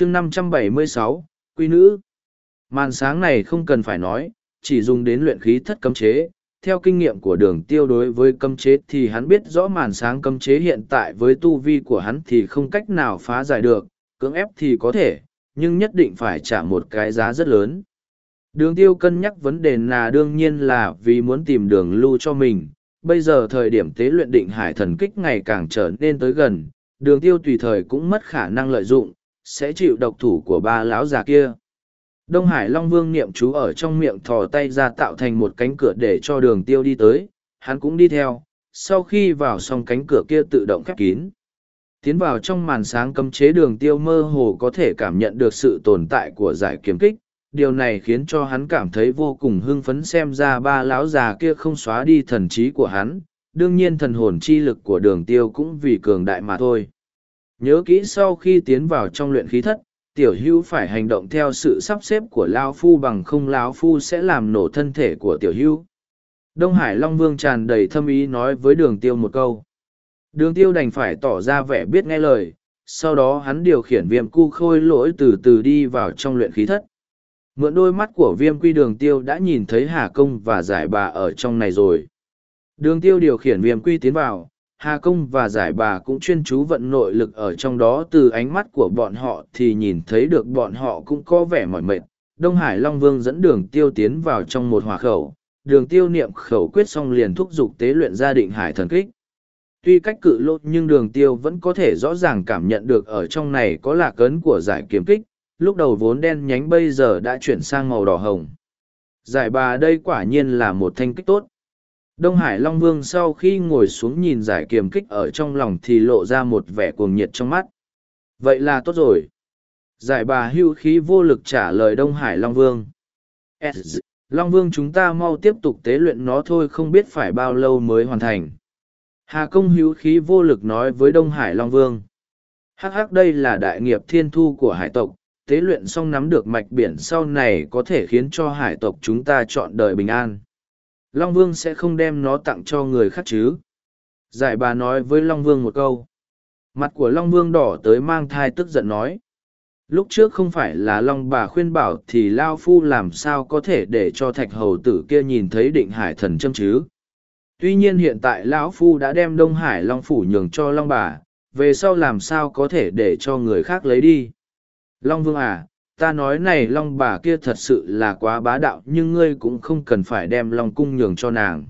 chương 576, Quy Nữ Màn sáng này không cần phải nói, chỉ dùng đến luyện khí thất cấm chế. Theo kinh nghiệm của đường tiêu đối với cấm chế thì hắn biết rõ màn sáng cấm chế hiện tại với tu vi của hắn thì không cách nào phá giải được, cưỡng ép thì có thể, nhưng nhất định phải trả một cái giá rất lớn. Đường tiêu cân nhắc vấn đề là đương nhiên là vì muốn tìm đường lưu cho mình. Bây giờ thời điểm tế luyện định hải thần kích ngày càng trở nên tới gần, đường tiêu tùy thời cũng mất khả năng lợi dụng, sẽ chịu độc thủ của ba lão già kia. Đông Hải Long Vương niệm chú ở trong miệng thò tay ra tạo thành một cánh cửa để cho đường tiêu đi tới, hắn cũng đi theo, sau khi vào xong cánh cửa kia tự động khép kín. Tiến vào trong màn sáng cấm chế đường tiêu mơ hồ có thể cảm nhận được sự tồn tại của giải kiếm kích, điều này khiến cho hắn cảm thấy vô cùng hưng phấn xem ra ba lão già kia không xóa đi thần trí của hắn, đương nhiên thần hồn chi lực của đường tiêu cũng vì cường đại mà thôi. Nhớ kỹ sau khi tiến vào trong luyện khí thất, tiểu hưu phải hành động theo sự sắp xếp của lao phu bằng không lao phu sẽ làm nổ thân thể của tiểu hưu đông hải long vương tràn đầy thâm ý nói với đường tiêu một câu. Đường tiêu đành phải tỏ ra vẻ biết nghe lời sau đó hắn điều khiển viêm cu khôi lỗi từ từ đi vào trong luyện khí thất. Mượn đôi mắt của viêm quy đường tiêu đã nhìn thấy hà công và giải bà ở trong này rồi. Đường tiêu điều khiển viêm quy tiến vào Hà Công và giải bà cũng chuyên chú vận nội lực ở trong đó từ ánh mắt của bọn họ thì nhìn thấy được bọn họ cũng có vẻ mỏi mệt. Đông Hải Long Vương dẫn đường tiêu tiến vào trong một hỏa khẩu, đường tiêu niệm khẩu quyết xong liền thúc giục tế luyện gia định hải thần kích. Tuy cách cự lốt nhưng đường tiêu vẫn có thể rõ ràng cảm nhận được ở trong này có lạc ấn của giải kiếm kích, lúc đầu vốn đen nhánh bây giờ đã chuyển sang màu đỏ hồng. Giải bà đây quả nhiên là một thanh kích tốt. Đông Hải Long Vương sau khi ngồi xuống nhìn giải kiềm kích ở trong lòng thì lộ ra một vẻ cuồng nhiệt trong mắt. Vậy là tốt rồi. Giải bà hưu khí vô lực trả lời Đông Hải Long Vương. Long Vương chúng ta mau tiếp tục tế luyện nó thôi không biết phải bao lâu mới hoàn thành. Hà công hữu khí vô lực nói với Đông Hải Long Vương. Hắc hắc đây là đại nghiệp thiên thu của hải tộc, tế luyện xong nắm được mạch biển sau này có thể khiến cho hải tộc chúng ta chọn đời bình an. Long Vương sẽ không đem nó tặng cho người khác chứ. Giải bà nói với Long Vương một câu. Mặt của Long Vương đỏ tới mang thai tức giận nói. Lúc trước không phải là Long bà khuyên bảo thì Lao Phu làm sao có thể để cho thạch hầu tử kia nhìn thấy định hải thần châm chứ. Tuy nhiên hiện tại Lão Phu đã đem Đông Hải Long Phủ nhường cho Long bà, về sau làm sao có thể để cho người khác lấy đi. Long Vương à, ta nói này long bà kia thật sự là quá bá đạo, nhưng ngươi cũng không cần phải đem long cung nhường cho nàng.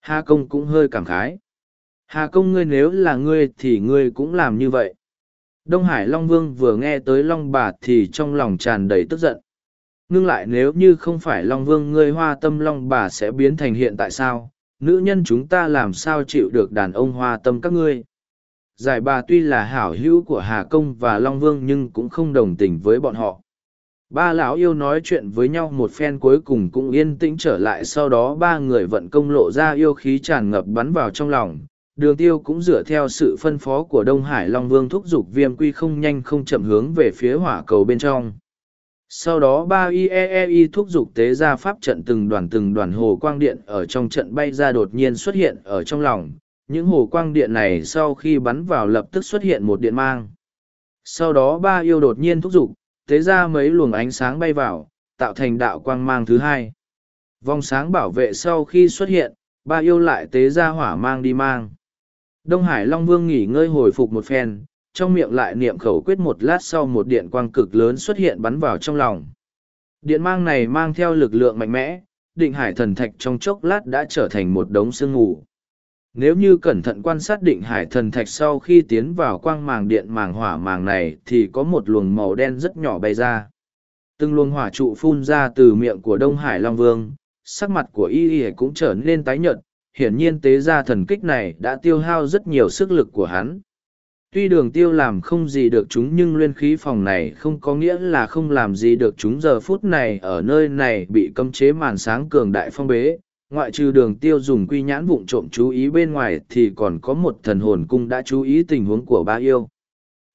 Hà công cũng hơi cảm khái. Hà công ngươi nếu là ngươi thì ngươi cũng làm như vậy. Đông hải long vương vừa nghe tới long bà thì trong lòng tràn đầy tức giận. Ngưng lại nếu như không phải long vương ngươi hoa tâm long bà sẽ biến thành hiện tại sao? Nữ nhân chúng ta làm sao chịu được đàn ông hoa tâm các ngươi? Giải bà tuy là hảo hữu của hà công và long vương nhưng cũng không đồng tình với bọn họ ba lão yêu nói chuyện với nhau một phen cuối cùng cũng yên tĩnh trở lại, sau đó ba người vận công lộ ra yêu khí tràn ngập bắn vào trong lòng. Đường tiêu cũng dựa theo sự phân phó của đông hải long vương thúc giục viêm quy không nhanh không chậm hướng về phía hỏa cầu bên trong. Sau đó ba ieei thúc giục tế ra pháp trận từng đoàn từng đoàn hồ quang điện ở trong trận bay ra đột nhiên xuất hiện ở trong lòng. Những hồ quang điện này sau khi bắn vào lập tức xuất hiện một điện mang. Sau đó ba yêu đột nhiên thúc giục tế ra mấy luồng ánh sáng bay vào, tạo thành đạo quang mang thứ hai. Vòng sáng bảo vệ sau khi xuất hiện, ba yêu lại tế ra hỏa mang đi mang. Đông Hải Long Vương nghỉ ngơi hồi phục một phen, trong miệng lại niệm khẩu quyết một lát sau một điện quang cực lớn xuất hiện bắn vào trong lòng. Điện mang này mang theo lực lượng mạnh mẽ, định hải thần thạch trong chốc lát đã trở thành một đống sương mù. Nếu như cẩn thận quan sát định hải thần thạch sau khi tiến vào quang màng điện màng hỏa màng này thì có một luồng màu đen rất nhỏ bay ra. Từng luồng hỏa trụ phun ra từ miệng của Đông Hải Long Vương, sắc mặt của y y cũng trở nên tái nhợt, hiển nhiên tế gia thần kích này đã tiêu hao rất nhiều sức lực của hắn. Tuy đường tiêu làm không gì được chúng nhưng nguyên khí phòng này không có nghĩa là không làm gì được chúng giờ phút này ở nơi này bị cấm chế màn sáng cường đại phong bế, ngoại trừ đường tiêu dùng quy nhãn vụng trộm chú ý bên ngoài thì còn có một thần hồn cung đã chú ý tình huống của ba yêu.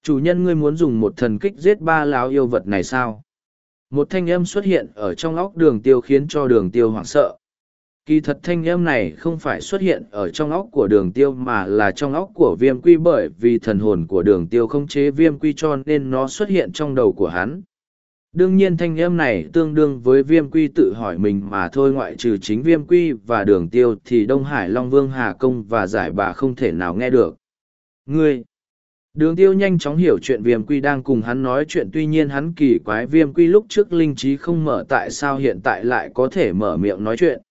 Chủ nhân ngươi muốn dùng một thần kích giết ba lão yêu vật này sao? Một thanh âm xuất hiện ở trong óc đường tiêu khiến cho đường tiêu hoảng sợ. Kỳ thật thanh âm này không phải xuất hiện ở trong óc của đường tiêu mà là trong óc của viêm quy bởi vì thần hồn của đường tiêu không chế viêm quy cho nên nó xuất hiện trong đầu của hắn. Đương nhiên thanh âm này tương đương với viêm quy tự hỏi mình mà thôi ngoại trừ chính viêm quy và đường tiêu thì Đông Hải Long Vương Hà Công và giải bà không thể nào nghe được. Ngươi! Đường tiêu nhanh chóng hiểu chuyện viêm quy đang cùng hắn nói chuyện tuy nhiên hắn kỳ quái viêm quy lúc trước linh trí không mở tại sao hiện tại lại có thể mở miệng nói chuyện.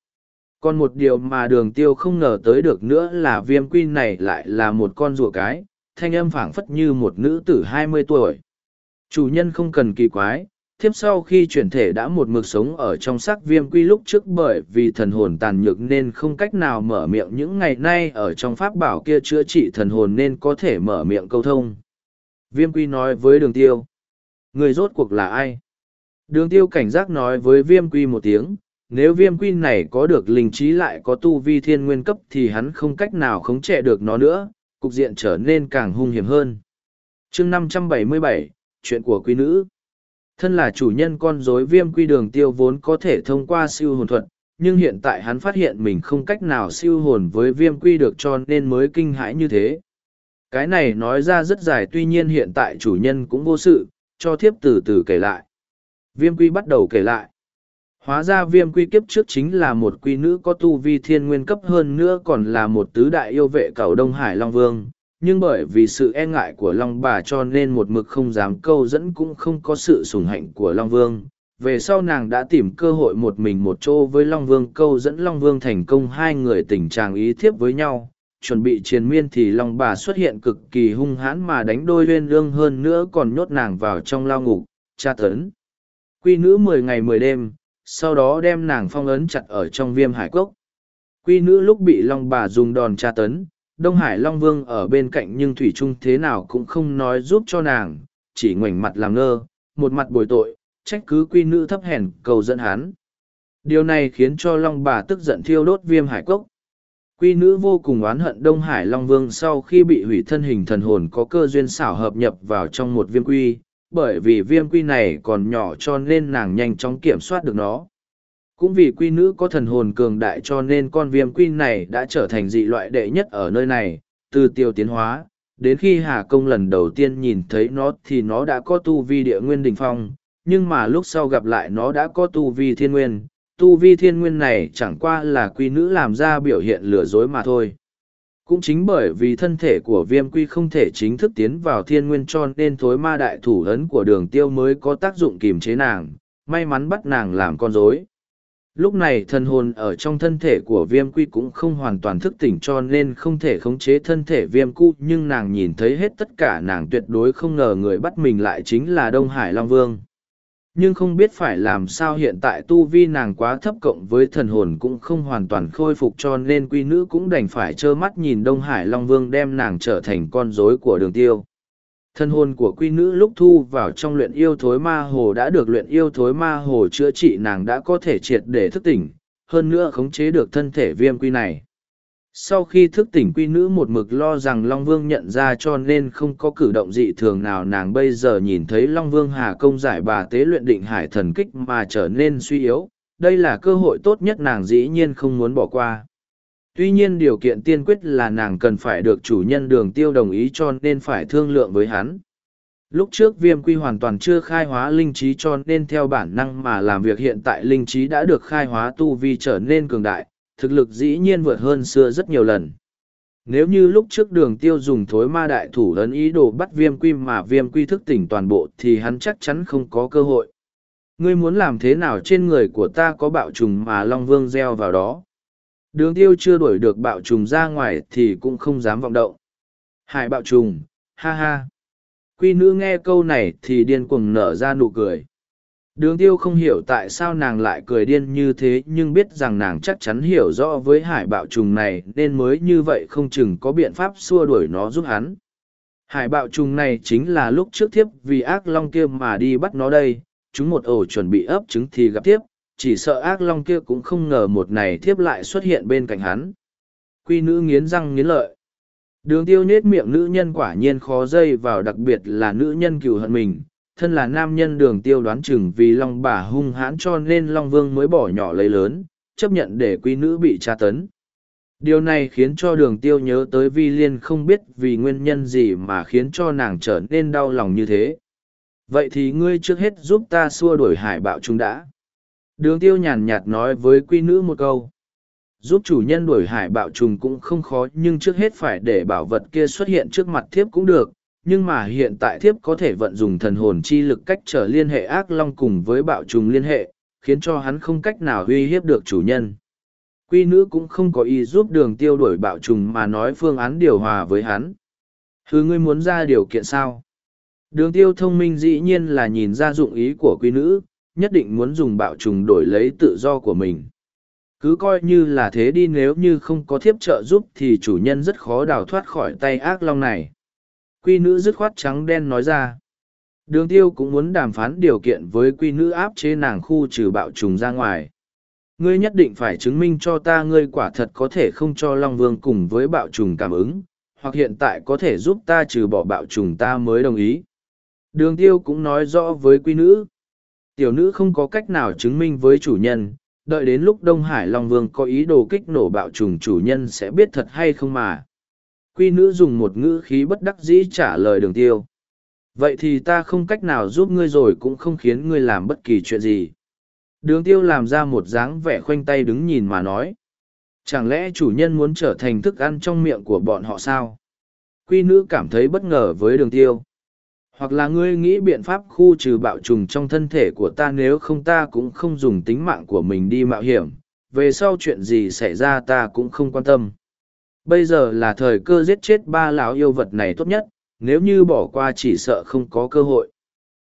Còn một điều mà đường tiêu không ngờ tới được nữa là viêm quy này lại là một con rùa cái, thanh âm phảng phất như một nữ tử hai mươi tuổi. Chủ nhân không cần kỳ quái, thiếp sau khi chuyển thể đã một mực sống ở trong xác viêm quy lúc trước bởi vì thần hồn tàn nhược nên không cách nào mở miệng những ngày nay ở trong pháp bảo kia chữa trị thần hồn nên có thể mở miệng câu thông. Viêm quy nói với đường tiêu. Người rốt cuộc là ai? Đường tiêu cảnh giác nói với viêm quy một tiếng, nếu viêm quy này có được linh trí lại có tu vi thiên nguyên cấp thì hắn không cách nào khống chế được nó nữa, cục diện trở nên càng hung hiểm hơn. chương 577, chuyện của quý nữ. Thân là chủ nhân con rối viêm quy đường tiêu vốn có thể thông qua siêu hồn thuật, nhưng hiện tại hắn phát hiện mình không cách nào siêu hồn với viêm quy được cho nên mới kinh hãi như thế. Cái này nói ra rất dài tuy nhiên hiện tại chủ nhân cũng vô sự, cho thiếp từ từ kể lại. Viêm quy bắt đầu kể lại. Hóa ra viêm quy kiếp trước chính là một quy nữ có tu vi thiên nguyên cấp hơn nữa còn là một tứ đại yêu vệ cầu Đông Hải Long Vương, nhưng bởi vì sự e ngại của Long bà cho nên một mực không dám câu dẫn cũng không có sự sủng hạnh của Long Vương. Về sau nàng đã tìm cơ hội một mình một chỗ với Long Vương câu dẫn Long Vương thành công hai người tình trạng ý thiếp với nhau. Chuẩn bị chiến miên thì Long bà xuất hiện cực kỳ hung hãn mà đánh đôi lên lương hơn nữa còn nhốt nàng vào trong lao ngục, tra tấn. Quy nữ mười ngày mười đêm, sau đó đem nàng phong ấn chặt ở trong viêm hải cốc. Quy nữ lúc bị Long bà dùng đòn tra tấn, Đông Hải Long Vương ở bên cạnh nhưng Thủy Trung thế nào cũng không nói giúp cho nàng, chỉ ngoảnh mặt làm ngơ, một mặt bồi tội, trách cứ quy nữ thấp hèn cầu dẫn hắn. Điều này khiến cho Long bà tức giận thiêu đốt viêm hải cốc. Quy nữ vô cùng oán hận Đông Hải Long Vương sau khi bị hủy thân hình thần hồn có cơ duyên xảo hợp nhập vào trong một viêm quy, bởi vì viêm quy này còn nhỏ cho nên nàng nhanh chóng kiểm soát được nó. Cũng vì quy nữ có thần hồn cường đại cho nên con viêm quy này đã trở thành dị loại đệ nhất ở nơi này, từ tiêu tiến hóa. Đến khi Hà Công lần đầu tiên nhìn thấy nó thì nó đã có tu vi địa nguyên đỉnh phong, nhưng mà lúc sau gặp lại nó đã có tu vi thiên nguyên. Tu vi thiên nguyên này chẳng qua là quy nữ làm ra biểu hiện lừa dối mà thôi. Cũng chính bởi vì thân thể của viêm quy không thể chính thức tiến vào thiên nguyên cho nên thối ma đại thủ ấn của đường tiêu mới có tác dụng kìm chế nàng, may mắn bắt nàng làm con rối lúc này thần hồn ở trong thân thể của viêm quy cũng không hoàn toàn thức tỉnh cho nên không thể khống chế thân thể viêm cu nhưng nàng nhìn thấy hết tất cả nàng tuyệt đối không ngờ người bắt mình lại chính là đông hải long vương. Nhưng không biết phải làm sao hiện tại tu vi nàng quá thấp cộng với thần hồn cũng không hoàn toàn khôi phục cho nên quy nữ cũng đành phải trơ mắt nhìn đông hải long vương đem nàng trở thành con rối của đường tiêu. Thân hồn của quy nữ lúc thu vào trong luyện yêu thối ma hồ đã được luyện yêu thối ma hồ chữa trị nàng đã có thể triệt để thức tỉnh, hơn nữa khống chế được thân thể viêm quy này. Sau khi thức tỉnh quy nữ một mực lo rằng Long Vương nhận ra cho nên không có cử động dị thường nào nàng bây giờ nhìn thấy Long Vương Hà công giải bà tế luyện định hải thần kích mà trở nên suy yếu, đây là cơ hội tốt nhất nàng dĩ nhiên không muốn bỏ qua. Tuy nhiên điều kiện tiên quyết là nàng cần phải được chủ nhân đường tiêu đồng ý cho nên phải thương lượng với hắn. Lúc trước viêm quy hoàn toàn chưa khai hóa linh trí cho nên theo bản năng mà làm việc hiện tại linh trí đã được khai hóa tu vi trở nên cường đại, thực lực dĩ nhiên vượt hơn xưa rất nhiều lần. Nếu như lúc trước đường tiêu dùng thối ma đại thủ ấn ý đồ bắt viêm quy mà viêm quy thức tỉnh toàn bộ thì hắn chắc chắn không có cơ hội. Ngươi muốn làm thế nào trên người của ta có bạo trùng mà Long Vương gieo vào đó? Đường tiêu chưa đuổi được bạo trùng ra ngoài thì cũng không dám vọng động. Hải bạo trùng, ha ha. Quy nữ nghe câu này thì điên cuồng nở ra nụ cười. Đường tiêu không hiểu tại sao nàng lại cười điên như thế nhưng biết rằng nàng chắc chắn hiểu rõ với hải bạo trùng này nên mới như vậy không chừng có biện pháp xua đuổi nó giúp hắn. Hải bạo trùng này chính là lúc trước thiếp vì ác long kia mà đi bắt nó đây, chúng một ổ chuẩn bị ấp trứng thì gặp tiếp, chỉ sợ ác long kia cũng không ngờ một này thiếp lại xuất hiện bên cạnh hắn. Quy nữ nghiến răng nghiến lợi. Đường tiêu nết miệng nữ nhân quả nhiên khó dây vào đặc biệt là nữ nhân cừu hận mình. Thân là nam nhân đường tiêu đoán chừng vì long bà hung hãn cho nên long vương mới bỏ nhỏ lấy lớn. chấp nhận để quy nữ bị tra tấn. Điều này khiến cho đường tiêu nhớ tới vi liên không biết vì nguyên nhân gì mà khiến cho nàng trở nên đau lòng như thế. Vậy thì ngươi trước hết giúp ta xua đuổi hải bạo chúng đã. Đường tiêu nhàn nhạt nói với quy nữ một câu. Giúp chủ nhân đuổi hải bạo trùng cũng không khó nhưng trước hết phải để bảo vật kia xuất hiện trước mặt thiếp cũng được. Nhưng mà hiện tại thiếp có thể vận dụng thần hồn chi lực cách trở liên hệ ác long cùng với bạo trùng liên hệ, khiến cho hắn không cách nào uy hiếp được chủ nhân. Quy nữ cũng không có ý giúp đường tiêu đuổi bạo trùng mà nói phương án điều hòa với hắn. Hứ ngươi muốn ra điều kiện sao? Đường tiêu thông minh dĩ nhiên là nhìn ra dụng ý của quy nữ, nhất định muốn dùng bạo trùng đổi lấy tự do của mình. Cứ coi như là thế đi nếu như không có thiếp trợ giúp thì chủ nhân rất khó đào thoát khỏi tay ác long này. Quy nữ dứt khoát trắng đen nói ra. Đường tiêu cũng muốn đàm phán điều kiện với quy nữ áp chế nàng khu trừ bạo trùng ra ngoài. Ngươi nhất định phải chứng minh cho ta ngươi quả thật có thể không cho Long Vương cùng với bạo trùng cảm ứng, hoặc hiện tại có thể giúp ta trừ bỏ bạo trùng ta mới đồng ý. Đường tiêu cũng nói rõ với quy nữ. Tiểu nữ không có cách nào chứng minh với chủ nhân, đợi đến lúc Đông Hải Long Vương có ý đồ kích nổ bạo trùng chủ nhân sẽ biết thật hay không mà. Quy nữ dùng một ngữ khí bất đắc dĩ trả lời đường tiêu. Vậy thì ta không cách nào giúp ngươi rồi cũng không khiến ngươi làm bất kỳ chuyện gì. Đường tiêu làm ra một dáng vẻ khoanh tay đứng nhìn mà nói. Chẳng lẽ chủ nhân muốn trở thành thức ăn trong miệng của bọn họ sao? Quy nữ cảm thấy bất ngờ với đường tiêu. Hoặc là ngươi nghĩ biện pháp khu trừ bạo trùng trong thân thể của ta nếu không ta cũng không dùng tính mạng của mình đi mạo hiểm. Về sau chuyện gì xảy ra ta cũng không quan tâm. Bây giờ là thời cơ giết chết ba lão yêu vật này tốt nhất, nếu như bỏ qua chỉ sợ không có cơ hội.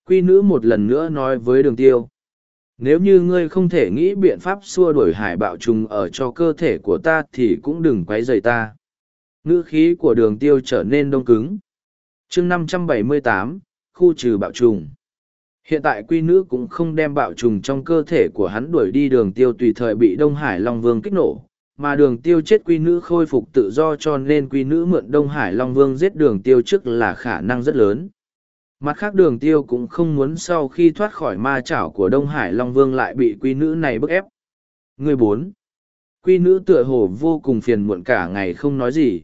Quy nữ một lần nữa nói với đường tiêu nếu như ngươi không thể nghĩ biện pháp xua đuổi hải bạo trùng ở cho cơ thể của ta thì cũng đừng quấy rầy ta ngữ khí của đường tiêu trở nên đông cứng chương 578, khu trừ bạo trùng hiện tại quy nữ cũng không đem bạo trùng trong cơ thể của hắn đuổi đi đường tiêu tùy thời bị đông hải long vương kích nổ mà đường tiêu chết quy nữ khôi phục tự do cho nên quy nữ mượn đông hải long vương giết đường tiêu trước là khả năng rất lớn Mặt khác đường tiêu cũng không muốn sau khi thoát khỏi ma chảo của Đông Hải Long Vương lại bị quy nữ này bức ép. Người bốn. Quy nữ tựa hồ vô cùng phiền muộn cả ngày không nói gì.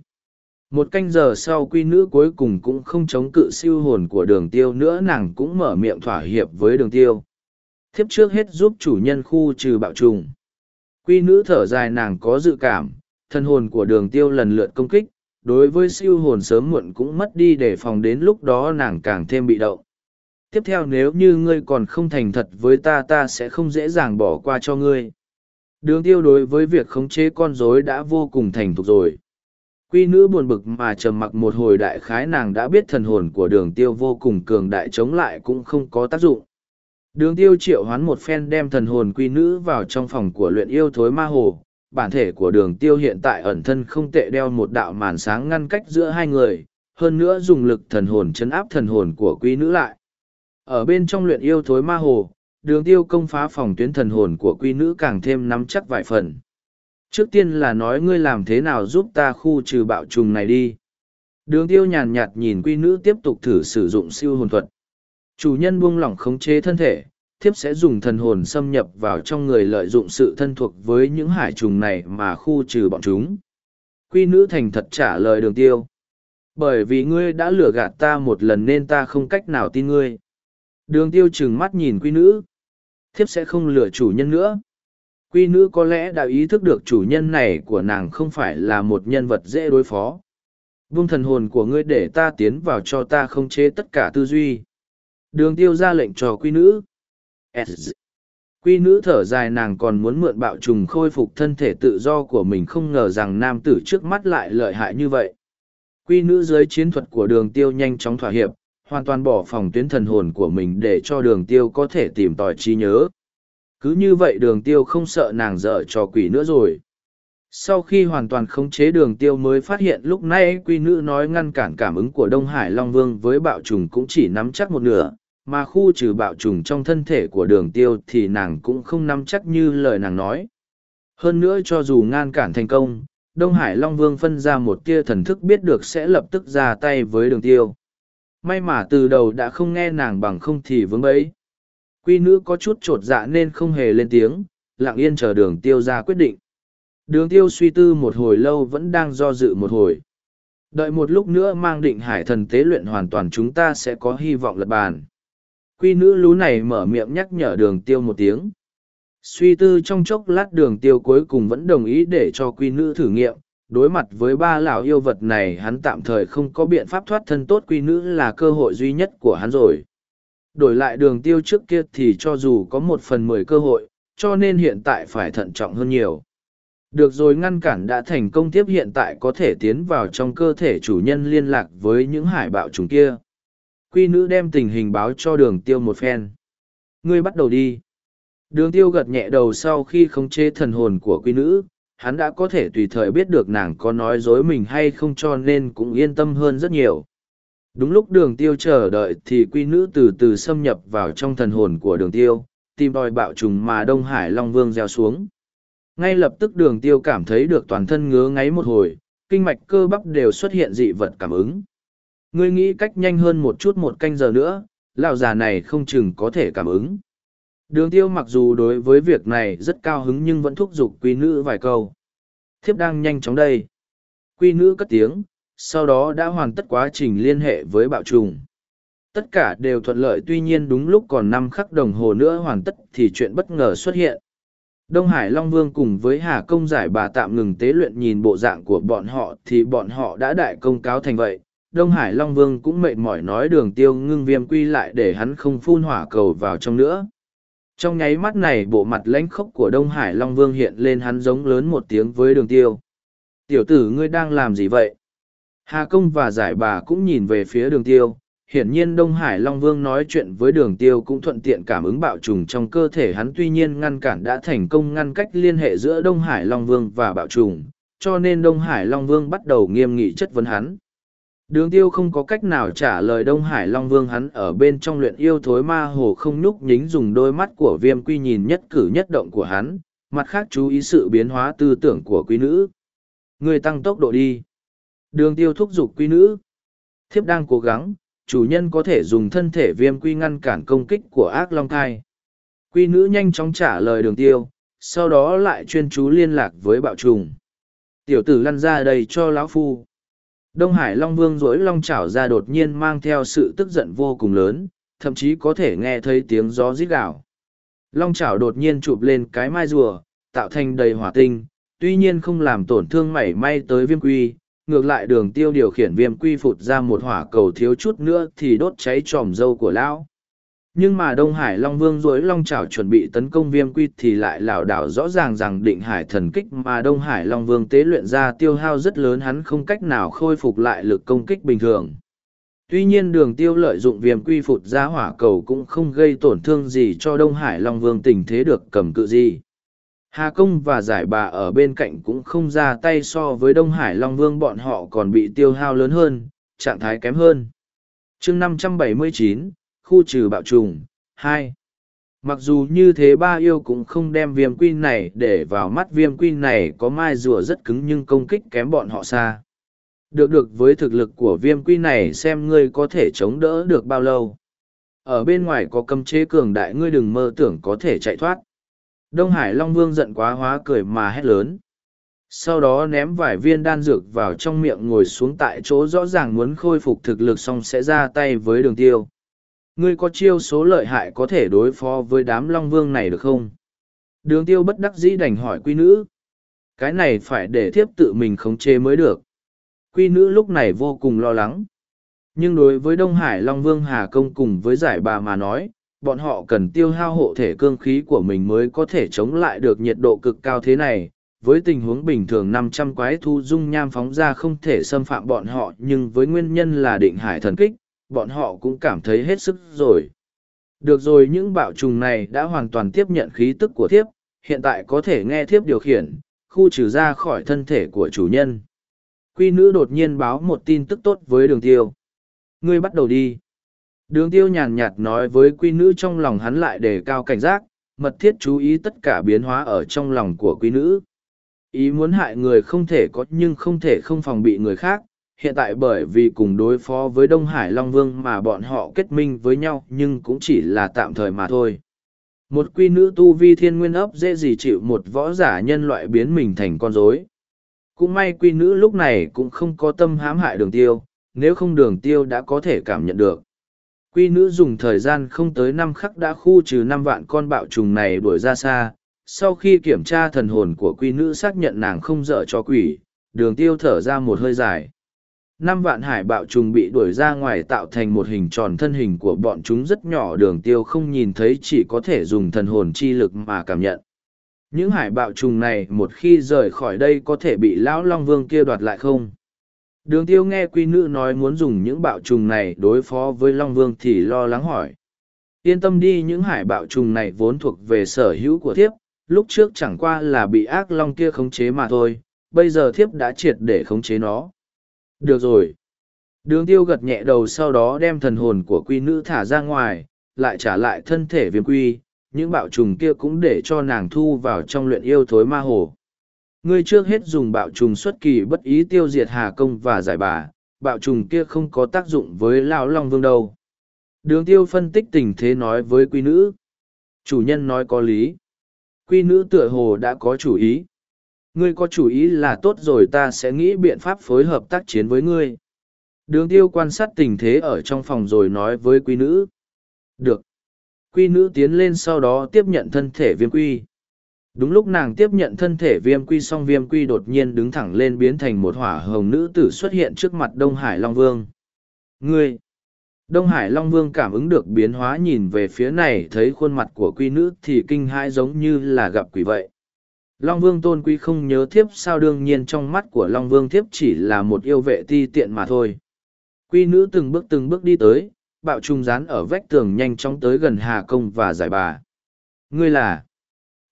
Một canh giờ sau quy nữ cuối cùng cũng không chống cự siêu hồn của đường tiêu nữa nàng cũng mở miệng thỏa hiệp với đường tiêu. Thiếp trước hết giúp chủ nhân khu trừ bạo trùng. Quy nữ thở dài nàng có dự cảm, thân hồn của đường tiêu lần lượt công kích, đối với siêu hồn sớm muộn cũng mất đi để phòng đến lúc đó nàng càng thêm bị động. Tiếp theo nếu như ngươi còn không thành thật với ta ta sẽ không dễ dàng bỏ qua cho ngươi. Đường tiêu đối với việc khống chế con rối đã vô cùng thành thục rồi. Quy nữ buồn bực mà trầm mặc một hồi đại khái nàng đã biết thần hồn của đường tiêu vô cùng cường đại chống lại cũng không có tác dụng. Đường tiêu triệu hoán một phen đem thần hồn quy nữ vào trong phòng của luyện yêu thối ma hồ, bản thể của đường tiêu hiện tại ẩn thân không tệ đeo một đạo màn sáng ngăn cách giữa hai người, hơn nữa dùng lực thần hồn chấn áp thần hồn của quý nữ lại. Ở bên trong luyện yêu thối ma hồ, đường tiêu công phá phòng tuyến thần hồn của quý nữ càng thêm nắm chắc vài phần. Trước tiên là nói ngươi làm thế nào giúp ta khu trừ bạo trùng này đi. Đường tiêu nhàn nhạt nhìn quy nữ tiếp tục thử sử dụng siêu hồn thuật. Chủ nhân buông lỏng khống chế thân thể, thiếp sẽ dùng thần hồn xâm nhập vào trong người lợi dụng sự thân thuộc với những hải trùng này mà khu trừ bọn chúng. Quy nữ thành thật trả lời đường tiêu. Bởi vì ngươi đã lừa gạt ta một lần nên ta không cách nào tin ngươi. Đường tiêu trừng mắt nhìn quy nữ. Thiếp sẽ không lừa chủ nhân nữa. Quy nữ có lẽ đã ý thức được chủ nhân này của nàng không phải là một nhân vật dễ đối phó. Vung thần hồn của ngươi để ta tiến vào cho ta không chế tất cả tư duy. Đường tiêu ra lệnh cho quy nữ. Quy nữ thở dài nàng còn muốn mượn bạo trùng khôi phục thân thể tự do của mình không ngờ rằng nam tử trước mắt lại lợi hại như vậy. Quy nữ dưới chiến thuật của đường tiêu nhanh chóng thỏa hiệp, hoàn toàn bỏ phòng tuyến thần hồn của mình để cho đường tiêu có thể tìm tòi trí nhớ. Cứ như vậy đường tiêu không sợ nàng dở trò quỷ nữa rồi. Sau khi hoàn toàn khống chế đường tiêu mới phát hiện lúc nay quy nữ nói ngăn cản cảm ứng của Đông Hải Long Vương với bạo trùng cũng chỉ nắm chắc một nửa, mà khu trừ bạo trùng trong thân thể của đường tiêu thì nàng cũng không nắm chắc như lời nàng nói. Hơn nữa cho dù ngăn cản thành công, Đông Hải Long Vương phân ra một tia thần thức biết được sẽ lập tức ra tay với đường tiêu. May mà từ đầu đã không nghe nàng bằng không thì vướng bấy. Quy nữ có chút trột dạ nên không hề lên tiếng, lặng yên chờ đường tiêu ra quyết định. Đường tiêu suy tư một hồi lâu vẫn đang do dự một hồi. Đợi một lúc nữa mang định hải thần tế luyện hoàn toàn chúng ta sẽ có hy vọng lật bàn. Quy nữ lú này mở miệng nhắc nhở đường tiêu một tiếng. Suy tư trong chốc lát đường tiêu cuối cùng vẫn đồng ý để cho quy nữ thử nghiệm. Đối mặt với ba lão yêu vật này hắn tạm thời không có biện pháp thoát thân tốt quy nữ là cơ hội duy nhất của hắn rồi. Đổi lại đường tiêu trước kia thì cho dù có một phần mười cơ hội, cho nên hiện tại phải thận trọng hơn nhiều. Được rồi ngăn cản đã thành công tiếp hiện tại có thể tiến vào trong cơ thể chủ nhân liên lạc với những hải bạo chúng kia. Quy nữ đem tình hình báo cho đường tiêu một phen. Ngươi bắt đầu đi. Đường tiêu gật nhẹ đầu sau khi khống chế thần hồn của quy nữ, hắn đã có thể tùy thời biết được nàng có nói dối mình hay không cho nên cũng yên tâm hơn rất nhiều. Đúng lúc đường tiêu chờ đợi thì quy nữ từ từ xâm nhập vào trong thần hồn của đường tiêu, tìm đòi bạo trùng mà Đông Hải Long Vương gieo xuống. Ngay lập tức đường tiêu cảm thấy được toàn thân ngứa ngáy một hồi, kinh mạch cơ bắp đều xuất hiện dị vật cảm ứng. Ngươi nghĩ cách nhanh hơn một chút một canh giờ nữa, lão già này không chừng có thể cảm ứng. Đường tiêu mặc dù đối với việc này rất cao hứng nhưng vẫn thúc giục quý nữ vài câu. Thiếp đang nhanh chóng đây. Quy nữ cất tiếng, sau đó đã hoàn tất quá trình liên hệ với bạo trùng. Tất cả đều thuận lợi, tuy nhiên đúng lúc còn năm khắc đồng hồ nữa hoàn tất thì chuyện bất ngờ xuất hiện. Đông Hải Long Vương cùng với Hà Công giải bà tạm ngừng tế luyện nhìn bộ dạng của bọn họ thì bọn họ đã đại công cáo thành vậy. Đông Hải Long Vương cũng mệt mỏi nói đường tiêu ngưng viêm quy lại để hắn không phun hỏa cầu vào trong nữa. Trong nháy mắt này, bộ mặt lãnh khốc của Đông Hải Long Vương hiện lên hắn giống lớn một tiếng với đường tiêu. Tiểu tử ngươi đang làm gì vậy? Hà Công và giải bà cũng nhìn về phía đường tiêu, hiển nhiên Đông Hải Long Vương nói chuyện với đường tiêu cũng thuận tiện cảm ứng bạo trùng trong cơ thể hắn tuy nhiên ngăn cản đã thành công ngăn cách liên hệ giữa Đông Hải Long Vương và bạo trùng, cho nên Đông Hải Long Vương bắt đầu nghiêm nghị chất vấn hắn. Đường tiêu không có cách nào trả lời Đông Hải Long Vương hắn ở bên trong luyện yêu thối ma hồ không núp nhính dùng đôi mắt của viêm quy nhìn nhất cử nhất động của hắn, mặt khác chú ý sự biến hóa tư tưởng của quý nữ. Người tăng tốc độ đi. Đường tiêu thúc giục quy nữ. Thiếp đang cố gắng, chủ nhân có thể dùng thân thể viêm quy ngăn cản công kích của ác long thai. Quy nữ nhanh chóng trả lời đường tiêu, sau đó lại chuyên chú liên lạc với bạo trùng. Tiểu tử lăn ra đây cho lão phu. Đông Hải Long Vương rỗi long chảo ra đột nhiên mang theo sự tức giận vô cùng lớn, thậm chí có thể nghe thấy tiếng gió rít gào. Long chảo đột nhiên chụp lên cái mai rùa, tạo thành đầy hỏa tinh, tuy nhiên không làm tổn thương mảy may tới viêm quy, ngược lại đường tiêu điều khiển viêm quy phụt ra một hỏa cầu thiếu chút nữa thì đốt cháy tròm dâu của lão. Nhưng mà đông hải long vương dối long trào chuẩn bị tấn công viêm quy thì lại lảo đảo rõ ràng rằng định hải thần kích mà đông hải long vương tế luyện ra tiêu hao rất lớn hắn không cách nào khôi phục lại lực công kích bình thường. Tuy nhiên đường tiêu lợi dụng viêm quy phụt ra hỏa cầu cũng không gây tổn thương gì cho đông hải long vương tình thế được cầm cự gì. Hà Công và giải bà ở bên cạnh cũng không ra tay so với Đông Hải Long Vương bọn họ còn bị tiêu hao lớn hơn, trạng thái kém hơn. chương 579, khu trừ bạo trùng, 2. Mặc dù như thế ba yêu cũng không đem viêm quy này để vào mắt viêm quy này có mai rùa rất cứng nhưng công kích kém bọn họ xa. Được được với thực lực của viêm quy này xem ngươi có thể chống đỡ được bao lâu. Ở bên ngoài có cấm chế cường đại ngươi đừng mơ tưởng có thể chạy thoát. Đông Hải Long Vương giận quá hóa cười mà hét lớn. Sau đó ném vài viên đan dược vào trong miệng ngồi xuống tại chỗ rõ ràng muốn khôi phục thực lực xong sẽ ra tay với đường tiêu. Ngươi có chiêu số lợi hại có thể đối phó với đám Long Vương này được không? Đường tiêu bất đắc dĩ đành hỏi quy nữ. Cái này phải để thiếp tự mình khống chế mới được. Quy nữ lúc này vô cùng lo lắng. Nhưng đối với Đông Hải Long Vương Hà Công cùng với giải bà mà nói, bọn họ cần tiêu hao hộ thể cương khí của mình mới có thể chống lại được nhiệt độ cực cao thế này. Với tình huống bình thường năm trăm quái thu dung nham phóng ra không thể xâm phạm bọn họ nhưng với nguyên nhân là định hải thần kích, bọn họ cũng cảm thấy hết sức rồi. Được rồi những bạo trùng này đã hoàn toàn tiếp nhận khí tức của thiếp, hiện tại có thể nghe thiếp điều khiển, khu trừ ra khỏi thân thể của chủ nhân. Quy nữ đột nhiên báo một tin tức tốt với đường tiêu. Ngươi bắt đầu đi. Đường tiêu nhàn nhạt nói với quy nữ trong lòng hắn lại đề cao cảnh giác, mật thiết chú ý tất cả biến hóa ở trong lòng của quý nữ. Ý muốn hại người không thể có nhưng không thể không phòng bị người khác, hiện tại bởi vì cùng đối phó với Đông Hải Long Vương mà bọn họ kết minh với nhau nhưng cũng chỉ là tạm thời mà thôi. một quy nữ tu vi thiên nguyên ấp dễ gì chịu một võ giả nhân loại biến mình thành con rối cũng may quy nữ lúc này cũng không có tâm hãm hại đường tiêu nếu không đường tiêu đã có thể cảm nhận được quy nữ dùng thời gian không tới năm khắc đã khu trừ năm vạn con bạo trùng này đuổi ra xa. Sau khi kiểm tra thần hồn của quy nữ xác nhận nàng không dở cho quỷ, đường tiêu thở ra một hơi dài. Năm vạn hải bạo trùng bị đuổi ra ngoài tạo thành một hình tròn thân hình của bọn chúng rất nhỏ, đường tiêu không nhìn thấy chỉ có thể dùng thần hồn chi lực mà cảm nhận. Những hải bạo trùng này một khi rời khỏi đây có thể bị lão long vương kia đoạt lại không? Đường tiêu nghe quy nữ nói muốn dùng những bạo trùng này đối phó với long vương thì lo lắng hỏi yên tâm đi những hải bạo trùng này vốn thuộc về sở hữu của thiếp lúc trước chẳng qua là bị ác long kia khống chế mà thôi bây giờ thiếp đã triệt để khống chế nó được rồi. Đường tiêu gật nhẹ đầu sau đó đem thần hồn của quy nữ thả ra ngoài, lại trả lại thân thể viêm quy, những bạo trùng kia cũng để cho nàng thu vào trong luyện yêu thối ma hồ. Ngươi trước hết dùng bạo trùng xuất kỳ bất ý tiêu diệt hà công và giải bà, bạo trùng kia không có tác dụng với Lão Long Vương đâu. Đường tiêu phân tích tình thế nói với quy nữ. Chủ nhân nói có lý. Quy nữ tựa hồ đã có chủ ý ngươi có chủ ý là tốt rồi ta sẽ nghĩ biện pháp phối hợp tác chiến với ngươi đường tiêu quan sát tình thế ở trong phòng rồi nói với quý nữ được quy nữ tiến lên sau đó tiếp nhận thân thể viêm quy đúng lúc nàng tiếp nhận thân thể viêm quy song viêm quy đột nhiên đứng thẳng lên biến thành một hỏa hồng nữ tử xuất hiện trước mặt đông hải long vương ngươi đông hải long vương cảm ứng được biến hóa nhìn về phía này thấy khuôn mặt của quy nữ thì kinh hãi giống như là gặp quỷ vậy Long Vương tôn quý không nhớ thiếp sao đương nhiên trong mắt của Long Vương thiếp chỉ là một yêu vệ ti tiện mà thôi. Quy nữ từng bước từng bước đi tới, bạo trùng rán ở vách tường nhanh chóng tới gần Hà Công và giải bà. Ngươi là...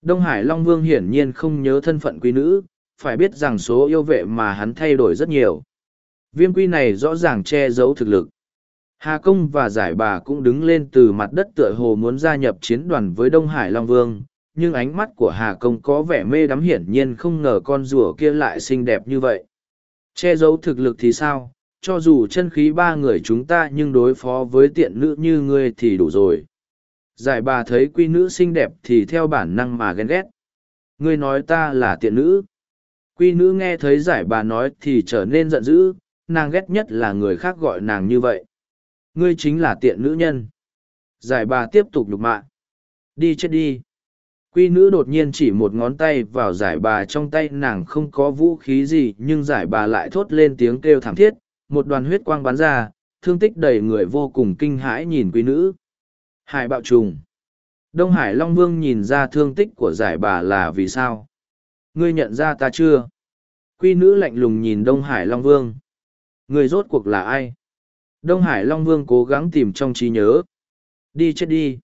Đông Hải Long Vương hiển nhiên không nhớ thân phận quý nữ, phải biết rằng số yêu vệ mà hắn thay đổi rất nhiều. Viêm quy này rõ ràng che giấu thực lực. Hà Công và giải bà cũng đứng lên từ mặt đất tựa hồ muốn gia nhập chiến đoàn với Đông Hải Long Vương, nhưng ánh mắt của Hà Công có vẻ mê đắm hiển nhiên không ngờ con rùa kia lại xinh đẹp như vậy. Che giấu thực lực thì sao, cho dù chân khí ba người chúng ta nhưng đối phó với tiện nữ như ngươi thì đủ rồi. Giải bà thấy quy nữ xinh đẹp thì theo bản năng mà ghen ghét. Ngươi nói ta là tiện nữ. Quy nữ nghe thấy giải bà nói thì trở nên giận dữ, nàng ghét nhất là người khác gọi nàng như vậy. Ngươi chính là tiện nữ nhân. Giải bà tiếp tục nhục mạ. Đi chết đi. Quy nữ đột nhiên chỉ một ngón tay vào giải bà trong tay nàng không có vũ khí gì nhưng giải bà lại thốt lên tiếng kêu thảm thiết, một đoàn huyết quang bắn ra, thương tích đầy người vô cùng kinh hãi nhìn quy nữ. Hải bạo trùng. Đông Hải Long Vương nhìn ra thương tích của giải bà là vì sao? Ngươi nhận ra ta chưa? Quy nữ lạnh lùng nhìn Đông Hải Long Vương. Ngươi rốt cuộc là ai? Đông Hải Long Vương cố gắng tìm trong trí nhớ. Đi chết đi.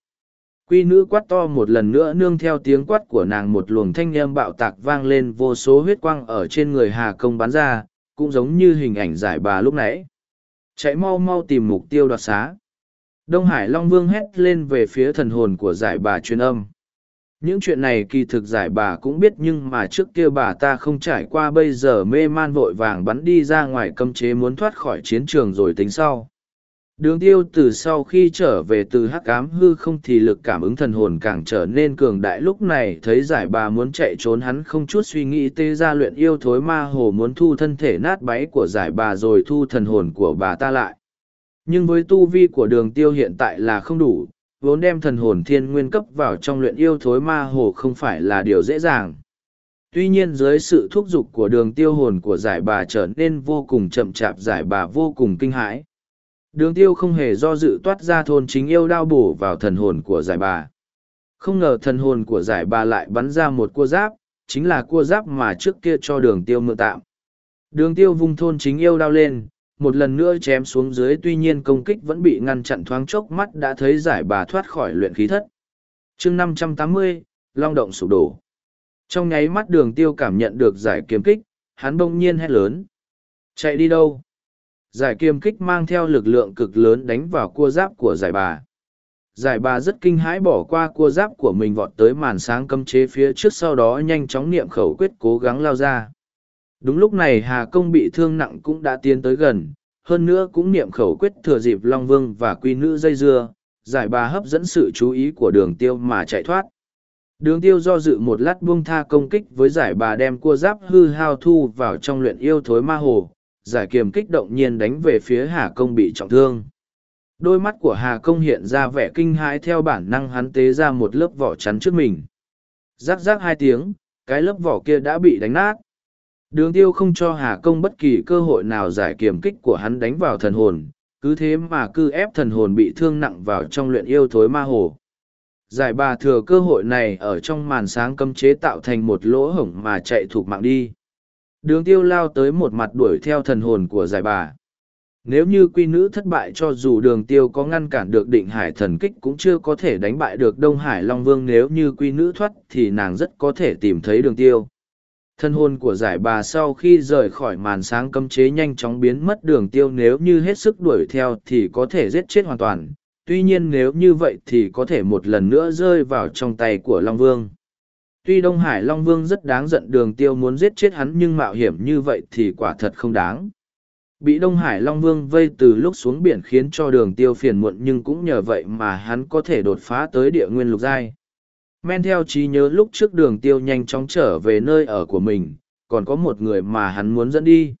Quy nữ quát to một lần nữa nương theo tiếng quát của nàng một luồng thanh âm bạo tạc vang lên vô số huyết quang ở trên người Hà Công bắn ra, cũng giống như hình ảnh giải bà lúc nãy. Chạy mau mau tìm mục tiêu đoạt xá. Đông Hải Long Vương hét lên về phía thần hồn của giải bà truyền âm. Những chuyện này kỳ thực giải bà cũng biết nhưng mà trước kia bà ta không trải qua bây giờ mê man vội vàng bắn đi ra ngoài cấm chế muốn thoát khỏi chiến trường rồi tính sau. Đường tiêu từ sau khi trở về từ hắc ám hư không thì lực cảm ứng thần hồn càng trở nên cường đại lúc này thấy giải bà muốn chạy trốn hắn không chút suy nghĩ tê ra luyện yêu thối ma hồ muốn thu thân thể nát báy của giải bà rồi thu thần hồn của bà ta lại. Nhưng với tu vi của đường tiêu hiện tại là không đủ, vốn đem thần hồn thiên nguyên cấp vào trong luyện yêu thối ma hồ không phải là điều dễ dàng. Tuy nhiên dưới sự thúc giục của đường tiêu hồn của giải bà trở nên vô cùng chậm chạp giải bà vô cùng kinh hãi Đường tiêu không hề do dự toát ra thôn chính yêu đao bổ vào thần hồn của giải bà. Không ngờ thần hồn của giải bà lại bắn ra một cua giáp, chính là cua giáp mà trước kia cho đường tiêu mượn tạm. Đường tiêu vung thôn chính yêu đao lên, một lần nữa chém xuống dưới tuy nhiên công kích vẫn bị ngăn chặn thoáng chốc mắt đã thấy giải bà thoát khỏi luyện khí thất. chương 580, long động sụp đổ. Trong nháy mắt đường tiêu cảm nhận được giải kiếm kích, hắn bỗng nhiên hét lớn. Chạy đi đâu? giải kiêm kích mang theo lực lượng cực lớn đánh vào cua giáp của giải bà giải bà rất kinh hãi bỏ qua cua giáp của mình vọt tới màn sáng cấm chế phía trước sau đó nhanh chóng niệm khẩu quyết cố gắng lao ra đúng lúc này hà công bị thương nặng cũng đã tiến tới gần hơn nữa cũng niệm khẩu quyết thừa dịp long vương và quy nữ dây dưa giải bà hấp dẫn sự chú ý của đường tiêu mà chạy thoát. Đường tiêu do dự một lát buông tha công kích với giải bà đem cua giáp hư hao thu vào trong luyện yêu thối ma hồ, giải kiềm kích động nhiên đánh về phía Hà Công bị trọng thương. Đôi mắt của Hà Công hiện ra vẻ kinh hãi theo bản năng hắn tế ra một lớp vỏ chắn trước mình. Rắc rắc hai tiếng, cái lớp vỏ kia đã bị đánh nát. Đường tiêu không cho Hà Công bất kỳ cơ hội nào giải kiểm kích của hắn đánh vào thần hồn, cứ thế mà cư ép thần hồn bị thương nặng vào trong luyện yêu thối ma hồ. Giải bà thừa cơ hội này ở trong màn sáng cấm chế tạo thành một lỗ hổng mà chạy thuộc mạng đi. Đường tiêu lao tới một mặt đuổi theo thần hồn của giải bà. Nếu như quy nữ thất bại cho dù đường tiêu có ngăn cản được định hải thần kích cũng chưa có thể đánh bại được Đông Hải Long Vương nếu như quy nữ thoát thì nàng rất có thể tìm thấy đường tiêu. Thân hồn của giải bà sau khi rời khỏi màn sáng cấm chế nhanh chóng biến mất đường tiêu nếu như hết sức đuổi theo thì có thể giết chết hoàn toàn. Tuy nhiên nếu như vậy thì có thể một lần nữa rơi vào trong tay của Long Vương. Tuy Đông Hải Long Vương rất đáng giận đường tiêu muốn giết chết hắn nhưng mạo hiểm như vậy thì quả thật không đáng. Bị Đông Hải Long Vương vây từ lúc xuống biển khiến cho đường tiêu phiền muộn nhưng cũng nhờ vậy mà hắn có thể đột phá tới địa nguyên lục giai. Men theo trí nhớ lúc trước đường tiêu nhanh chóng trở về nơi ở của mình, còn có một người mà hắn muốn dẫn đi.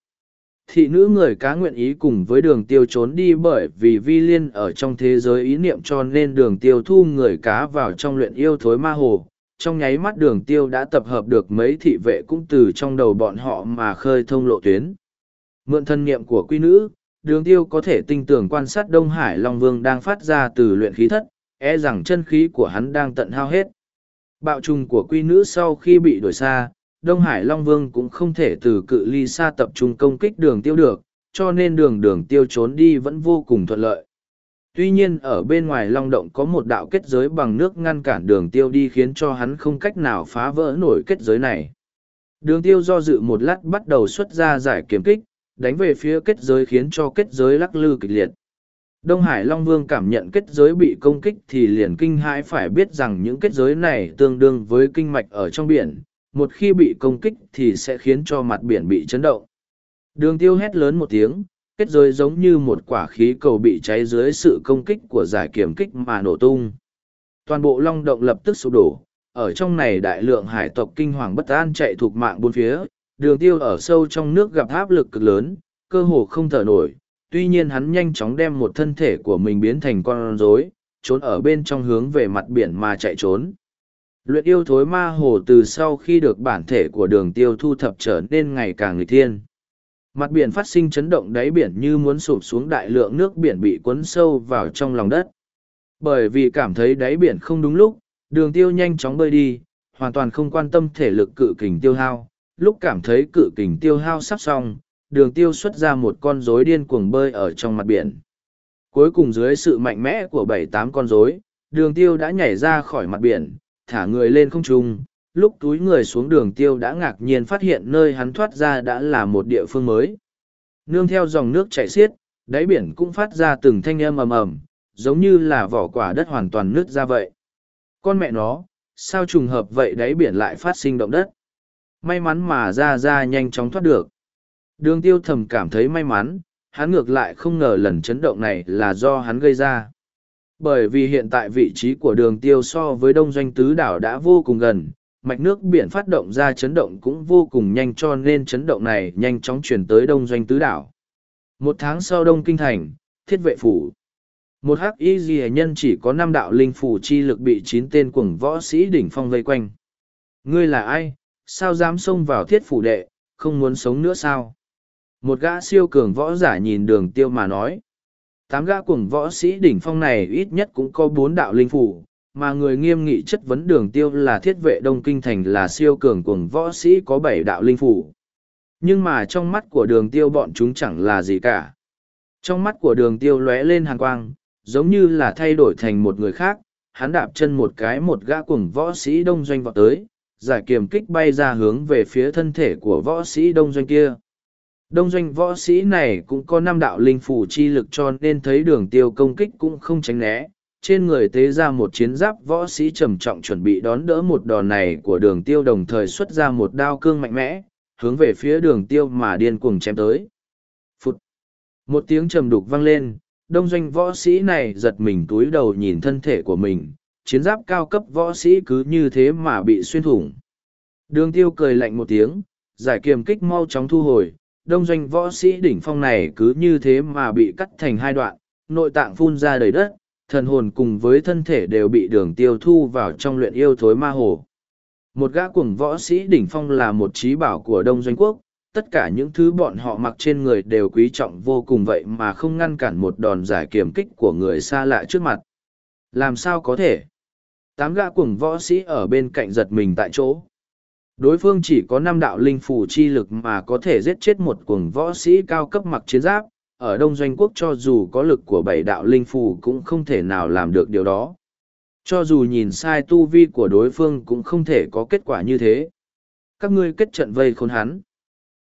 Thị nữ người cá nguyện ý cùng với đường tiêu trốn đi bởi vì vi liên ở trong thế giới ý niệm cho nên đường tiêu thu người cá vào trong luyện yêu thối ma hồ. Trong nháy mắt đường tiêu đã tập hợp được mấy thị vệ cũng từ trong đầu bọn họ mà khơi thông lộ tuyến. Mượn thân niệm của quy nữ, đường tiêu có thể tinh tường quan sát Đông Hải Long Vương đang phát ra từ luyện khí thất, e rằng chân khí của hắn đang tận hao hết. Bạo trùng của quy nữ sau khi bị đuổi xa, Đông Hải Long Vương cũng không thể từ cự ly xa tập trung công kích đường tiêu được, cho nên đường đường tiêu trốn đi vẫn vô cùng thuận lợi. Tuy nhiên ở bên ngoài Long Động có một đạo kết giới bằng nước ngăn cản đường tiêu đi khiến cho hắn không cách nào phá vỡ nổi kết giới này. Đường tiêu do dự một lát bắt đầu xuất ra giải kiếm kích, đánh về phía kết giới khiến cho kết giới lắc lư kịch liệt. Đông Hải Long Vương cảm nhận kết giới bị công kích thì liền kinh hãi phải biết rằng những kết giới này tương đương với kinh mạch ở trong biển, một khi bị công kích thì sẽ khiến cho mặt biển bị chấn động. Đường tiêu hét lớn một tiếng, kết giới giống như một quả khí cầu bị cháy dưới sự công kích của giải kiểm kích mà nổ tung. Toàn bộ long động lập tức sụp đổ, ở trong này đại lượng hải tộc kinh hoàng bất an chạy thuộc mạng bốn phía, đường tiêu ở sâu trong nước gặp áp lực cực lớn, cơ hồ không thở nổi, tuy nhiên hắn nhanh chóng đem một thân thể của mình biến thành con rối, trốn ở bên trong hướng về mặt biển mà chạy trốn. Luyện yêu thối ma hồ từ sau khi được bản thể của đường tiêu thu thập trở nên ngày càng nghịch thiên. Mặt biển phát sinh chấn động đáy biển như muốn sụp xuống đại lượng nước biển bị cuốn sâu vào trong lòng đất. Bởi vì cảm thấy đáy biển không đúng lúc, đường tiêu nhanh chóng bơi đi, hoàn toàn không quan tâm thể lực cự kình tiêu hao. Lúc cảm thấy cự kình tiêu hao sắp xong, đường tiêu xuất ra một con rối điên cuồng bơi ở trong mặt biển. Cuối cùng dưới sự mạnh mẽ của bảy tám con rối, đường tiêu đã nhảy ra khỏi mặt biển, thả người lên không trung. Lúc túi người xuống đường tiêu đã ngạc nhiên phát hiện nơi hắn thoát ra đã là một địa phương mới. Nương theo dòng nước chảy xiết, đáy biển cũng phát ra từng thanh âm ầm ầm, giống như là vỏ quả đất hoàn toàn nứt ra vậy. Con mẹ nó, sao trùng hợp vậy đáy biển lại phát sinh động đất? May mắn mà ra ra nhanh chóng thoát được. Đường tiêu thầm cảm thấy may mắn, hắn ngược lại không ngờ lần chấn động này là do hắn gây ra. Bởi vì hiện tại vị trí của đường tiêu so với đông doanh tứ đảo đã vô cùng gần, mạch nước biển phát động ra chấn động cũng vô cùng nhanh cho nên chấn động này nhanh chóng chuyển tới đông doanh tứ đảo. Một tháng sau đông kinh thành, thiết vệ phủ. Một hắc y ghi nhân chỉ có năm đạo linh phủ chi lực bị chín tên cuồng võ sĩ đỉnh phong vây quanh. Ngươi là ai? Sao dám xông vào thiết phủ đệ, không muốn sống nữa sao? Một gã siêu cường võ giả nhìn đường tiêu mà nói. Tám gã cùng võ sĩ đỉnh phong này ít nhất cũng có bốn đạo linh phủ, mà người nghiêm nghị chất vấn đường tiêu là thiết vệ đông kinh thành là siêu cường cùng võ sĩ có bảy đạo linh phủ. Nhưng mà trong mắt của đường tiêu bọn chúng chẳng là gì cả. Trong mắt của đường tiêu lóe lên hàn quang, giống như là thay đổi thành một người khác, hắn đạp chân một cái một gã cùng võ sĩ đông doanh vọt tới, giải kiềm kích bay ra hướng về phía thân thể của võ sĩ đông doanh kia. Đông doanh võ sĩ này cũng có năm đạo linh phủ chi lực cho nên thấy đường tiêu công kích cũng không tránh né. Trên người tế ra một chiến giáp võ sĩ trầm trọng chuẩn bị đón đỡ một đòn này của đường tiêu đồng thời xuất ra một đao cương mạnh mẽ, hướng về phía đường tiêu mà điên cuồng chém tới. Phụt! Một tiếng trầm đục vang lên, đông doanh võ sĩ này giật mình túi đầu nhìn thân thể của mình, chiến giáp cao cấp võ sĩ cứ như thế mà bị xuyên thủng. Đường tiêu cười lạnh một tiếng, giải kiềm kích mau chóng thu hồi, đông doanh võ sĩ đỉnh phong này cứ như thế mà bị cắt thành hai đoạn, nội tạng phun ra đầy đất, thần hồn cùng với thân thể đều bị đường tiêu thu vào trong luyện yêu thối ma hồ. Một gã cuồng võ sĩ đỉnh phong là một trí bảo của Đông Doanh Quốc, tất cả những thứ bọn họ mặc trên người đều quý trọng vô cùng vậy mà không ngăn cản một đòn giải kiểm kích của người xa lạ trước mặt. Làm sao có thể? Tám gã cuồng võ sĩ ở bên cạnh giật mình tại chỗ. Đối phương chỉ có năm đạo linh phủ chi lực mà có thể giết chết một cuồng võ sĩ cao cấp mặc chiến giáp, ở Đông Doanh Quốc cho dù có lực của bảy đạo linh phủ cũng không thể nào làm được điều đó. Cho dù nhìn sai tu vi của đối phương cũng không thể có kết quả như thế. Các ngươi kết trận vây khốn hắn.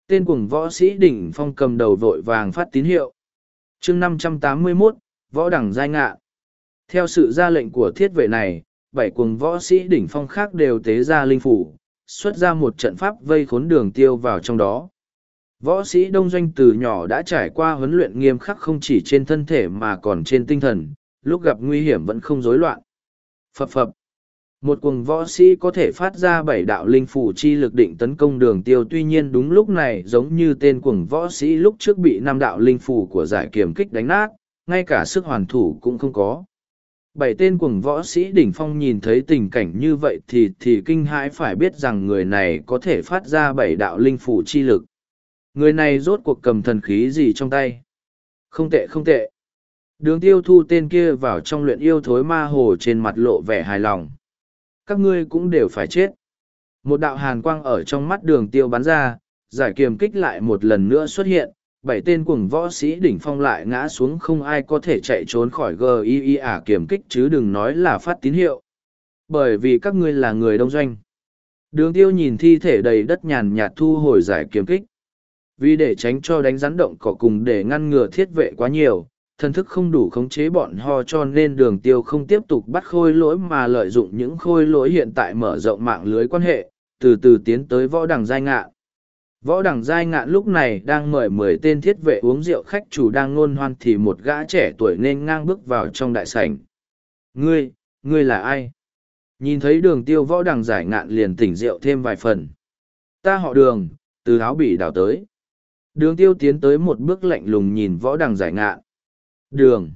Tên cuồng võ sĩ đỉnh phong cầm đầu vội vàng phát tín hiệu. chương 581, Võ Đẳng Giai Ngạ. Theo sự ra lệnh của thiết vệ này, bảy cuồng võ sĩ đỉnh phong khác đều tế ra linh phủ, xuất ra một trận pháp vây khốn đường tiêu vào trong đó. Võ sĩ đông doanh từ nhỏ đã trải qua huấn luyện nghiêm khắc không chỉ trên thân thể mà còn trên tinh thần, lúc gặp nguy hiểm vẫn không rối loạn. Phập phập. Một cuồng võ sĩ có thể phát ra bảy đạo linh phủ chi lực định tấn công đường tiêu tuy nhiên đúng lúc này giống như tên cuồng võ sĩ lúc trước bị năm đạo linh phủ của giải kiểm kích đánh nát, ngay cả sức hoàn thủ cũng không có. Bảy tên cuồng võ sĩ đỉnh phong nhìn thấy tình cảnh như vậy thì thì kinh hãi phải biết rằng người này có thể phát ra bảy đạo linh phủ chi lực. Người này rốt cuộc cầm thần khí gì trong tay? Không tệ không tệ. Đường tiêu thu tên kia vào trong luyện yêu thối ma hồ trên mặt lộ vẻ hài lòng. Các ngươi cũng đều phải chết. Một đạo hàn quang ở trong mắt đường tiêu bắn ra, giải kiềm kích lại một lần nữa xuất hiện, bảy tên cuồng võ sĩ đỉnh phong lại ngã xuống không ai có thể chạy trốn khỏi GII ả kiểm kích chứ đừng nói là phát tín hiệu. Bởi vì các ngươi là người đông doanh. Đường tiêu nhìn thi thể đầy đất nhàn nhạt thu hồi giải kiểm kích. Vì để tránh cho đánh rắn động cỏ cùng để ngăn ngừa thiết vệ quá nhiều, thần thức không đủ khống chế bọn ho cho nên đường tiêu không tiếp tục bắt khôi lỗi mà lợi dụng những khôi lỗi hiện tại mở rộng mạng lưới quan hệ, từ từ tiến tới võ đằng giai ngạn. Võ đằng giai ngạn lúc này đang mời mười tên thiết vệ uống rượu khách chủ đang ngôn hoan thì một gã trẻ tuổi nên ngang bước vào trong đại sảnh. Ngươi, ngươi là ai? Nhìn thấy đường tiêu võ đằng giải ngạn liền tỉnh rượu thêm vài phần. Ta họ đường, từ áo bị đào tới. Đường tiêu tiến tới một bước lạnh lùng nhìn võ đằng giải ngạn. Đường.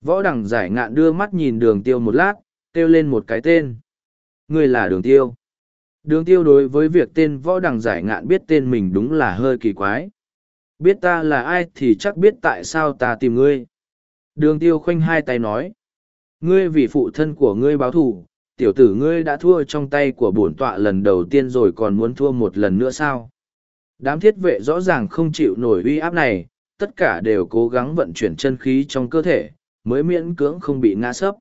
Võ đằng giải ngạn đưa mắt nhìn đường tiêu một lát, kêu lên một cái tên. Người là đường tiêu. Đường tiêu đối với việc tên võ đằng giải ngạn biết tên mình đúng là hơi kỳ quái. Biết ta là ai thì chắc biết tại sao ta tìm ngươi. Đường tiêu khoanh hai tay nói. Ngươi vì phụ thân của ngươi báo thù, tiểu tử ngươi đã thua trong tay của bổn tọa lần đầu tiên rồi còn muốn thua một lần nữa sao? Đám thiết vệ rõ ràng không chịu nổi uy áp này, tất cả đều cố gắng vận chuyển chân khí trong cơ thể, mới miễn cưỡng không bị ngã sấp.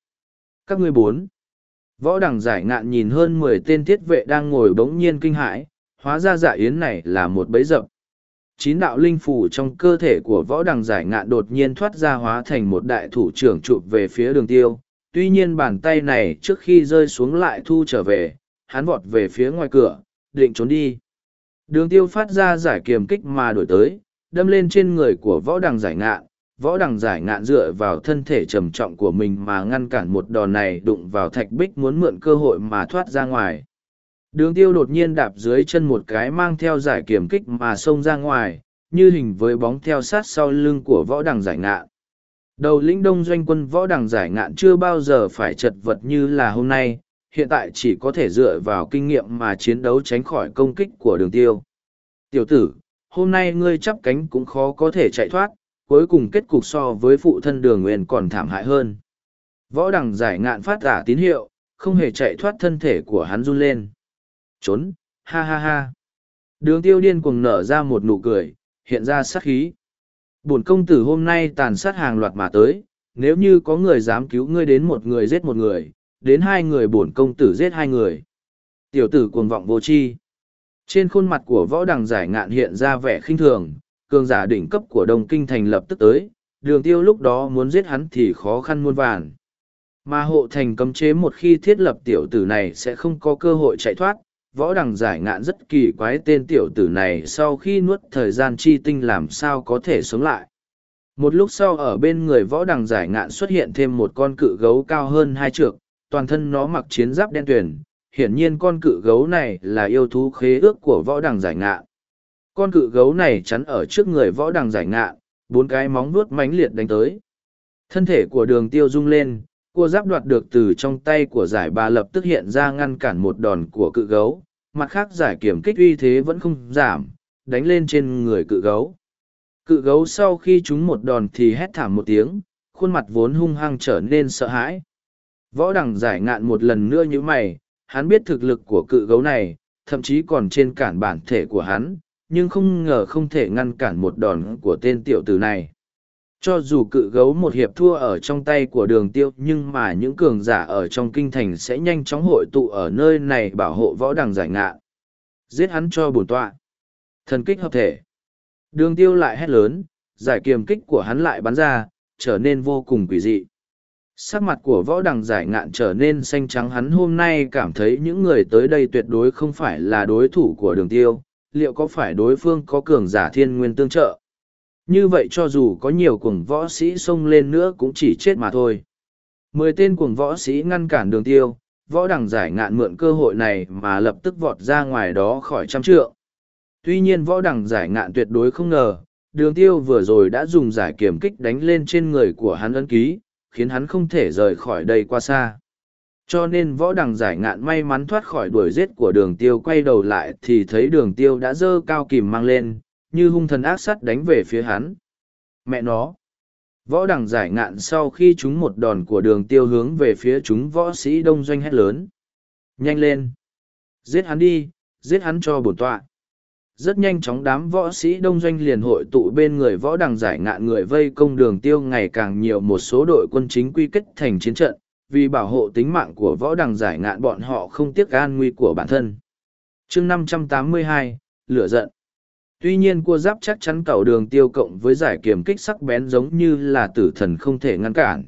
Các ngươi bốn. Võ đằng giải ngạn nhìn hơn mười tên thiết vệ đang ngồi bỗng nhiên kinh hãi, hóa ra dạ yến này là một bẫy dập. Chín đạo linh phủ trong cơ thể của võ đằng giải ngạn đột nhiên thoát ra hóa thành một đại thủ trưởng chụp về phía đường tiêu. Tuy nhiên bàn tay này trước khi rơi xuống lại thu trở về, hắn vọt về phía ngoài cửa, định trốn đi. Đường tiêu phát ra giải kiềm kích mà đổi tới, đâm lên trên người của võ đằng giải ngạn. Võ đằng giải ngạn dựa vào thân thể trầm trọng của mình mà ngăn cản một đòn này đụng vào thạch bích muốn mượn cơ hội mà thoát ra ngoài. Đường tiêu đột nhiên đạp dưới chân một cái mang theo giải kiểm kích mà xông ra ngoài, như hình với bóng theo sát sau lưng của võ đằng giải ngạn. Đầu lĩnh đông doanh quân võ đằng giải ngạn chưa bao giờ phải chật vật như là hôm nay, hiện tại chỉ có thể dựa vào kinh nghiệm mà chiến đấu tránh khỏi công kích của đường tiêu. Tiểu tử, hôm nay ngươi chắp cánh cũng khó có thể chạy thoát, cuối cùng kết cục so với phụ thân đường nguyên còn thảm hại hơn. Võ đằng giải ngạn phát giả tín hiệu, không hề chạy thoát thân thể của hắn run lên. Trốn, ha ha ha. Đường tiêu điên cuồng nở ra một nụ cười, hiện ra sát khí. Bổn công tử hôm nay tàn sát hàng loạt mà tới, nếu như có người dám cứu ngươi đến một người giết một người, đến hai người bổn công tử giết hai người. Tiểu tử cuồng vọng vô chi. Trên khuôn mặt của võ đằng giải ngạn hiện ra vẻ khinh thường, cường giả đỉnh cấp của Đông Kinh thành lập tức tới, đường tiêu lúc đó muốn giết hắn thì khó khăn muôn vàn. Mà hộ thành cấm chế một khi thiết lập tiểu tử này sẽ không có cơ hội chạy thoát, võ đằng giải ngạn rất kỳ quái tên tiểu tử này sau khi nuốt thời gian chi tinh làm sao có thể sống lại. Một lúc sau ở bên người võ đằng giải ngạn xuất hiện thêm một con cự gấu cao hơn hai trượng, toàn thân nó mặc chiến giáp đen tuyền Hiển nhiên con cự gấu này là yêu thú khế ước của võ đằng giải ngạn. Con cự gấu này chắn ở trước người võ đằng giải ngạ, bốn cái móng vuốt mãnh liệt đánh tới. Thân thể của đường tiêu rung lên, cua giáp đoạt được từ trong tay của giải bà lập tức hiện ra ngăn cản một đòn của cự gấu, mặt khác giải kiểm kích uy thế vẫn không giảm, đánh lên trên người cự gấu. Cự gấu sau khi trúng một đòn thì hét thảm một tiếng, khuôn mặt vốn hung hăng trở nên sợ hãi. Võ đằng giải ngạn một lần nữa như mày, hắn biết thực lực của cự gấu này, thậm chí còn trên cản bản thể của hắn, nhưng không ngờ không thể ngăn cản một đòn của tên tiểu tử này. Cho dù cự gấu một hiệp thua ở trong tay của đường tiêu nhưng mà những cường giả ở trong kinh thành sẽ nhanh chóng hội tụ ở nơi này bảo hộ võ đằng giải ngạn. Giết hắn cho bổn tọa. Thần kích hợp thể. Đường tiêu lại hét lớn, giải kiềm kích của hắn lại bắn ra, trở nên vô cùng quỷ dị. Sắc mặt của võ đằng giải ngạn trở nên xanh trắng hắn hôm nay cảm thấy những người tới đây tuyệt đối không phải là đối thủ của đường tiêu, liệu có phải đối phương có cường giả thiên nguyên tương trợ? Như vậy cho dù có nhiều cuồng võ sĩ xông lên nữa cũng chỉ chết mà thôi. Mười tên cuồng võ sĩ ngăn cản đường tiêu, võ đằng giải ngạn mượn cơ hội này mà lập tức vọt ra ngoài đó khỏi trăm trượng. Tuy nhiên võ đằng giải ngạn tuyệt đối không ngờ, đường tiêu vừa rồi đã dùng giải kiểm kích đánh lên trên người của hắn ấn ký, khiến hắn không thể rời khỏi đây qua xa. Cho nên võ đằng giải ngạn may mắn thoát khỏi đuổi giết của đường tiêu quay đầu lại thì thấy đường tiêu đã dơ cao kìm mang lên, như hung thần ác sắt đánh về phía hắn. Mẹ nó! Võ đằng giải ngạn sau khi chúng một đòn của đường tiêu hướng về phía chúng võ sĩ đông doanh hét lớn. Nhanh lên! Giết hắn đi, giết hắn cho bổn tọa. Rất nhanh chóng đám võ sĩ đông doanh liền hội tụ bên người võ đằng giải ngạn người vây công đường tiêu ngày càng nhiều một số đội quân chính quy kết thành chiến trận, vì bảo hộ tính mạng của võ đằng giải ngạn bọn họ không tiếc an nguy của bản thân. chương 582, lửa giận. Tuy nhiên cua giáp chắc chắn cầu đường tiêu cộng với giải kiểm kích sắc bén giống như là tử thần không thể ngăn cản.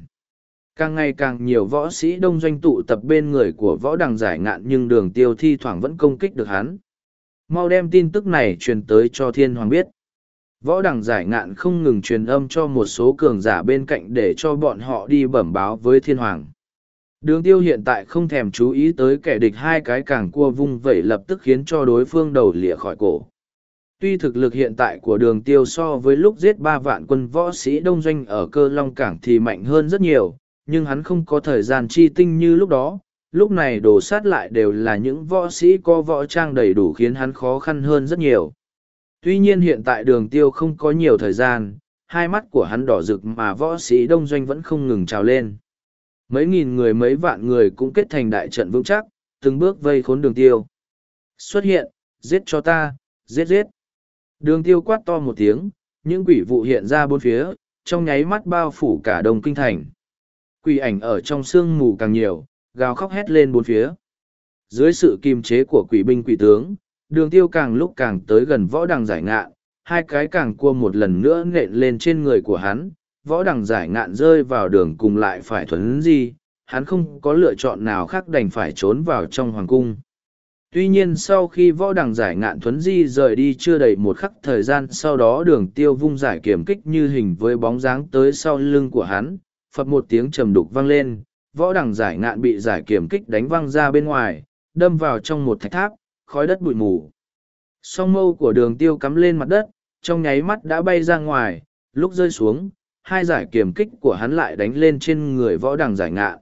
Càng ngày càng nhiều võ sĩ đông doanh tụ tập bên người của võ đằng giải ngạn nhưng đường tiêu thi thoảng vẫn công kích được hắn. Mau đem tin tức này truyền tới cho thiên hoàng biết. Võ đằng giải ngạn không ngừng truyền âm cho một số cường giả bên cạnh để cho bọn họ đi bẩm báo với thiên hoàng. Đường tiêu hiện tại không thèm chú ý tới kẻ địch hai cái càng cua vung vẩy lập tức khiến cho đối phương đầu lìa khỏi cổ. Tuy thực lực hiện tại của đường tiêu so với lúc giết ba vạn quân võ sĩ đông doanh ở cơ long cảng thì mạnh hơn rất nhiều, nhưng hắn không có thời gian chi tinh như lúc đó. Lúc này đổ sát lại đều là những võ sĩ có võ trang đầy đủ khiến hắn khó khăn hơn rất nhiều. Tuy nhiên hiện tại đường tiêu không có nhiều thời gian, hai mắt của hắn đỏ rực mà võ sĩ đông doanh vẫn không ngừng trào lên. Mấy nghìn người mấy vạn người cũng kết thành đại trận vững chắc, từng bước vây khốn đường tiêu. Xuất hiện, giết cho ta, giết giết. Đường tiêu quát to một tiếng, những quỷ vụ hiện ra bốn phía, trong nháy mắt bao phủ cả đông kinh thành. Quỷ ảnh ở trong sương mù càng nhiều, gào khóc hét lên bốn phía. Dưới sự kiềm chế của quỷ binh quỷ tướng, đường tiêu càng lúc càng tới gần võ đằng giải ngạ, hai cái càng cua một lần nữa nện lên trên người của hắn, võ đằng giải ngạn rơi vào đường cùng lại phải thuấn gì, hắn không có lựa chọn nào khác đành phải trốn vào trong hoàng cung. Tuy nhiên sau khi võ đằng giải ngạn thuấn di rời đi chưa đầy một khắc thời gian sau đó đường tiêu vung giải kiểm kích như hình với bóng dáng tới sau lưng của hắn, phập một tiếng trầm đục vang lên, võ đằng giải ngạn bị giải kiểm kích đánh văng ra bên ngoài, đâm vào trong một thạch tháp, khói đất bụi mù. Song mâu của đường tiêu cắm lên mặt đất, trong nháy mắt đã bay ra ngoài, lúc rơi xuống, hai giải kiểm kích của hắn lại đánh lên trên người võ đằng giải ngạ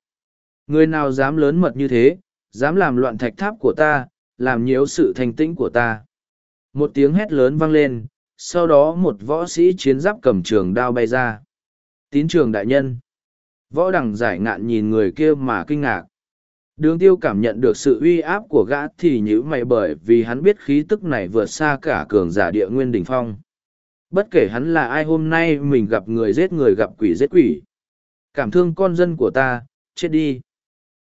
Người nào dám lớn mật như thế, dám làm loạn thạch tháp của ta, làm nhiễu sự thanh tĩnh của ta. Một tiếng hét lớn vang lên, sau đó một võ sĩ chiến giáp cầm trường đao bay ra. Tín trường đại nhân. Võ đằng giải ngạn nhìn người kia mà kinh ngạc. Đường tiêu cảm nhận được sự uy áp của gã thì nhữ mày bởi vì hắn biết khí tức này vượt xa cả cường giả địa nguyên đỉnh phong. Bất kể hắn là ai hôm nay mình gặp người giết người gặp quỷ giết quỷ. Cảm thương con dân của ta, chết đi.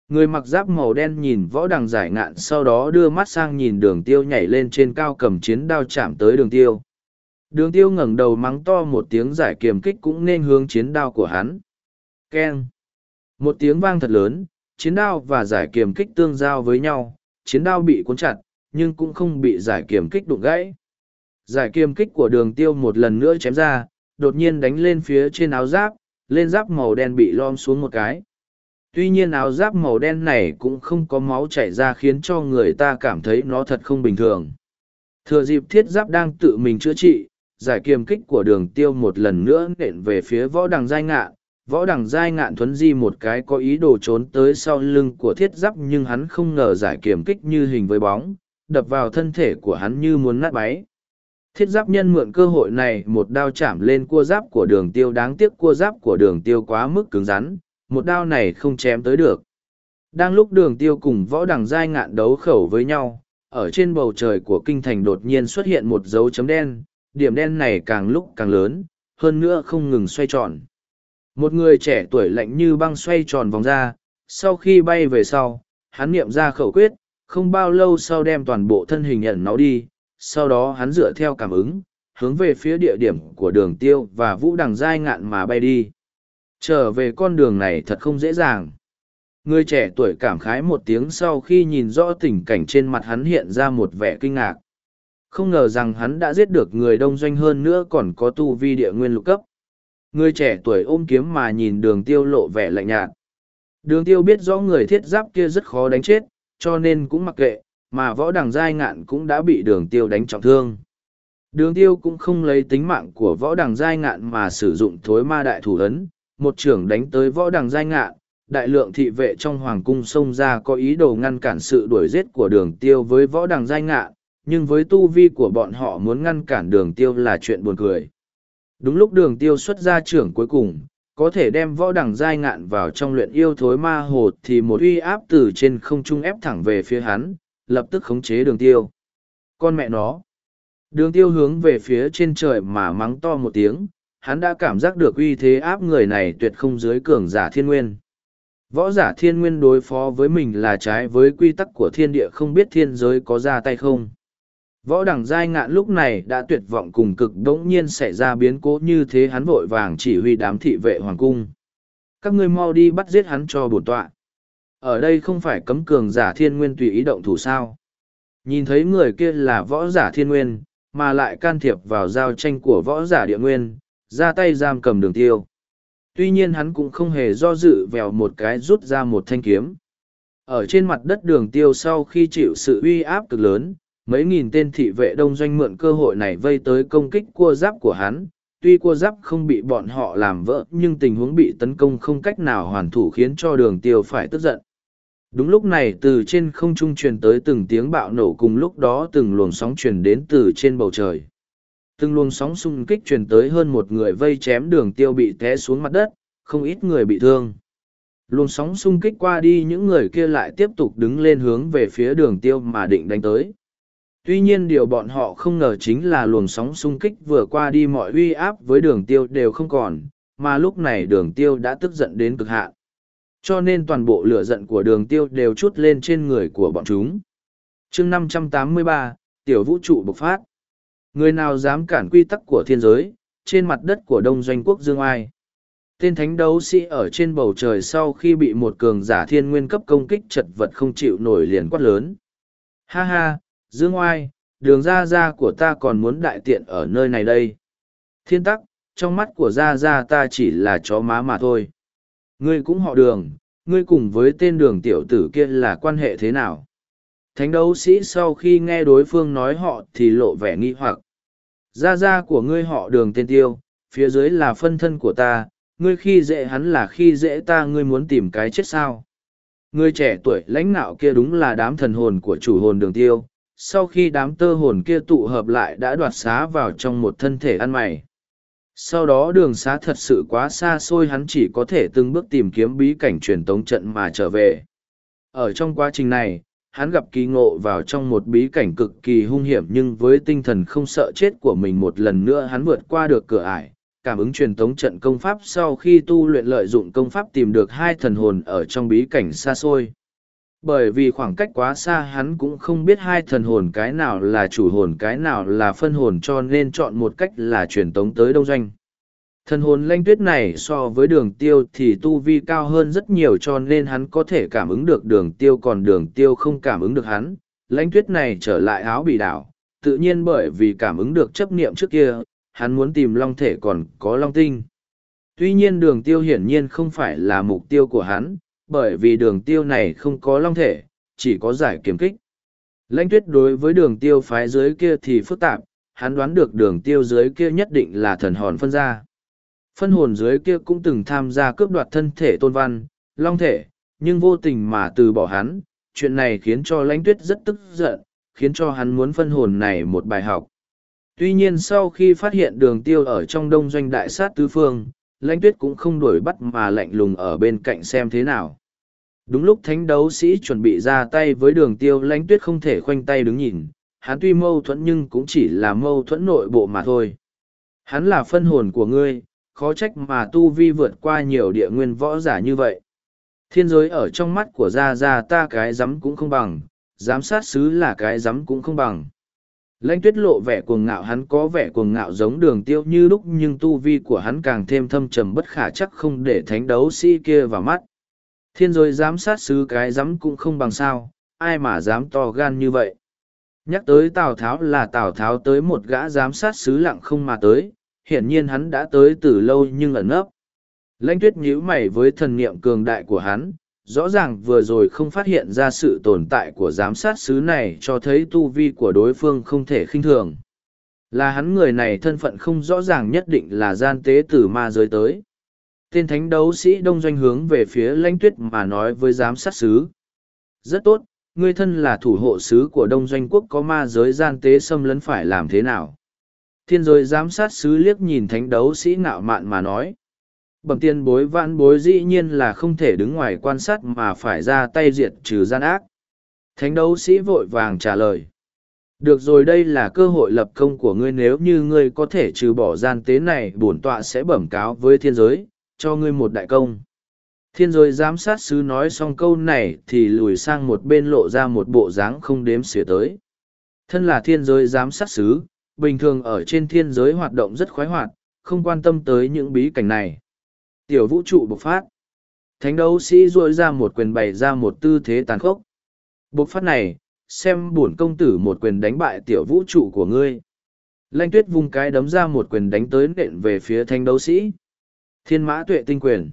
Người mặc giáp màu đen nhìn võ đằng giải ngạn sau đó đưa mắt sang nhìn đường tiêu nhảy lên trên cao cầm chiến đao chạm tới đường tiêu. Đường tiêu ngẩng đầu mắng to một tiếng giải kiềm kích cũng nên hướng chiến đao của hắn. Keng! Một tiếng vang thật lớn, chiến đao và giải kiềm kích tương giao với nhau, chiến đao bị cuốn chặt, nhưng cũng không bị giải kiềm kích đụng gãy. Giải kiềm kích của đường tiêu một lần nữa chém ra, đột nhiên đánh lên phía trên áo giáp, lên giáp màu đen bị lom xuống một cái. Tuy nhiên áo giáp màu đen này cũng không có máu chảy ra khiến cho người ta cảm thấy nó thật không bình thường. Thừa dịp thiết giáp đang tự mình chữa trị, giải kiềm kích của đường tiêu một lần nữa nện về phía võ đằng giai ngạn. Võ đằng giai ngạn thuấn di một cái có ý đồ trốn tới sau lưng của thiết giáp nhưng hắn không ngờ giải kiềm kích như hình với bóng, đập vào thân thể của hắn như muốn nát bấy. Thiết giáp nhân mượn cơ hội này một đao chạm lên cua giáp của đường tiêu đáng tiếc cua giáp của đường tiêu quá mức cứng rắn, một đao này không chém tới được. Đang lúc đường tiêu cùng võ đằng giai ngạn đấu khẩu với nhau, ở trên bầu trời của kinh thành đột nhiên xuất hiện một dấu chấm đen, điểm đen này càng lúc càng lớn, hơn nữa không ngừng xoay tròn. Một người trẻ tuổi lạnh như băng xoay tròn vòng ra, sau khi bay về sau, hắn niệm ra khẩu quyết, không bao lâu sau đem toàn bộ thân hình ẩn nó đi, sau đó hắn dựa theo cảm ứng, hướng về phía địa điểm của đường tiêu và vũ đằng dai ngạn mà bay đi. Trở về con đường này thật không dễ dàng. Người trẻ tuổi cảm khái một tiếng sau khi nhìn rõ tình cảnh trên mặt hắn hiện ra một vẻ kinh ngạc. Không ngờ rằng hắn đã giết được người đông doanh hơn nữa còn có tu vi địa nguyên lục cấp. Người trẻ tuổi ôm kiếm mà nhìn đường tiêu lộ vẻ lạnh nhạt. Đường tiêu biết rõ người thiết giáp kia rất khó đánh chết, cho nên cũng mặc kệ, mà võ đằng giai ngạn cũng đã bị đường tiêu đánh trọng thương. Đường tiêu cũng không lấy tính mạng của võ đằng giai ngạn mà sử dụng thối ma đại thủ ấn, một trưởng đánh tới võ đằng giai ngạn, đại lượng thị vệ trong hoàng cung xông ra có ý đồ ngăn cản sự đuổi giết của đường tiêu với võ đằng giai ngạn, nhưng với tu vi của bọn họ muốn ngăn cản đường tiêu là chuyện buồn cười. Đúng lúc đường tiêu xuất ra trưởng cuối cùng, có thể đem võ đằng giai ngạn vào trong luyện yêu thối ma hồ thì một uy áp từ trên không trung ép thẳng về phía hắn, lập tức khống chế đường tiêu. Con mẹ nó. Đường tiêu hướng về phía trên trời mà mắng to một tiếng, hắn đã cảm giác được uy thế áp người này tuyệt không dưới cường giả thiên nguyên. Võ giả thiên nguyên đối phó với mình là trái với quy tắc của thiên địa không biết thiên giới có ra tay không. Võ đẳng giai ngạn lúc này đã tuyệt vọng cùng cực đống nhiên xảy ra biến cố như thế hắn vội vàng chỉ huy đám thị vệ hoàng cung. Các ngươi mau đi bắt giết hắn cho bổn tọa. Ở đây không phải cấm cường giả thiên nguyên tùy ý động thủ sao. Nhìn thấy người kia là võ giả thiên nguyên, mà lại can thiệp vào giao tranh của võ giả địa nguyên, ra tay giam cầm đường tiêu. Tuy nhiên hắn cũng không hề do dự vèo một cái rút ra một thanh kiếm. Ở trên mặt đất đường tiêu sau khi chịu sự uy áp cực lớn, mấy nghìn tên thị vệ đông doanh mượn cơ hội này vây tới công kích cua giáp của hắn. Tuy cua giáp không bị bọn họ làm vỡ nhưng tình huống bị tấn công không cách nào hoàn thủ khiến cho đường tiêu phải tức giận. Đúng lúc này từ trên không trung truyền tới từng tiếng bạo nổ cùng lúc đó từng luồng sóng truyền đến từ trên bầu trời. Từng luồng sóng xung kích truyền tới hơn một người vây chém đường tiêu bị té xuống mặt đất, không ít người bị thương. Luồng sóng xung kích qua đi những người kia lại tiếp tục đứng lên hướng về phía đường tiêu mà định đánh tới. Tuy nhiên điều bọn họ không ngờ chính là luồng sóng xung kích vừa qua đi mọi uy áp với đường tiêu đều không còn, mà lúc này đường tiêu đã tức giận đến cực hạn. Cho nên toàn bộ lửa giận của đường tiêu đều chút lên trên người của bọn chúng. chương 583, Tiểu Vũ trụ bộc phát. Người nào dám cản quy tắc của thiên giới, trên mặt đất của đông doanh quốc Dương Ai. Tên thánh đấu sĩ ở trên bầu trời sau khi bị một cường giả thiên nguyên cấp công kích chật vật không chịu nổi liền quát lớn. Ha ha, Dương Oai, đường ra ra của ta còn muốn đại tiện ở nơi này đây. Thiên tắc, trong mắt của ra ra ta chỉ là chó má mà thôi. Ngươi cũng họ đường, ngươi cùng với tên đường tiểu tử kia là quan hệ thế nào? Thánh đấu sĩ sau khi nghe đối phương nói họ thì lộ vẻ nghi hoặc. Gia gia của ngươi họ đường tên tiêu, phía dưới là phân thân của ta, ngươi khi dễ hắn là khi dễ ta ngươi muốn tìm cái chết sao. Ngươi trẻ tuổi lãnh nạo kia đúng là đám thần hồn của chủ hồn đường tiêu, sau khi đám tơ hồn kia tụ hợp lại đã đoạt xá vào trong một thân thể ăn mày. Sau đó đường xá thật sự quá xa xôi hắn chỉ có thể từng bước tìm kiếm bí cảnh truyền tống trận mà trở về. Ở trong quá trình này, hắn gặp kỳ ngộ vào trong một bí cảnh cực kỳ hung hiểm nhưng với tinh thần không sợ chết của mình một lần nữa hắn vượt qua được cửa ải cảm ứng truyền tống trận công pháp sau khi tu luyện lợi dụng công pháp tìm được hai thần hồn ở trong bí cảnh xa xôi bởi vì khoảng cách quá xa hắn cũng không biết hai thần hồn cái nào là chủ hồn cái nào là phân hồn cho nên chọn một cách là truyền tống tới đông doanh Thần hồn lanh tuyết này so với đường tiêu thì tu vi cao hơn rất nhiều cho nên hắn có thể cảm ứng được đường tiêu còn đường tiêu không cảm ứng được hắn. Lãnh tuyết này trở lại áo bị đảo, tự nhiên bởi vì cảm ứng được chấp niệm trước kia, hắn muốn tìm long thể còn có long tinh. Tuy nhiên đường tiêu hiển nhiên không phải là mục tiêu của hắn, bởi vì đường tiêu này không có long thể, chỉ có giải kiểm kích. Lãnh tuyết đối với đường tiêu phái dưới kia thì phức tạp, hắn đoán được đường tiêu dưới kia nhất định là thần hồn phân ra. Phân hồn dưới kia cũng từng tham gia cướp đoạt thân thể tôn văn, long thể, nhưng vô tình mà từ bỏ hắn, chuyện này khiến cho lãnh tuyết rất tức giận, khiến cho hắn muốn phân hồn này một bài học. Tuy nhiên sau khi phát hiện đường tiêu ở trong đông doanh đại sát tứ phương, lãnh tuyết cũng không đuổi bắt mà lạnh lùng ở bên cạnh xem thế nào. Đúng lúc thánh đấu sĩ chuẩn bị ra tay với đường tiêu lãnh tuyết không thể khoanh tay đứng nhìn, hắn tuy mâu thuẫn nhưng cũng chỉ là mâu thuẫn nội bộ mà thôi. Hắn là phân hồn của ngươi, khó trách mà tu vi vượt qua nhiều địa nguyên võ giả như vậy. Thiên giới ở trong mắt của Gia Gia ta cái rắm cũng không bằng, giám sát sứ là cái rắm cũng không bằng. Lãnh tuyết lộ vẻ cuồng ngạo hắn có vẻ cuồng ngạo giống đường tiêu như lúc nhưng tu vi của hắn càng thêm thâm trầm bất khả chắc không để thánh đấu sĩ kia vào mắt. Thiên rồi giám sát sứ cái rắm cũng không bằng sao, ai mà dám to gan như vậy. Nhắc tới Tào Tháo là Tào Tháo tới một gã giám sát sứ lặng không mà tới, hiển nhiên hắn đã tới từ lâu nhưng ẩn nấp. Lãnh tuyết nhíu mày với thần niệm cường đại của hắn, rõ ràng vừa rồi không phát hiện ra sự tồn tại của giám sát sứ này cho thấy tu vi của đối phương không thể khinh thường. Là hắn người này thân phận không rõ ràng nhất định là gian tế từ ma giới tới. Tên thánh đấu sĩ đông doanh hướng về phía lãnh tuyết mà nói với giám sát sứ. Rất tốt, ngươi thân là thủ hộ sứ của đông doanh quốc có ma giới gian tế xâm lấn phải làm thế nào? Thiên giới giám sát sứ liếc nhìn thánh đấu sĩ nạo mạn mà nói. Bẩm tiền bối vãn bối dĩ nhiên là không thể đứng ngoài quan sát mà phải ra tay diệt trừ gian ác. Thánh đấu sĩ vội vàng trả lời. Được rồi đây là cơ hội lập công của ngươi nếu như ngươi có thể trừ bỏ gian tế này bổn tọa sẽ bẩm cáo với thiên giới, cho ngươi một đại công. Thiên giới giám sát sứ nói xong câu này thì lùi sang một bên lộ ra một bộ dáng không đếm xỉa tới. Thân là thiên giới giám sát sứ, bình thường ở trên thiên giới hoạt động rất khoái hoạt, không quan tâm tới những bí cảnh này. Tiểu vũ trụ bộc phát. Thánh đấu sĩ duỗi ra một quyền bày ra một tư thế tàn khốc. Bộc phát này, xem bổn công tử một quyền đánh bại tiểu vũ trụ của ngươi. Lanh tuyết vung cái đấm ra một quyền đánh tới nện về phía thánh đấu sĩ. Thiên mã tuệ tinh quyền.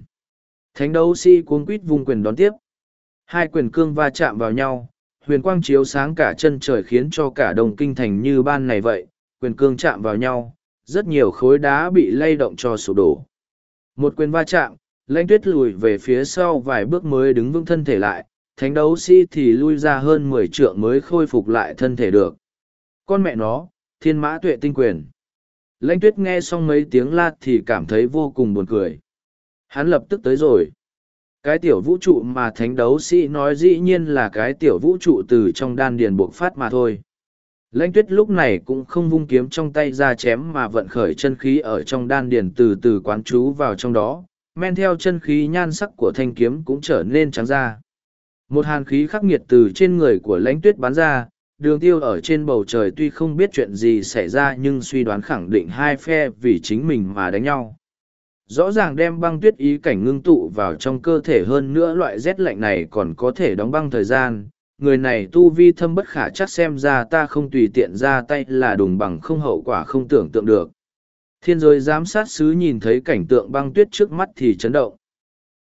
Thánh đấu sĩ cuống quýt vùng quyền đón tiếp. Hai quyền cương va chạm vào nhau, huyền quang chiếu sáng cả chân trời khiến cho cả đồng kinh thành như ban này vậy, quyền cương chạm vào nhau, rất nhiều khối đá bị lay động cho sụp đổ. Một quyền va chạm, lãnh tuyết lùi về phía sau vài bước mới đứng vững thân thể lại, thánh đấu sĩ thì lui ra hơn mười trượng mới khôi phục lại thân thể được. Con mẹ nó, thiên mã tuệ tinh quyền. Lãnh tuyết nghe xong mấy tiếng la thì cảm thấy vô cùng buồn cười. Hắn lập tức tới rồi. Cái tiểu vũ trụ mà thánh đấu sĩ nói dĩ nhiên là cái tiểu vũ trụ từ trong đan điền buộc phát mà thôi. Lãnh tuyết lúc này cũng không vung kiếm trong tay ra chém mà vận khởi chân khí ở trong đan điền từ từ quán chú vào trong đó, men theo chân khí nhan sắc của thanh kiếm cũng trở nên trắng ra. Một hàn khí khắc nghiệt từ trên người của lãnh tuyết bắn ra, đường tiêu ở trên bầu trời tuy không biết chuyện gì xảy ra nhưng suy đoán khẳng định hai phe vì chính mình mà đánh nhau. Rõ ràng đem băng tuyết ý cảnh ngưng tụ vào trong cơ thể hơn nữa loại rét lạnh này còn có thể đóng băng thời gian, người này tu vi thâm bất khả chắc xem ra ta không tùy tiện ra tay là đùng bằng không hậu quả không tưởng tượng được. Thiên giới giám sát sứ nhìn thấy cảnh tượng băng tuyết trước mắt thì chấn động.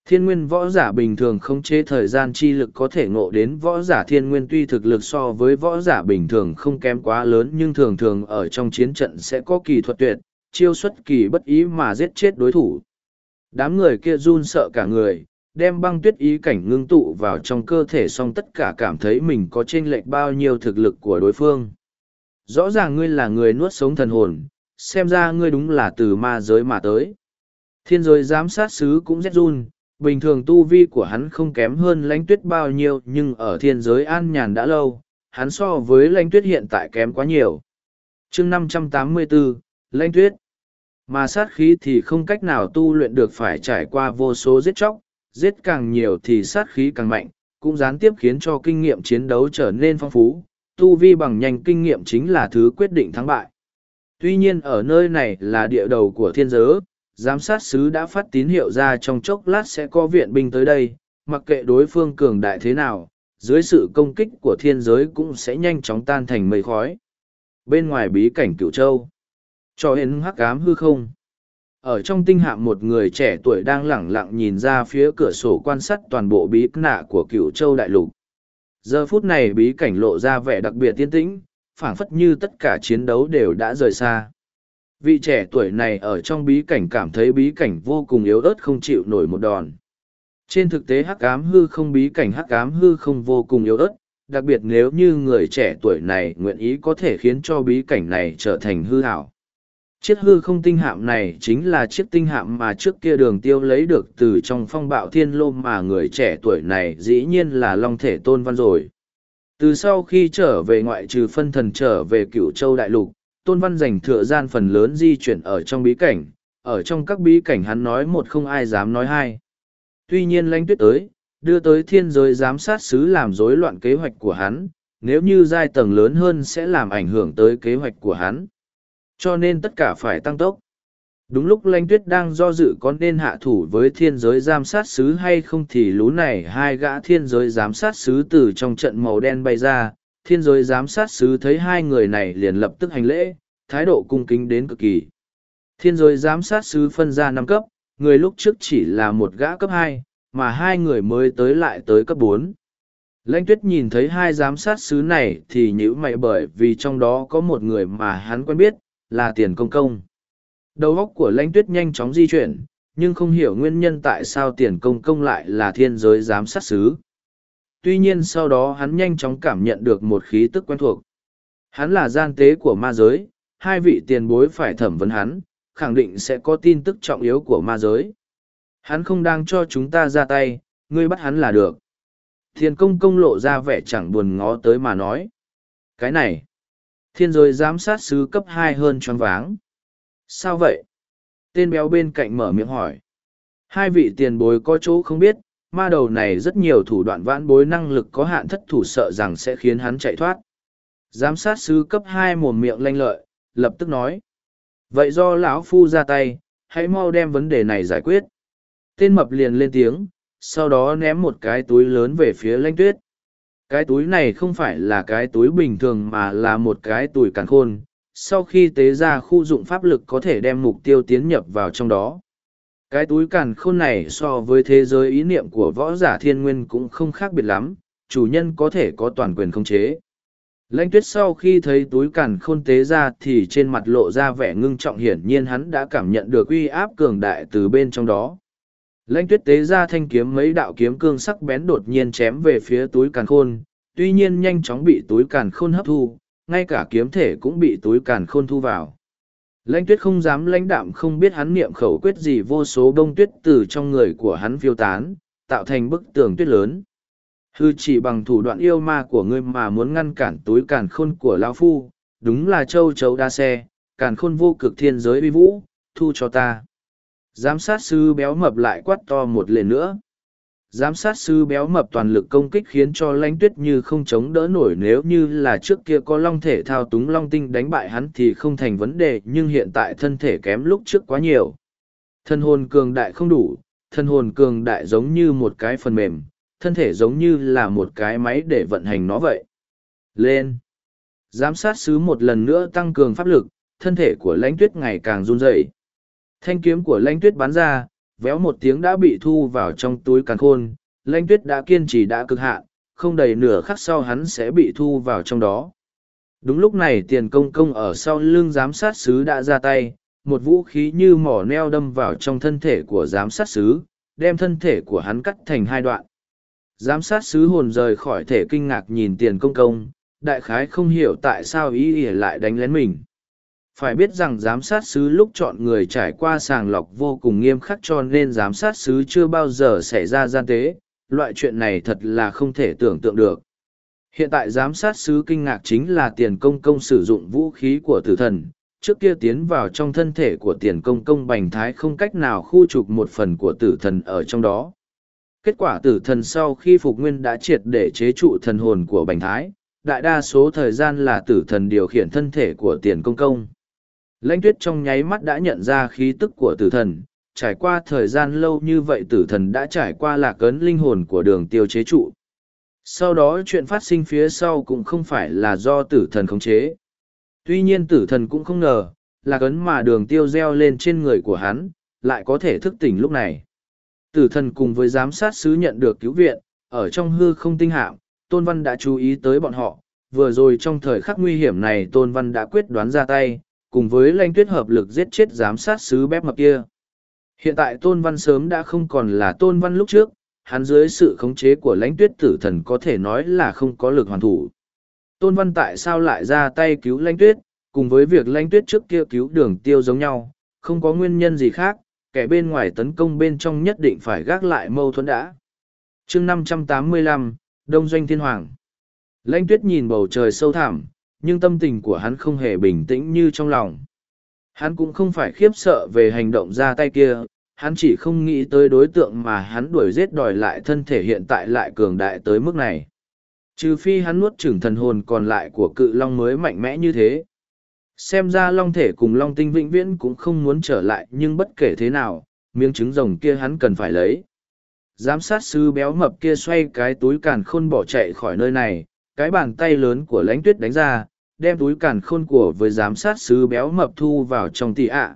Thiên nguyên võ giả bình thường không chế thời gian chi lực có thể ngộ đến võ giả thiên nguyên tuy thực lực so với võ giả bình thường không kém quá lớn nhưng thường thường ở trong chiến trận sẽ có kỳ thuật tuyệt, chiêu xuất kỳ bất ý mà giết chết đối thủ. Đám người kia run sợ cả người, đem băng tuyết ý cảnh ngưng tụ vào trong cơ thể xong tất cả cảm thấy mình có chênh lệch bao nhiêu thực lực của đối phương. Rõ ràng ngươi là người nuốt sống thần hồn, xem ra ngươi đúng là từ ma giới mà tới. Thiên giới giám sát sứ cũng rét run, bình thường tu vi của hắn không kém hơn lãnh tuyết bao nhiêu nhưng ở thiên giới an nhàn đã lâu, hắn so với lãnh tuyết hiện tại kém quá nhiều. chương 584, lãnh tuyết. Mà sát khí thì không cách nào tu luyện được phải trải qua vô số giết chóc, giết càng nhiều thì sát khí càng mạnh, cũng gián tiếp khiến cho kinh nghiệm chiến đấu trở nên phong phú, tu vi bằng nhanh kinh nghiệm chính là thứ quyết định thắng bại. Tuy nhiên ở nơi này là địa đầu của thiên giới, giám sát sứ đã phát tín hiệu ra trong chốc lát sẽ có viện binh tới đây, mặc kệ đối phương cường đại thế nào, dưới sự công kích của thiên giới cũng sẽ nhanh chóng tan thành mây khói. Bên ngoài bí cảnh cửu châu, Cho hến hắc ám hư không. Ở trong tinh hạm một người trẻ tuổi đang lẳng lặng nhìn ra phía cửa sổ quan sát toàn bộ bí nạ của Cửu châu đại lục. Giờ phút này bí cảnh lộ ra vẻ đặc biệt tiên tĩnh, phảng phất như tất cả chiến đấu đều đã rời xa. Vị trẻ tuổi này ở trong bí cảnh cảm thấy bí cảnh vô cùng yếu ớt không chịu nổi một đòn. Trên thực tế hắc ám hư không bí cảnh hắc ám hư không vô cùng yếu ớt, đặc biệt nếu như người trẻ tuổi này nguyện ý có thể khiến cho bí cảnh này trở thành hư hảo. Chiếc hư không tinh hạm này chính là chiếc tinh hạm mà trước kia đường tiêu lấy được từ trong phong bạo thiên lô mà người trẻ tuổi này dĩ nhiên là long thể tôn văn rồi. Từ sau khi trở về ngoại trừ phân thần trở về cửu châu đại lục, tôn văn dành thừa gian phần lớn di chuyển ở trong bí cảnh, ở trong các bí cảnh hắn nói một không ai dám nói hai. Tuy nhiên lãnh tuyết tới, đưa tới thiên giới giám sát sứ làm rối loạn kế hoạch của hắn, nếu như giai tầng lớn hơn sẽ làm ảnh hưởng tới kế hoạch của hắn. Cho nên tất cả phải tăng tốc. Đúng lúc lãnh tuyết đang do dự có nên hạ thủ với thiên giới giám sát sứ hay không thì lú này hai gã thiên giới giám sát sứ từ trong trận màu đen bay ra, thiên giới giám sát sứ thấy hai người này liền lập tức hành lễ, thái độ cung kính đến cực kỳ. Thiên giới giám sát sứ phân ra năm cấp, người lúc trước chỉ là một gã cấp hai, mà hai người mới tới lại tới cấp bốn. Lãnh tuyết nhìn thấy hai giám sát sứ này thì nhữ mày bởi vì trong đó có một người mà hắn quen biết, là tiền công công. Đầu óc của lãnh tuyết nhanh chóng di chuyển, nhưng không hiểu nguyên nhân tại sao tiền công công lại là thiên giới giám sát sứ. Tuy nhiên sau đó hắn nhanh chóng cảm nhận được một khí tức quen thuộc. Hắn là gian tế của ma giới, hai vị tiền bối phải thẩm vấn hắn, khẳng định sẽ có tin tức trọng yếu của ma giới. Hắn không đang cho chúng ta ra tay, ngươi bắt hắn là được. Thiên công công lộ ra vẻ chẳng buồn ngó tới mà nói. Cái này, thiên giới giám sát sứ cấp hai hơn choáng váng. Sao vậy? Tên béo bên cạnh mở miệng hỏi. Hai vị tiền bối có chỗ không biết, ma đầu này rất nhiều thủ đoạn vãn bối năng lực có hạn thất thủ sợ rằng sẽ khiến hắn chạy thoát. Giám sát sứ cấp hai mồm miệng lanh lợi, lập tức nói. Vậy do lão phu ra tay, hãy mau đem vấn đề này giải quyết. Tên mập liền lên tiếng, sau đó ném một cái túi lớn về phía lanh tuyết. Cái túi này không phải là cái túi bình thường mà là một cái túi càn khôn. Sau khi tế ra khu dụng pháp lực có thể đem mục tiêu tiến nhập vào trong đó. Cái túi càn khôn này so với thế giới ý niệm của võ giả thiên nguyên cũng không khác biệt lắm, chủ nhân có thể có toàn quyền khống chế. Lãnh tuyết sau khi thấy túi càn khôn tế ra thì trên mặt lộ ra vẻ ngưng trọng hiển nhiên hắn đã cảm nhận được uy áp cường đại từ bên trong đó. Lãnh tuyết tế ra thanh kiếm mấy đạo kiếm cương sắc bén đột nhiên chém về phía túi càn khôn, tuy nhiên nhanh chóng bị túi càn khôn hấp thu, ngay cả kiếm thể cũng bị túi càn khôn thu vào. Lãnh tuyết không dám lãnh đạm không biết hắn niệm khẩu quyết gì vô số bông tuyết từ trong người của hắn phiêu tán, tạo thành bức tường tuyết lớn. Hư chỉ bằng thủ đoạn yêu ma của ngươi mà muốn ngăn cản túi càn khôn của Lao Phu, đúng là châu chấu đa xe, càn khôn vô cực thiên giới uy vũ, thu cho ta. Giám sát sư béo mập lại quát to một lần nữa. Giám sát sư béo mập toàn lực công kích khiến cho lãnh tuyết như không chống đỡ nổi nếu như là trước kia có long thể thao túng long tinh đánh bại hắn thì không thành vấn đề nhưng hiện tại thân thể kém lúc trước quá nhiều. Thân hồn cường đại không đủ, thân hồn cường đại giống như một cái phần mềm, thân thể giống như là một cái máy để vận hành nó vậy. Lên! Giám sát sứ một lần nữa tăng cường pháp lực, thân thể của lãnh tuyết ngày càng run rẩy. Thanh kiếm của lãnh tuyết bắn ra, véo một tiếng đã bị thu vào trong túi càn khôn, lãnh tuyết đã kiên trì đã cực hạn, không đầy nửa khắc sau hắn sẽ bị thu vào trong đó. Đúng lúc này tiền công công ở sau lưng giám sát sứ đã ra tay, một vũ khí như mỏ neo đâm vào trong thân thể của giám sát sứ, đem thân thể của hắn cắt thành hai đoạn. Giám sát sứ hồn rời khỏi thể kinh ngạc nhìn tiền công công, đại khái không hiểu tại sao ý ỉa lại đánh lén mình. Phải biết rằng giám sát sứ lúc chọn người trải qua sàng lọc vô cùng nghiêm khắc cho nên giám sát sứ chưa bao giờ xảy ra gian tế, loại chuyện này thật là không thể tưởng tượng được. Hiện tại giám sát sứ kinh ngạc chính là tiền công công sử dụng vũ khí của tử thần, trước kia tiến vào trong thân thể của tiền công công bành thái không cách nào khu trục một phần của tử thần ở trong đó. Kết quả tử thần sau khi phục nguyên đã triệt để chế trụ thần hồn của bành thái, đại đa số thời gian là tử thần điều khiển thân thể của tiền công công. Lãnh tuyết trong nháy mắt đã nhận ra khí tức của tử thần, trải qua thời gian lâu như vậy tử thần đã trải qua lạc ấn linh hồn của đường tiêu chế trụ. Sau đó chuyện phát sinh phía sau cũng không phải là do tử thần khống chế. Tuy nhiên tử thần cũng không ngờ, là cấn mà đường tiêu gieo lên trên người của hắn, lại có thể thức tỉnh lúc này. Tử thần cùng với giám sát sứ nhận được cứu viện, ở trong hư không tinh hạm, Tôn Văn đã chú ý tới bọn họ, vừa rồi trong thời khắc nguy hiểm này Tôn Văn đã quyết đoán ra tay, cùng với lanh tuyết hợp lực giết chết giám sát sứ bép mập kia. Hiện tại Tôn Văn sớm đã không còn là Tôn Văn lúc trước, hắn dưới sự khống chế của lãnh tuyết tử thần có thể nói là không có lực hoàn thủ. Tôn Văn tại sao lại ra tay cứu lãnh tuyết, cùng với việc lãnh tuyết trước kia cứu đường tiêu giống nhau, không có nguyên nhân gì khác, kẻ bên ngoài tấn công bên trong nhất định phải gác lại mâu thuẫn đã. chương năm trăm tám mươi lăm Đông Doanh Thiên Hoàng Lãnh tuyết nhìn bầu trời sâu thẳm, nhưng tâm tình của hắn không hề bình tĩnh như trong lòng. Hắn cũng không phải khiếp sợ về hành động ra tay kia, hắn chỉ không nghĩ tới đối tượng mà hắn đuổi giết đòi lại thân thể hiện tại lại cường đại tới mức này. Trừ phi hắn nuốt chửng thần hồn còn lại của cự long mới mạnh mẽ như thế. Xem ra long thể cùng long tinh vĩnh viễn cũng không muốn trở lại nhưng bất kể thế nào, miếng trứng rồng kia hắn cần phải lấy. Giám sát sư béo mập kia xoay cái túi càn khôn bỏ chạy khỏi nơi này, cái bàn tay lớn của lãnh tuyết đánh ra, đem túi càn khôn của với giám sát sứ béo mập thu vào trong tị ạ.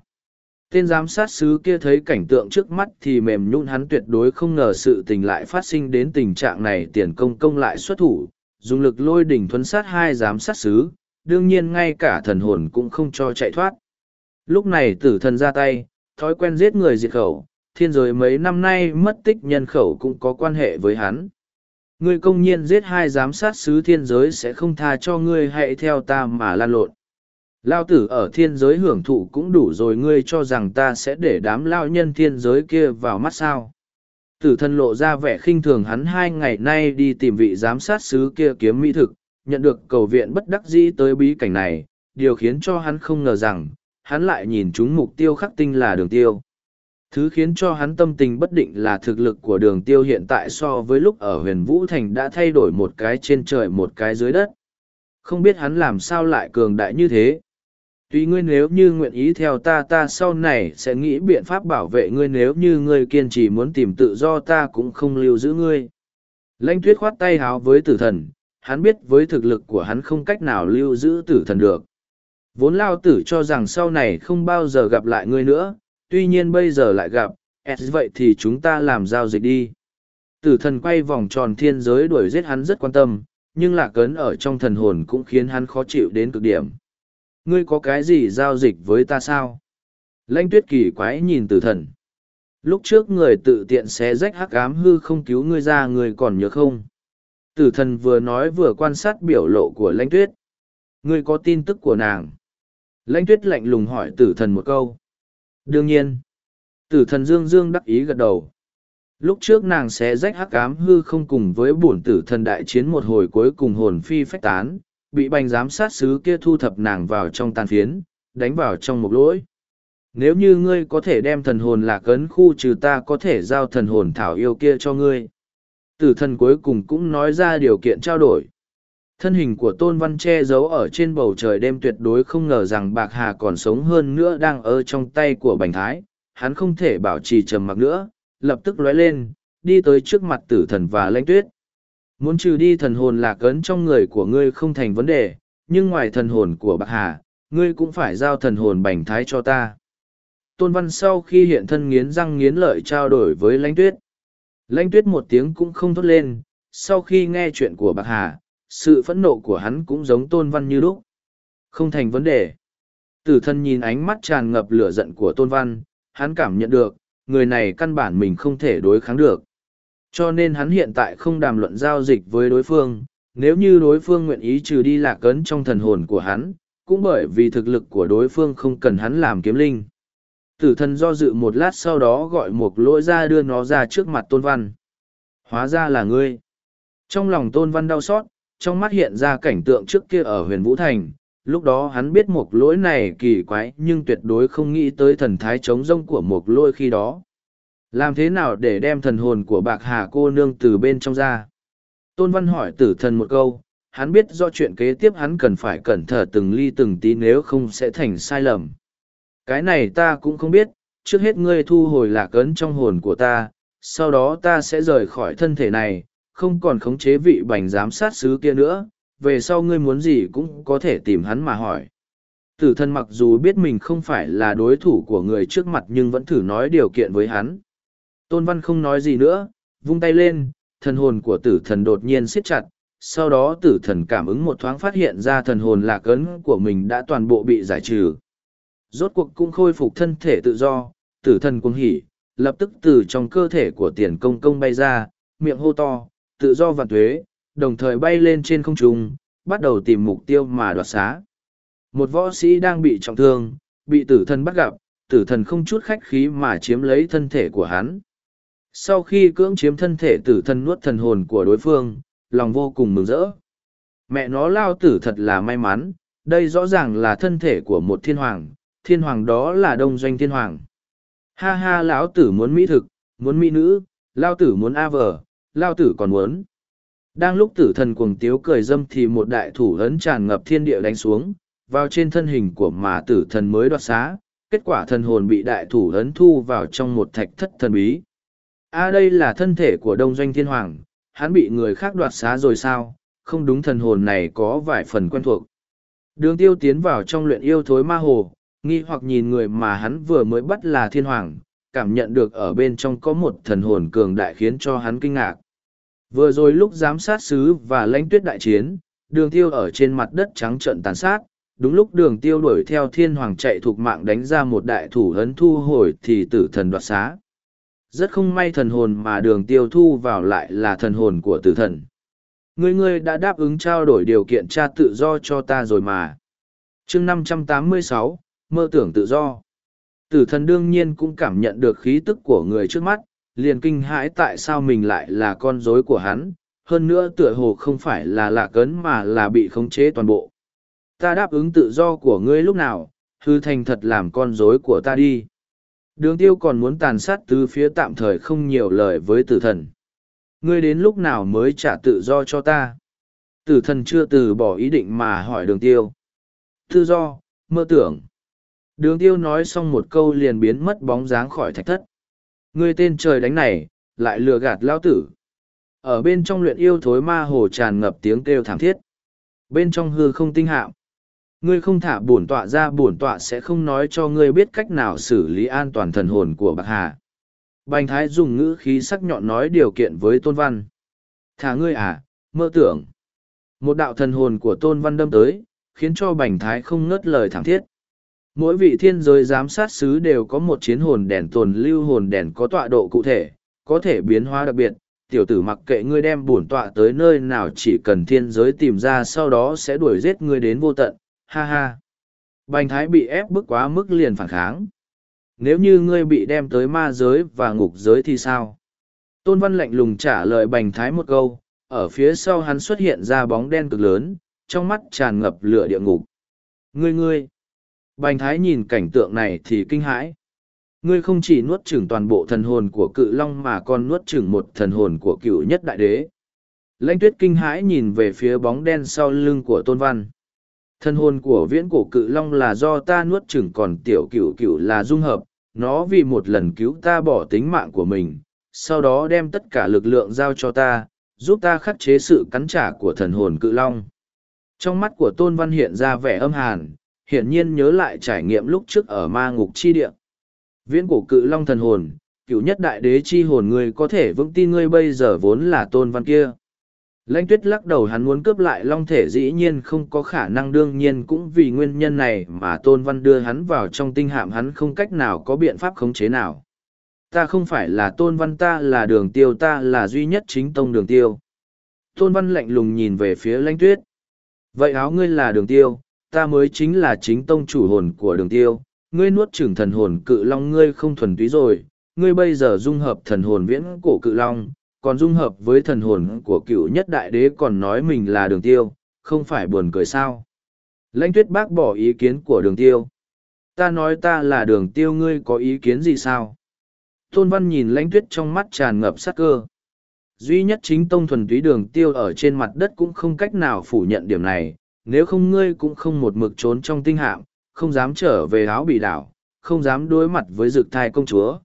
Tên giám sát sứ kia thấy cảnh tượng trước mắt thì mềm nhún hắn tuyệt đối không ngờ sự tình lại phát sinh đến tình trạng này tiền công công lại xuất thủ, dùng lực lôi đỉnh thuấn sát hai giám sát sứ, đương nhiên ngay cả thần hồn cũng không cho chạy thoát. Lúc này tử thần ra tay, thói quen giết người diệt khẩu, thiên giới mấy năm nay mất tích nhân khẩu cũng có quan hệ với hắn. Ngươi công nhiên giết hai giám sát sứ thiên giới sẽ không tha cho ngươi hãy theo ta mà lan lộn. Lao tử ở thiên giới hưởng thụ cũng đủ rồi ngươi cho rằng ta sẽ để đám lao nhân thiên giới kia vào mắt sao. Tử thân lộ ra vẻ khinh thường hắn hai ngày nay đi tìm vị giám sát sứ kia kiếm mỹ thực, nhận được cầu viện bất đắc dĩ tới bí cảnh này, điều khiến cho hắn không ngờ rằng, hắn lại nhìn chúng mục tiêu khắc tinh là đường tiêu. Thứ khiến cho hắn tâm tình bất định là thực lực của đường tiêu hiện tại so với lúc ở huyền Vũ Thành đã thay đổi một cái trên trời một cái dưới đất. Không biết hắn làm sao lại cường đại như thế. Tuy ngươi nếu như nguyện ý theo ta ta sau này sẽ nghĩ biện pháp bảo vệ ngươi nếu như ngươi kiên trì muốn tìm tự do ta cũng không lưu giữ ngươi. Lãnh tuyết khoát tay háo với tử thần, hắn biết với thực lực của hắn không cách nào lưu giữ tử thần được. Vốn lao tử cho rằng sau này không bao giờ gặp lại ngươi nữa, tuy nhiên bây giờ lại gặp, S vậy thì chúng ta làm giao dịch đi. Tử thần quay vòng tròn thiên giới đuổi giết hắn rất quan tâm, nhưng lạc ấn ở trong thần hồn cũng khiến hắn khó chịu đến cực điểm. Ngươi có cái gì giao dịch với ta sao? Lanh tuyết kỳ quái nhìn tử thần. Lúc trước người tự tiện xé rách hắc ám hư không cứu ngươi ra người còn nhớ không? Tử thần vừa nói vừa quan sát biểu lộ của lãnh tuyết. Ngươi có tin tức của nàng? Lãnh tuyết lạnh lùng hỏi tử thần một câu. Đương nhiên, tử thần Dương Dương đắc ý gật đầu. Lúc trước nàng sẽ rách hắc ám hư không cùng với bổn tử thần đại chiến một hồi cuối cùng hồn phi phách tán, bị bành giám sát sứ kia thu thập nàng vào trong tàn phiến, đánh vào trong một lỗi. Nếu như ngươi có thể đem thần hồn lạc ấn khu trừ ta có thể giao thần hồn thảo yêu kia cho ngươi. Tử thần cuối cùng cũng nói ra điều kiện trao đổi. Thân hình của Tôn Văn che giấu ở trên bầu trời đêm tuyệt đối không ngờ rằng Bạc Hà còn sống hơn nữa đang ở trong tay của Bành Thái. Hắn không thể bảo trì trầm mặc nữa, lập tức lóe lên, đi tới trước mặt tử thần và lãnh tuyết. Muốn trừ đi thần hồn lạc ấn trong người của ngươi không thành vấn đề, nhưng ngoài thần hồn của Bạc Hà, ngươi cũng phải giao thần hồn Bành Thái cho ta. Tôn Văn sau khi hiện thân nghiến răng nghiến lợi trao đổi với lãnh tuyết. Lãnh tuyết một tiếng cũng không thốt lên, sau khi nghe chuyện của Bạc Hà, sự phẫn nộ của hắn cũng giống tôn văn như lúc. Không thành vấn đề. Tử thân nhìn ánh mắt tràn ngập lửa giận của tôn văn, hắn cảm nhận được, người này căn bản mình không thể đối kháng được. Cho nên hắn hiện tại không đàm luận giao dịch với đối phương, nếu như đối phương nguyện ý trừ đi lạc ấn trong thần hồn của hắn, cũng bởi vì thực lực của đối phương không cần hắn làm kiếm linh. Tử thần do dự một lát sau đó gọi một lỗi ra đưa nó ra trước mặt tôn văn. Hóa ra là ngươi. Trong lòng tôn văn đau xót trong mắt hiện ra cảnh tượng trước kia ở huyền Vũ Thành, lúc đó hắn biết một lỗi này kỳ quái nhưng tuyệt đối không nghĩ tới thần thái trống rông của một lỗi khi đó. Làm thế nào để đem thần hồn của bạc hà cô nương từ bên trong ra? Tôn Văn hỏi tử thần một câu, hắn biết do chuyện kế tiếp hắn cần phải cẩn thận từng ly từng tí nếu không sẽ thành sai lầm. Cái này ta cũng không biết, trước hết ngươi thu hồi lạc ấn trong hồn của ta, sau đó ta sẽ rời khỏi thân thể này, không còn khống chế vị bành giám sát sứ kia nữa, về sau ngươi muốn gì cũng có thể tìm hắn mà hỏi. Tử thần mặc dù biết mình không phải là đối thủ của người trước mặt nhưng vẫn thử nói điều kiện với hắn. Tôn Văn không nói gì nữa, vung tay lên, thần hồn của tử thần đột nhiên siết chặt, sau đó tử thần cảm ứng một thoáng phát hiện ra thần hồn lạc ấn của mình đã toàn bộ bị giải trừ. Rốt cuộc cũng khôi phục thân thể tự do, tử thần cuồng hỉ, lập tức từ trong cơ thể của tiền công công bay ra, miệng hô to, tự do và thuế đồng thời bay lên trên không trung, bắt đầu tìm mục tiêu mà đoạt xá. Một võ sĩ đang bị trọng thương, bị tử thần bắt gặp, tử thần không chút khách khí mà chiếm lấy thân thể của hắn. Sau khi cưỡng chiếm thân thể tử thần nuốt thần hồn của đối phương, lòng vô cùng mừng rỡ. Mẹ nó lao tử thật là may mắn, đây rõ ràng là thân thể của một thiên hoàng, thiên hoàng đó là đông doanh thiên hoàng. Ha ha lão tử muốn mỹ thực, muốn mỹ nữ, lao tử muốn a vờ, lao tử còn muốn. Đang lúc tử thần cuồng tiếu cười dâm thì một đại thủ ấn tràn ngập thiên địa đánh xuống, vào trên thân hình của mà tử thần mới đoạt xá, kết quả thần hồn bị đại thủ ấn thu vào trong một thạch thất thần bí. A đây là thân thể của đông doanh thiên hoàng, hắn bị người khác đoạt xá rồi sao, không đúng thần hồn này có vài phần quen thuộc. Đường tiêu tiến vào trong luyện yêu thối ma hồ, nghi hoặc nhìn người mà hắn vừa mới bắt là thiên hoàng, cảm nhận được ở bên trong có một thần hồn cường đại khiến cho hắn kinh ngạc. Vừa rồi lúc giám sát sứ và lãnh tuyết đại chiến, đường tiêu ở trên mặt đất trắng trận tàn sát, đúng lúc đường tiêu đuổi theo thiên hoàng chạy thuộc mạng đánh ra một đại thủ hấn thu hồi thì tử thần đoạt xá. Rất không may thần hồn mà đường tiêu thu vào lại là thần hồn của tử thần. Ngươi ngươi đã đáp ứng trao đổi điều kiện tra tự do cho ta rồi mà. chương 586, mơ tưởng tự do. Tử thần đương nhiên cũng cảm nhận được khí tức của người trước mắt, liền kinh hãi tại sao mình lại là con rối của hắn, hơn nữa tựa hồ không phải là lạ cấn mà là bị khống chế toàn bộ. Ta đáp ứng tự do của ngươi lúc nào, hư thành thật làm con rối của ta đi. Đường tiêu còn muốn tàn sát từ phía tạm thời không nhiều lời với tử thần. Ngươi đến lúc nào mới trả tự do cho ta? Tử thần chưa từ bỏ ý định mà hỏi đường tiêu. Tự do, mơ tưởng. Đường tiêu nói xong một câu liền biến mất bóng dáng khỏi thạch thất. Ngươi tên trời đánh này, lại lừa gạt lao tử. Ở bên trong luyện yêu thối ma hồ tràn ngập tiếng kêu thảm thiết. Bên trong hư không tinh hạo. Ngươi không thả bổn tọa ra bổn tọa sẽ không nói cho ngươi biết cách nào xử lý an toàn thần hồn của bạc hà. Bành thái dùng ngữ khí sắc nhọn nói điều kiện với tôn văn. Thả ngươi à, mơ tưởng. Một đạo thần hồn của tôn văn đâm tới, khiến cho bành thái không ngớt lời thảm thiết. Mỗi vị thiên giới giám sát sứ đều có một chiến hồn đèn tồn lưu hồn đèn có tọa độ cụ thể, có thể biến hóa đặc biệt. Tiểu tử mặc kệ ngươi đem bổn tọa tới nơi nào chỉ cần thiên giới tìm ra sau đó sẽ đuổi giết ngươi đến vô tận, ha ha. Bành thái bị ép bức quá mức liền phản kháng. Nếu như ngươi bị đem tới ma giới và ngục giới thì sao? Tôn Văn lạnh lùng trả lời bành thái một câu, ở phía sau hắn xuất hiện ra bóng đen cực lớn, trong mắt tràn ngập lửa địa ngục. Ngươi ngươi! Bành thái nhìn cảnh tượng này thì kinh hãi. Ngươi không chỉ nuốt chửng toàn bộ thần hồn của cự long mà còn nuốt chửng một thần hồn của cựu nhất đại đế. Lãnh tuyết kinh hãi nhìn về phía bóng đen sau lưng của tôn văn. Thần hồn của viễn cổ cự long là do ta nuốt chửng còn tiểu cựu cựu là dung hợp, nó vì một lần cứu ta bỏ tính mạng của mình, sau đó đem tất cả lực lượng giao cho ta, giúp ta khắc chế sự cắn trả của thần hồn cự long. Trong mắt của Tôn Văn hiện ra vẻ âm hàn, hiển nhiên nhớ lại trải nghiệm lúc trước ở ma ngục chi địa. Viễn cổ cự long thần hồn, cựu nhất đại đế chi hồn ngươi có thể vững tin ngươi bây giờ vốn là Tôn Văn kia. Lãnh tuyết lắc đầu hắn muốn cướp lại long thể dĩ nhiên không có khả năng đương nhiên cũng vì nguyên nhân này mà tôn văn đưa hắn vào trong tinh hạm hắn không cách nào có biện pháp khống chế nào. Ta không phải là tôn văn ta là đường tiêu ta là duy nhất chính tông đường tiêu. Tôn văn lạnh lùng nhìn về phía lãnh tuyết. Vậy áo ngươi là đường tiêu, ta mới chính là chính tông chủ hồn của đường tiêu. Ngươi nuốt chửng thần hồn cự long ngươi không thuần túy rồi, ngươi bây giờ dung hợp thần hồn viễn cổ cự long, còn dung hợp với thần hồn của cựu nhất đại đế còn nói mình là đường tiêu, không phải buồn cười sao. Lãnh tuyết bác bỏ ý kiến của đường tiêu. Ta nói ta là đường tiêu ngươi có ý kiến gì sao? Tôn Văn nhìn lãnh tuyết trong mắt tràn ngập sắc cơ. Duy nhất chính tông thuần túy đường tiêu ở trên mặt đất cũng không cách nào phủ nhận điểm này, nếu không ngươi cũng không một mực trốn trong tinh hạm, không dám trở về áo bị đảo, không dám đối mặt với dực thai công chúa.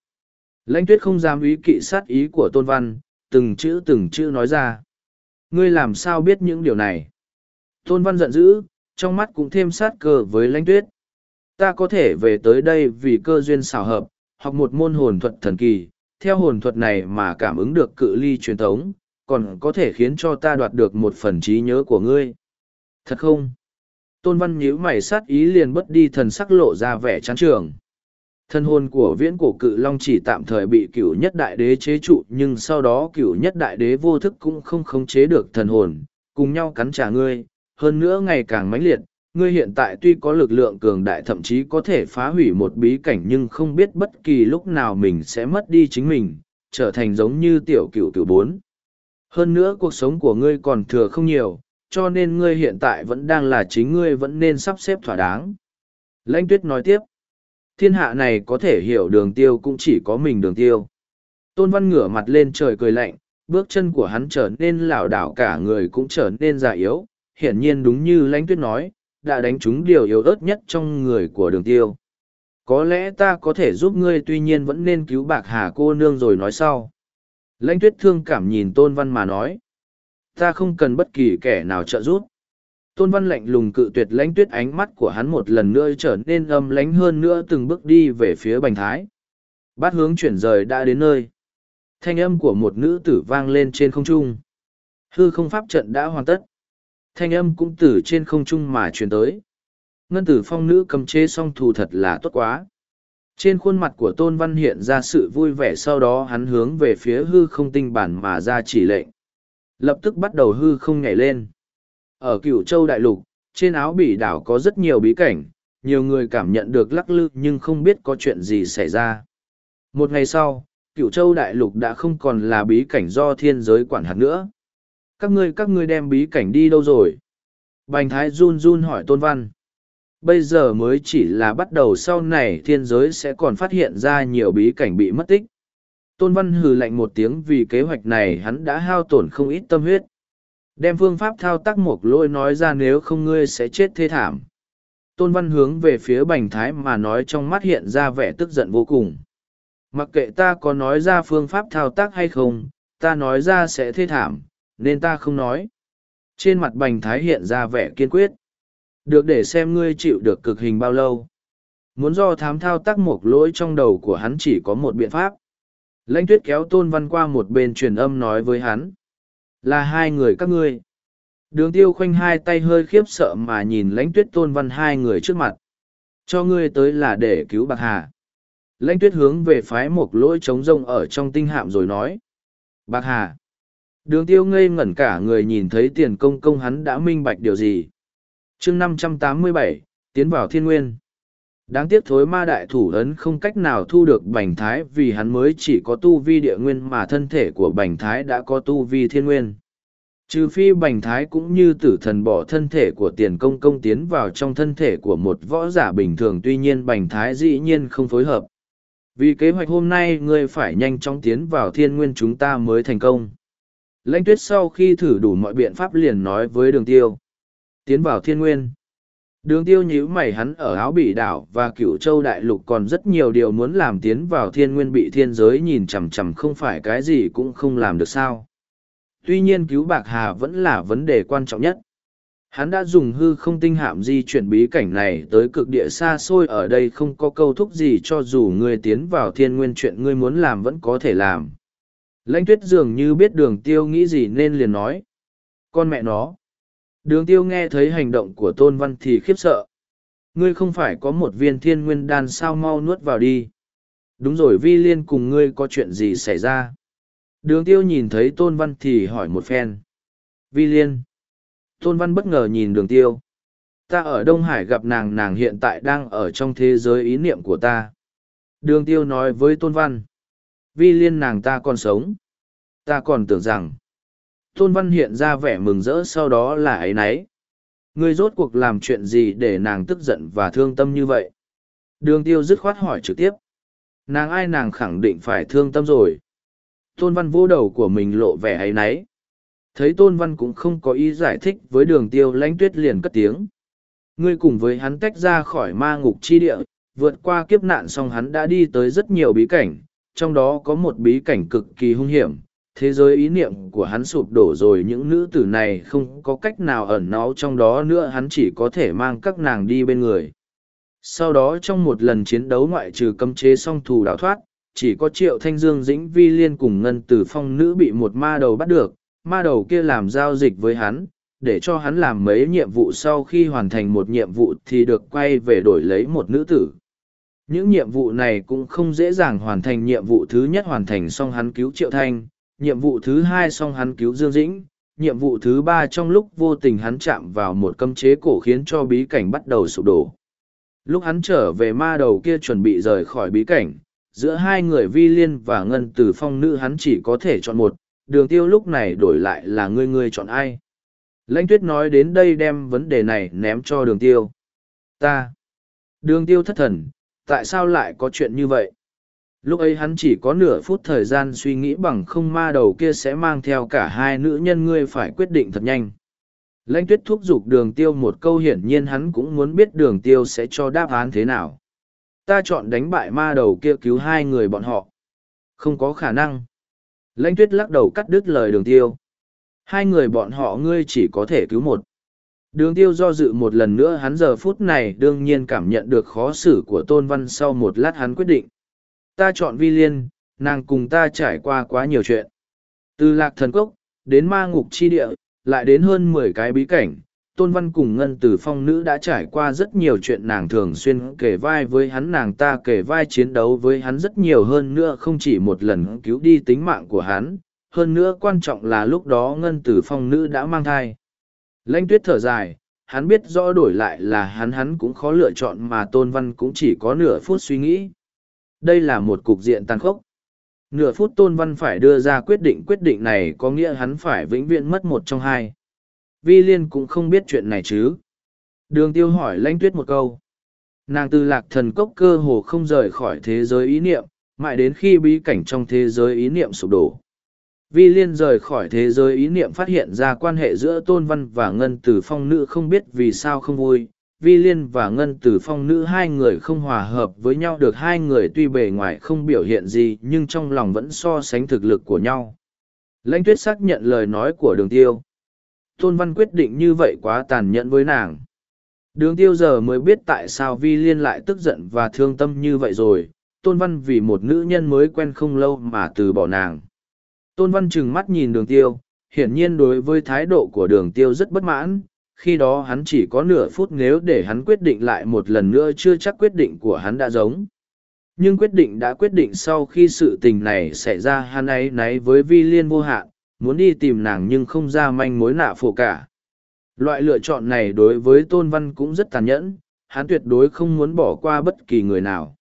Lãnh tuyết không dám ý kỵ sát ý của Tôn Văn, từng chữ từng chữ nói ra. Ngươi làm sao biết những điều này? Tôn Văn giận dữ, trong mắt cũng thêm sát cơ với lãnh tuyết. Ta có thể về tới đây vì cơ duyên xảo hợp, học một môn hồn thuật thần kỳ, theo hồn thuật này mà cảm ứng được cự ly truyền thống, còn có thể khiến cho ta đoạt được một phần trí nhớ của ngươi. Thật không? Tôn Văn nhíu mày sát ý liền bất đi thần sắc lộ ra vẻ chán trường. Thân hồn của viễn cổ cự long chỉ tạm thời bị cửu nhất đại đế chế trụ nhưng sau đó cửu nhất đại đế vô thức cũng không khống chế được thần hồn, cùng nhau cắn trả ngươi, hơn nữa ngày càng mãnh liệt, ngươi hiện tại tuy có lực lượng cường đại thậm chí có thể phá hủy một bí cảnh nhưng không biết bất kỳ lúc nào mình sẽ mất đi chính mình, trở thành giống như tiểu cửu cửu bốn. Hơn nữa cuộc sống của ngươi còn thừa không nhiều, cho nên ngươi hiện tại vẫn đang là chính ngươi vẫn nên sắp xếp thỏa đáng. Lãnh tuyết nói tiếp, thiên hạ này có thể hiểu đường tiêu cũng chỉ có mình đường tiêu. Tôn văn ngửa mặt lên trời cười lạnh, bước chân của hắn trở nên lảo đảo cả người cũng trở nên già yếu, hiển nhiên đúng như lãnh tuyết nói, đã đánh trúng điều yếu ớt nhất trong người của đường tiêu. Có lẽ ta có thể giúp ngươi tuy nhiên vẫn nên cứu bạc hà cô nương rồi nói sau. Lãnh tuyết thương cảm nhìn tôn văn mà nói. Ta không cần bất kỳ kẻ nào trợ giúp. Tôn văn lạnh lùng cự tuyệt lãnh tuyết ánh mắt của hắn một lần nữa trở nên âm lánh hơn nữa từng bước đi về phía bành thái. Bát hướng chuyển rời đã đến nơi. Thanh âm của một nữ tử vang lên trên không trung. Hư không pháp trận đã hoàn tất. Thanh âm cũng từ trên không trung mà truyền tới. Ngân tử phong nữ cầm chế song thù thật là tốt quá. Trên khuôn mặt của Tôn Văn hiện ra sự vui vẻ sau đó hắn hướng về phía hư không tinh bản mà ra chỉ lệnh. Lập tức bắt đầu hư không nhảy lên. Ở cửu châu đại lục, trên áo bỉ đảo có rất nhiều bí cảnh, nhiều người cảm nhận được lắc lư nhưng không biết có chuyện gì xảy ra. Một ngày sau, cửu châu đại lục đã không còn là bí cảnh do thiên giới quản hạt nữa. Các ngươi các ngươi đem bí cảnh đi đâu rồi? Bành thái run run hỏi Tôn Văn bây giờ mới chỉ là bắt đầu sau này thiên giới sẽ còn phát hiện ra nhiều bí cảnh bị mất tích. Tôn Văn hừ lạnh một tiếng vì kế hoạch này hắn đã hao tổn không ít tâm huyết. Đem phương pháp thao tác một lôi nói ra nếu không ngươi sẽ chết thê thảm. Tôn Văn hướng về phía bành thái mà nói trong mắt hiện ra vẻ tức giận vô cùng. Mặc kệ ta có nói ra phương pháp thao tác hay không, ta nói ra sẽ thê thảm, nên ta không nói. Trên mặt bành thái hiện ra vẻ kiên quyết. Được để xem ngươi chịu được cực hình bao lâu. Muốn do thám thao tác một lỗi trong đầu của hắn chỉ có một biện pháp. Lãnh tuyết kéo tôn văn qua một bên truyền âm nói với hắn. Là hai người các ngươi. Đường tiêu khoanh hai tay hơi khiếp sợ mà nhìn lãnh tuyết tôn văn hai người trước mặt. Cho ngươi tới là để cứu bạc hà. Lãnh tuyết hướng về phái một lỗi trống rông ở trong tinh hạm rồi nói. Bạc hà. Đường tiêu ngây ngẩn cả người nhìn thấy tiền công công hắn đã minh bạch điều gì chương năm trăm tám mươi bảy, tiến vào thiên nguyên đáng tiếc thối ma đại thủ ấn không cách nào thu được bành thái vì hắn mới chỉ có tu vi địa nguyên mà thân thể của bành thái đã có tu vi thiên nguyên. Trừ phi bành thái cũng như tử thần bỏ thân thể của tiền công công tiến vào trong thân thể của một võ giả bình thường, tuy nhiên bành thái dĩ nhiên không phối hợp. Vì kế hoạch hôm nay, ngươi phải nhanh chóng tiến vào thiên nguyên chúng ta mới thành công. Lãnh tuyết sau khi thử đủ mọi biện pháp liền nói với đường tiêu. Tiến vào thiên nguyên. Đường tiêu nhíu mày hắn ở áo bỉ đảo và cửu châu đại lục còn rất nhiều điều muốn làm tiến vào thiên nguyên bị thiên giới nhìn chằm chằm không phải cái gì cũng không làm được sao. Tuy nhiên cứu bạc hà vẫn là vấn đề quan trọng nhất. Hắn đã dùng hư không tinh hạm di chuyển bí cảnh này tới cực địa xa xôi ở đây không có câu thúc gì cho dù ngươi tiến vào thiên nguyên chuyện ngươi muốn làm vẫn có thể làm. Lãnh tuyết dường như biết đường tiêu nghĩ gì nên liền nói. Con mẹ nó, Đường tiêu nghe thấy hành động của Tôn Văn thì khiếp sợ. Ngươi không phải có một viên thiên nguyên đan sao mau nuốt vào đi. Đúng rồi vi liên cùng ngươi có chuyện gì xảy ra. Đường tiêu nhìn thấy Tôn Văn thì hỏi một phen. Vi liên. Tôn Văn bất ngờ nhìn đường tiêu. Ta ở Đông Hải gặp nàng nàng hiện tại đang ở trong thế giới ý niệm của ta. Đường tiêu nói với Tôn Văn. Vi liên, nàng ta còn sống. Ta còn tưởng rằng Tôn Văn hiện ra vẻ mừng rỡ sau đó là ấy nấy. Ngươi rốt cuộc làm chuyện gì để nàng tức giận và thương tâm như vậy? Đường tiêu dứt khoát hỏi trực tiếp. Nàng ai nàng khẳng định phải thương tâm rồi. Tôn Văn vô đầu của mình lộ vẻ ấy nấy. Thấy Tôn Văn cũng không có ý giải thích với đường tiêu lãnh tuyết liền cất tiếng. Ngươi cùng với hắn tách ra khỏi ma ngục chi địa, vượt qua kiếp nạn xong hắn đã đi tới rất nhiều bí cảnh, trong đó có một bí cảnh cực kỳ hung hiểm, thế giới ý niệm của hắn sụp đổ rồi những nữ tử này không có cách nào ẩn náu trong đó nữa hắn chỉ có thể mang các nàng đi bên người Sau đó trong một lần chiến đấu ngoại trừ cấm chế song thù đào thoát, chỉ có triệu thanh dương dĩnh vi liên cùng ngân tử phong nữ bị một ma đầu bắt được, ma đầu kia làm giao dịch với hắn, để cho hắn làm mấy nhiệm vụ sau khi hoàn thành một nhiệm vụ thì được quay về đổi lấy một nữ tử. Những nhiệm vụ này cũng không dễ dàng hoàn thành nhiệm vụ thứ nhất hoàn thành xong hắn cứu Triệu Thanh, nhiệm vụ thứ hai xong hắn cứu Dương Dĩnh, nhiệm vụ thứ ba trong lúc vô tình hắn chạm vào một cấm chế cổ khiến cho bí cảnh bắt đầu sụp đổ. Lúc hắn trở về ma đầu kia chuẩn bị rời khỏi bí cảnh, giữa hai người vi liên và ngân tử phong nữ hắn chỉ có thể chọn một, đường tiêu lúc này đổi lại là ngươi ngươi chọn ai. Lãnh tuyết nói đến đây đem vấn đề này ném cho đường tiêu. Ta. Đường tiêu thất thần, tại sao lại có chuyện như vậy? Lúc ấy hắn chỉ có nửa phút thời gian suy nghĩ bằng không ma đầu kia sẽ mang theo cả hai nữ nhân ngươi phải quyết định thật nhanh. Lãnh tuyết thúc giục đường tiêu một câu hiển nhiên hắn cũng muốn biết đường tiêu sẽ cho đáp án thế nào. Ta chọn đánh bại ma đầu kia cứu hai người bọn họ. Không có khả năng. Lãnh tuyết lắc đầu cắt đứt lời đường tiêu. Hai người bọn họ ngươi chỉ có thể cứu một. Đường tiêu do dự một lần nữa hắn giờ phút này đương nhiên cảm nhận được khó xử của Tôn Văn sau một lát hắn quyết định. Ta chọn vi liên, nàng cùng ta trải qua quá nhiều chuyện. Từ lạc thần cốc, đến ma ngục chi địa, lại đến hơn mười cái bí cảnh. Tôn Văn cùng Ngân Tử Phong Nữ đã trải qua rất nhiều chuyện nàng thường xuyên kể vai với hắn nàng ta kể vai chiến đấu với hắn rất nhiều hơn nữa không chỉ một lần cứu đi tính mạng của hắn, hơn nữa quan trọng là lúc đó Ngân Tử Phong Nữ đã mang thai Lãnh tuyết thở dài, hắn biết rõ đổi lại là hắn hắn cũng khó lựa chọn mà Tôn Văn cũng chỉ có nửa phút suy nghĩ. Đây là một cục diện tàn khốc. Nửa phút Tôn Văn phải đưa ra quyết định quyết định này có nghĩa hắn phải vĩnh viễn mất một trong hai. Vi Liên cũng không biết chuyện này chứ. Đường tiêu hỏi lãnh tuyết một câu. Nàng từ lạc thần cốc cơ hồ không rời khỏi thế giới ý niệm, mãi đến khi bí cảnh trong thế giới ý niệm sụp đổ. Vi Liên rời khỏi thế giới ý niệm phát hiện ra quan hệ giữa Tôn Văn và Ngân Tử Phong Nữ không biết vì sao không vui. Vi Liên và Ngân Tử Phong Nữ hai người không hòa hợp với nhau được hai người tuy bề ngoài không biểu hiện gì nhưng trong lòng vẫn so sánh thực lực của nhau. Lãnh tuyết xác nhận lời nói của đường tiêu. Tôn Văn quyết định như vậy quá tàn nhẫn với nàng. Đường tiêu giờ mới biết tại sao Vi Liên lại tức giận và thương tâm như vậy rồi. Tôn Văn vì một nữ nhân mới quen không lâu mà từ bỏ nàng. Tôn Văn trừng mắt nhìn đường tiêu, hiển nhiên đối với thái độ của đường tiêu rất bất mãn, khi đó hắn chỉ có nửa phút nếu để hắn quyết định lại một lần nữa chưa chắc quyết định của hắn đã giống. Nhưng quyết định đã quyết định sau khi sự tình này xảy ra hắn ấy náy với vi liên vô hạn, muốn đi tìm nàng nhưng không ra manh mối nạ phổ cả. Loại lựa chọn này đối với Tôn Văn cũng rất tàn nhẫn, hắn tuyệt đối không muốn bỏ qua bất kỳ người nào.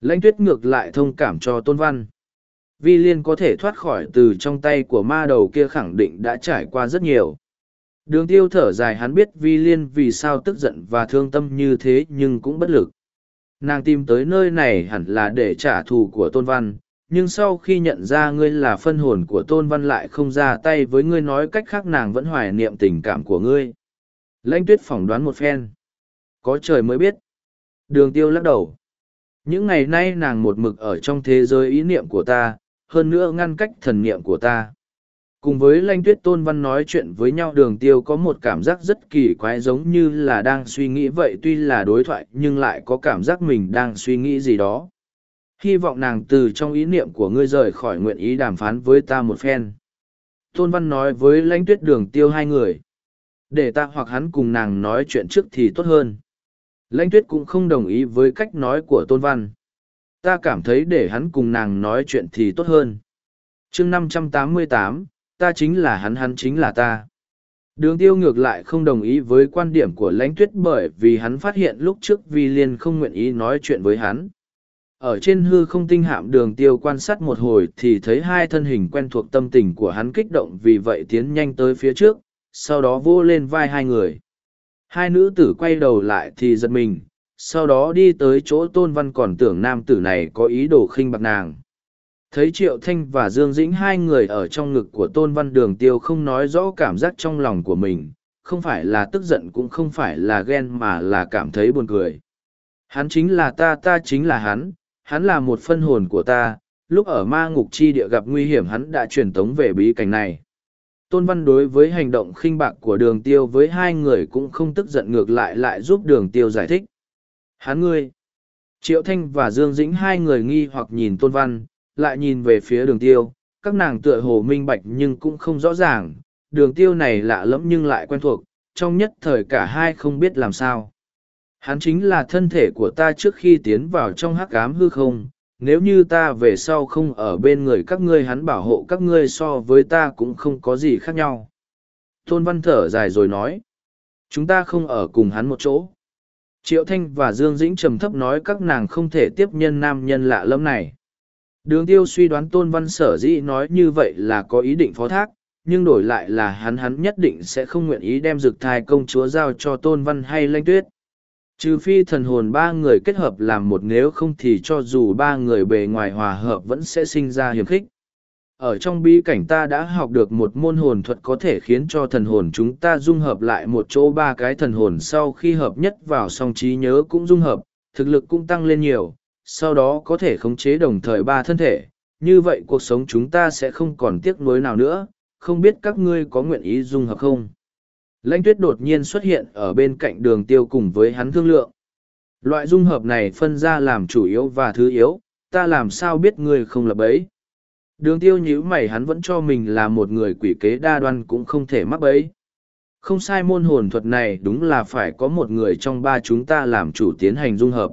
Lãnh tuyết ngược lại thông cảm cho Tôn Văn vi liên có thể thoát khỏi từ trong tay của ma đầu kia khẳng định đã trải qua rất nhiều đường tiêu thở dài hắn biết vi liên vì sao tức giận và thương tâm như thế nhưng cũng bất lực. Nàng tìm tới nơi này hẳn là để trả thù của tôn văn, nhưng sau khi nhận ra ngươi là phân hồn của tôn văn lại không ra tay với ngươi nói cách khác nàng vẫn hoài niệm tình cảm của ngươi. Lãnh tuyết phỏng đoán một phen. Có trời mới biết. Đường tiêu lắc đầu. Những ngày nay nàng một mực ở trong thế giới ý niệm của ta, hơn nữa ngăn cách thần niệm của ta. Cùng với Lanh Tuyết Tôn Văn nói chuyện với nhau, đường tiêu có một cảm giác rất kỳ quái giống như là đang suy nghĩ vậy, tuy là đối thoại nhưng lại có cảm giác mình đang suy nghĩ gì đó. Hy vọng nàng từ trong ý niệm của ngươi rời khỏi nguyện ý đàm phán với ta một phen. Tôn Văn nói với Lanh Tuyết đường tiêu hai người. Để ta hoặc hắn cùng nàng nói chuyện trước thì tốt hơn. Lãnh tuyết cũng không đồng ý với cách nói của Tôn Văn ta cảm thấy để hắn cùng nàng nói chuyện thì tốt hơn chương năm trăm tám mươi tám ta chính là hắn hắn chính là ta. Đường tiêu ngược lại không đồng ý với quan điểm của lãnh tuyết bởi vì hắn phát hiện lúc trước vi liên không nguyện ý nói chuyện với hắn. Ở trên hư không tinh hạm đường tiêu quan sát một hồi thì thấy hai thân hình quen thuộc tâm tình của hắn kích động vì vậy tiến nhanh tới phía trước, sau đó vô lên vai hai người. Hai nữ tử quay đầu lại thì giật mình, sau đó đi tới chỗ tôn văn còn tưởng nam tử này có ý đồ khinh bạc nàng thấy triệu thanh và dương dĩnh hai người ở trong ngực của tôn văn đường tiêu không nói rõ cảm giác trong lòng của mình không phải là tức giận cũng không phải là ghen mà là cảm thấy buồn cười. Hắn chính là ta ta chính là hắn hắn là một phân hồn của ta lúc ở ma ngục chi địa gặp nguy hiểm hắn đã truyền tống về bí cảnh này. Tôn văn đối với hành động khinh bạc của đường tiêu với hai người cũng không tức giận ngược lại lại giúp đường tiêu giải thích. Hắn ngươi. Triệu Thanh và Dương Dĩnh hai người nghi hoặc nhìn Tôn Văn, lại nhìn về phía đường tiêu, các nàng tựa hồ minh bạch nhưng cũng không rõ ràng, đường tiêu này lạ lẫm nhưng lại quen thuộc, trong nhất thời cả hai không biết làm sao. Hắn chính là thân thể của ta trước khi tiến vào trong hắc ám hư không, nếu như ta về sau không ở bên người các ngươi hắn bảo hộ các ngươi so với ta cũng không có gì khác nhau. Tôn Văn thở dài rồi nói, chúng ta không ở cùng hắn một chỗ. Triệu Thanh và Dương Dĩnh trầm thấp nói các nàng không thể tiếp nhân nam nhân lạ lẫm này. Đường tiêu suy đoán Tôn Văn sở dĩ nói như vậy là có ý định phó thác, nhưng đổi lại là hắn hắn nhất định sẽ không nguyện ý đem dược thai công chúa giao cho Tôn Văn hay Lanh Tuyết. Trừ phi thần hồn ba người kết hợp làm một nếu không thì cho dù ba người bề ngoài hòa hợp vẫn sẽ sinh ra hiểm khích. Ở trong bí cảnh ta đã học được một môn hồn thuật có thể khiến cho thần hồn chúng ta dung hợp lại một chỗ ba cái thần hồn sau khi hợp nhất vào song trí nhớ cũng dung hợp, thực lực cũng tăng lên nhiều, sau đó có thể khống chế đồng thời ba thân thể. Như vậy cuộc sống chúng ta sẽ không còn tiếc nuối nào nữa, không biết các ngươi có nguyện ý dung hợp không? Lãnh tuyết đột nhiên xuất hiện ở bên cạnh đường tiêu cùng với hắn thương lượng. Loại dung hợp này phân ra làm chủ yếu và thứ yếu, ta làm sao biết ngươi không lập ấy. Đường tiêu nhíu mày hắn vẫn cho mình là một người quỷ kế đa đoan cũng không thể mắc bấy. Không sai môn hồn thuật này đúng là phải có một người trong ba chúng ta làm chủ tiến hành dung hợp.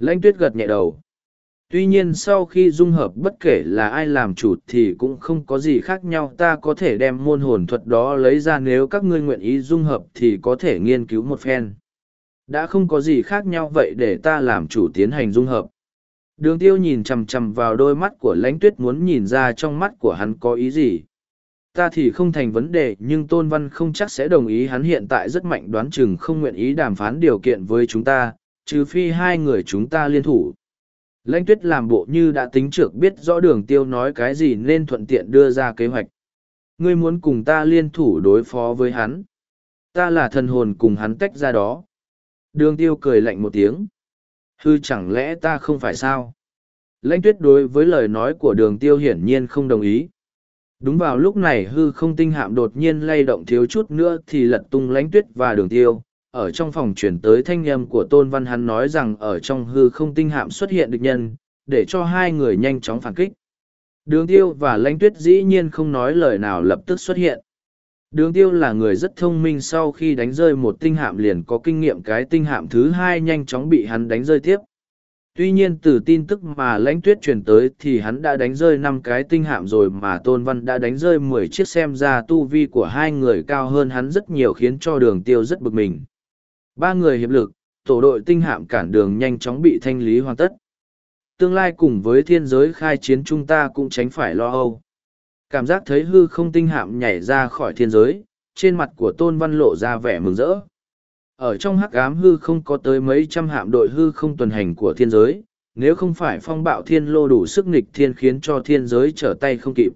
Lãnh tuyết gật nhẹ đầu. Tuy nhiên sau khi dung hợp bất kể là ai làm chủ thì cũng không có gì khác nhau ta có thể đem môn hồn thuật đó lấy ra nếu các ngươi nguyện ý dung hợp thì có thể nghiên cứu một phen. Đã không có gì khác nhau vậy để ta làm chủ tiến hành dung hợp. Đường tiêu nhìn chằm chằm vào đôi mắt của lãnh tuyết muốn nhìn ra trong mắt của hắn có ý gì. Ta thì không thành vấn đề nhưng Tôn Văn không chắc sẽ đồng ý hắn hiện tại rất mạnh đoán chừng không nguyện ý đàm phán điều kiện với chúng ta, trừ phi hai người chúng ta liên thủ. Lãnh tuyết làm bộ như đã tính trước biết rõ đường tiêu nói cái gì nên thuận tiện đưa ra kế hoạch. Ngươi muốn cùng ta liên thủ đối phó với hắn. Ta là thần hồn cùng hắn tách ra đó. Đường tiêu cười lạnh một tiếng. Hư chẳng lẽ ta không phải sao? Lãnh tuyết đối với lời nói của đường tiêu hiển nhiên không đồng ý. Đúng vào lúc này hư không tinh hạm đột nhiên lay động thiếu chút nữa thì lật tung lãnh tuyết và đường tiêu. Ở trong phòng chuyển tới thanh âm của Tôn Văn hắn nói rằng ở trong hư không tinh hạm xuất hiện địch nhân, để cho hai người nhanh chóng phản kích. Đường tiêu và lãnh tuyết dĩ nhiên không nói lời nào lập tức xuất hiện. Đường tiêu là người rất thông minh sau khi đánh rơi một tinh hạm liền có kinh nghiệm cái tinh hạm thứ hai nhanh chóng bị hắn đánh rơi tiếp. Tuy nhiên từ tin tức mà lãnh tuyết truyền tới thì hắn đã đánh rơi năm cái tinh hạm rồi mà Tôn Văn đã đánh rơi mười chiếc xem ra tu vi của hai người cao hơn hắn rất nhiều khiến cho đường tiêu rất bực mình. Ba người hiệp lực, tổ đội tinh hạm cản đường nhanh chóng bị thanh lý hoàn tất. Tương lai cùng với thiên giới khai chiến chúng ta cũng tránh phải lo âu. Cảm giác thấy hư không tinh hạm nhảy ra khỏi thiên giới, trên mặt của Tôn Văn lộ ra vẻ mừng rỡ. Ở trong hắc ám hư không có tới mấy trăm hạm đội hư không tuần hành của thiên giới, nếu không phải phong bạo thiên lô đủ sức nghịch thiên khiến cho thiên giới trở tay không kịp.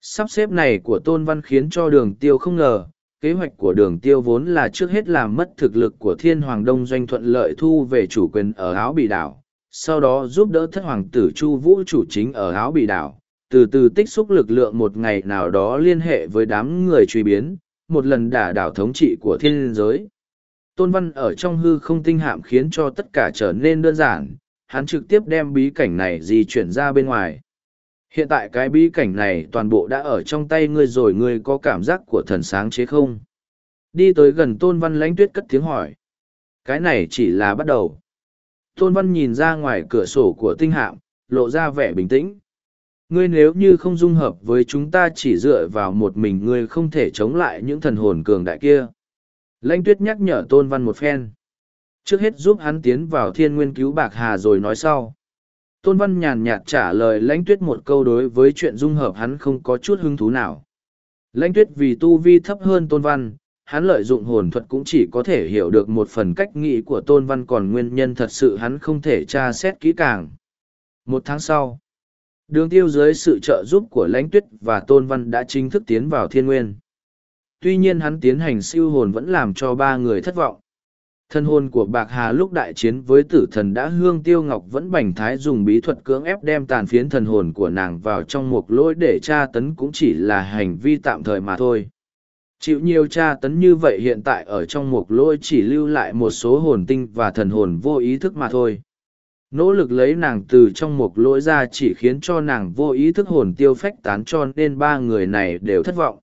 Sắp xếp này của Tôn Văn khiến cho đường tiêu không ngờ, kế hoạch của đường tiêu vốn là trước hết làm mất thực lực của thiên hoàng đông doanh thuận lợi thu về chủ quyền ở áo bị đảo, sau đó giúp đỡ thất hoàng tử Chu Vũ chủ chính ở áo bị đảo, từ từ tích xúc lực lượng một ngày nào đó liên hệ với đám người truy biến, một lần đả đảo thống trị của thiên giới. Tôn Văn ở trong hư không tinh hạm khiến cho tất cả trở nên đơn giản, hắn trực tiếp đem bí cảnh này di chuyển ra bên ngoài. Hiện tại cái bí cảnh này toàn bộ đã ở trong tay ngươi rồi ngươi có cảm giác của thần sáng chế không? Đi tới gần Tôn Văn lãnh tuyết cất tiếng hỏi. Cái này chỉ là bắt đầu. Tôn Văn nhìn ra ngoài cửa sổ của tinh hạm, lộ ra vẻ bình tĩnh. Ngươi nếu như không dung hợp với chúng ta chỉ dựa vào một mình ngươi không thể chống lại những thần hồn cường đại kia. Lãnh tuyết nhắc nhở Tôn Văn một phen. Trước hết giúp hắn tiến vào thiên nguyên cứu bạc hà rồi nói sau. Tôn Văn nhàn nhạt trả lời lãnh tuyết một câu đối với chuyện dung hợp hắn không có chút hứng thú nào. Lãnh tuyết vì tu vi thấp hơn Tôn Văn, hắn lợi dụng hồn thuật cũng chỉ có thể hiểu được một phần cách nghĩ của Tôn Văn còn nguyên nhân thật sự hắn không thể tra xét kỹ càng. Một tháng sau, đường tiêu dưới sự trợ giúp của lãnh tuyết và Tôn Văn đã chính thức tiến vào thiên nguyên. Tuy nhiên hắn tiến hành siêu hồn vẫn làm cho ba người thất vọng. Thân hồn của Bạc Hà lúc đại chiến với tử thần đã hương tiêu ngọc vẫn bành thái dùng bí thuật cưỡng ép đem tàn phiến thần hồn của nàng vào trong một lỗi để tra tấn cũng chỉ là hành vi tạm thời mà thôi. Chịu nhiều tra tấn như vậy hiện tại ở trong một lỗi chỉ lưu lại một số hồn tinh và thần hồn vô ý thức mà thôi. Nỗ lực lấy nàng từ trong một lỗi ra chỉ khiến cho nàng vô ý thức hồn tiêu phách tán cho nên ba người này đều thất vọng.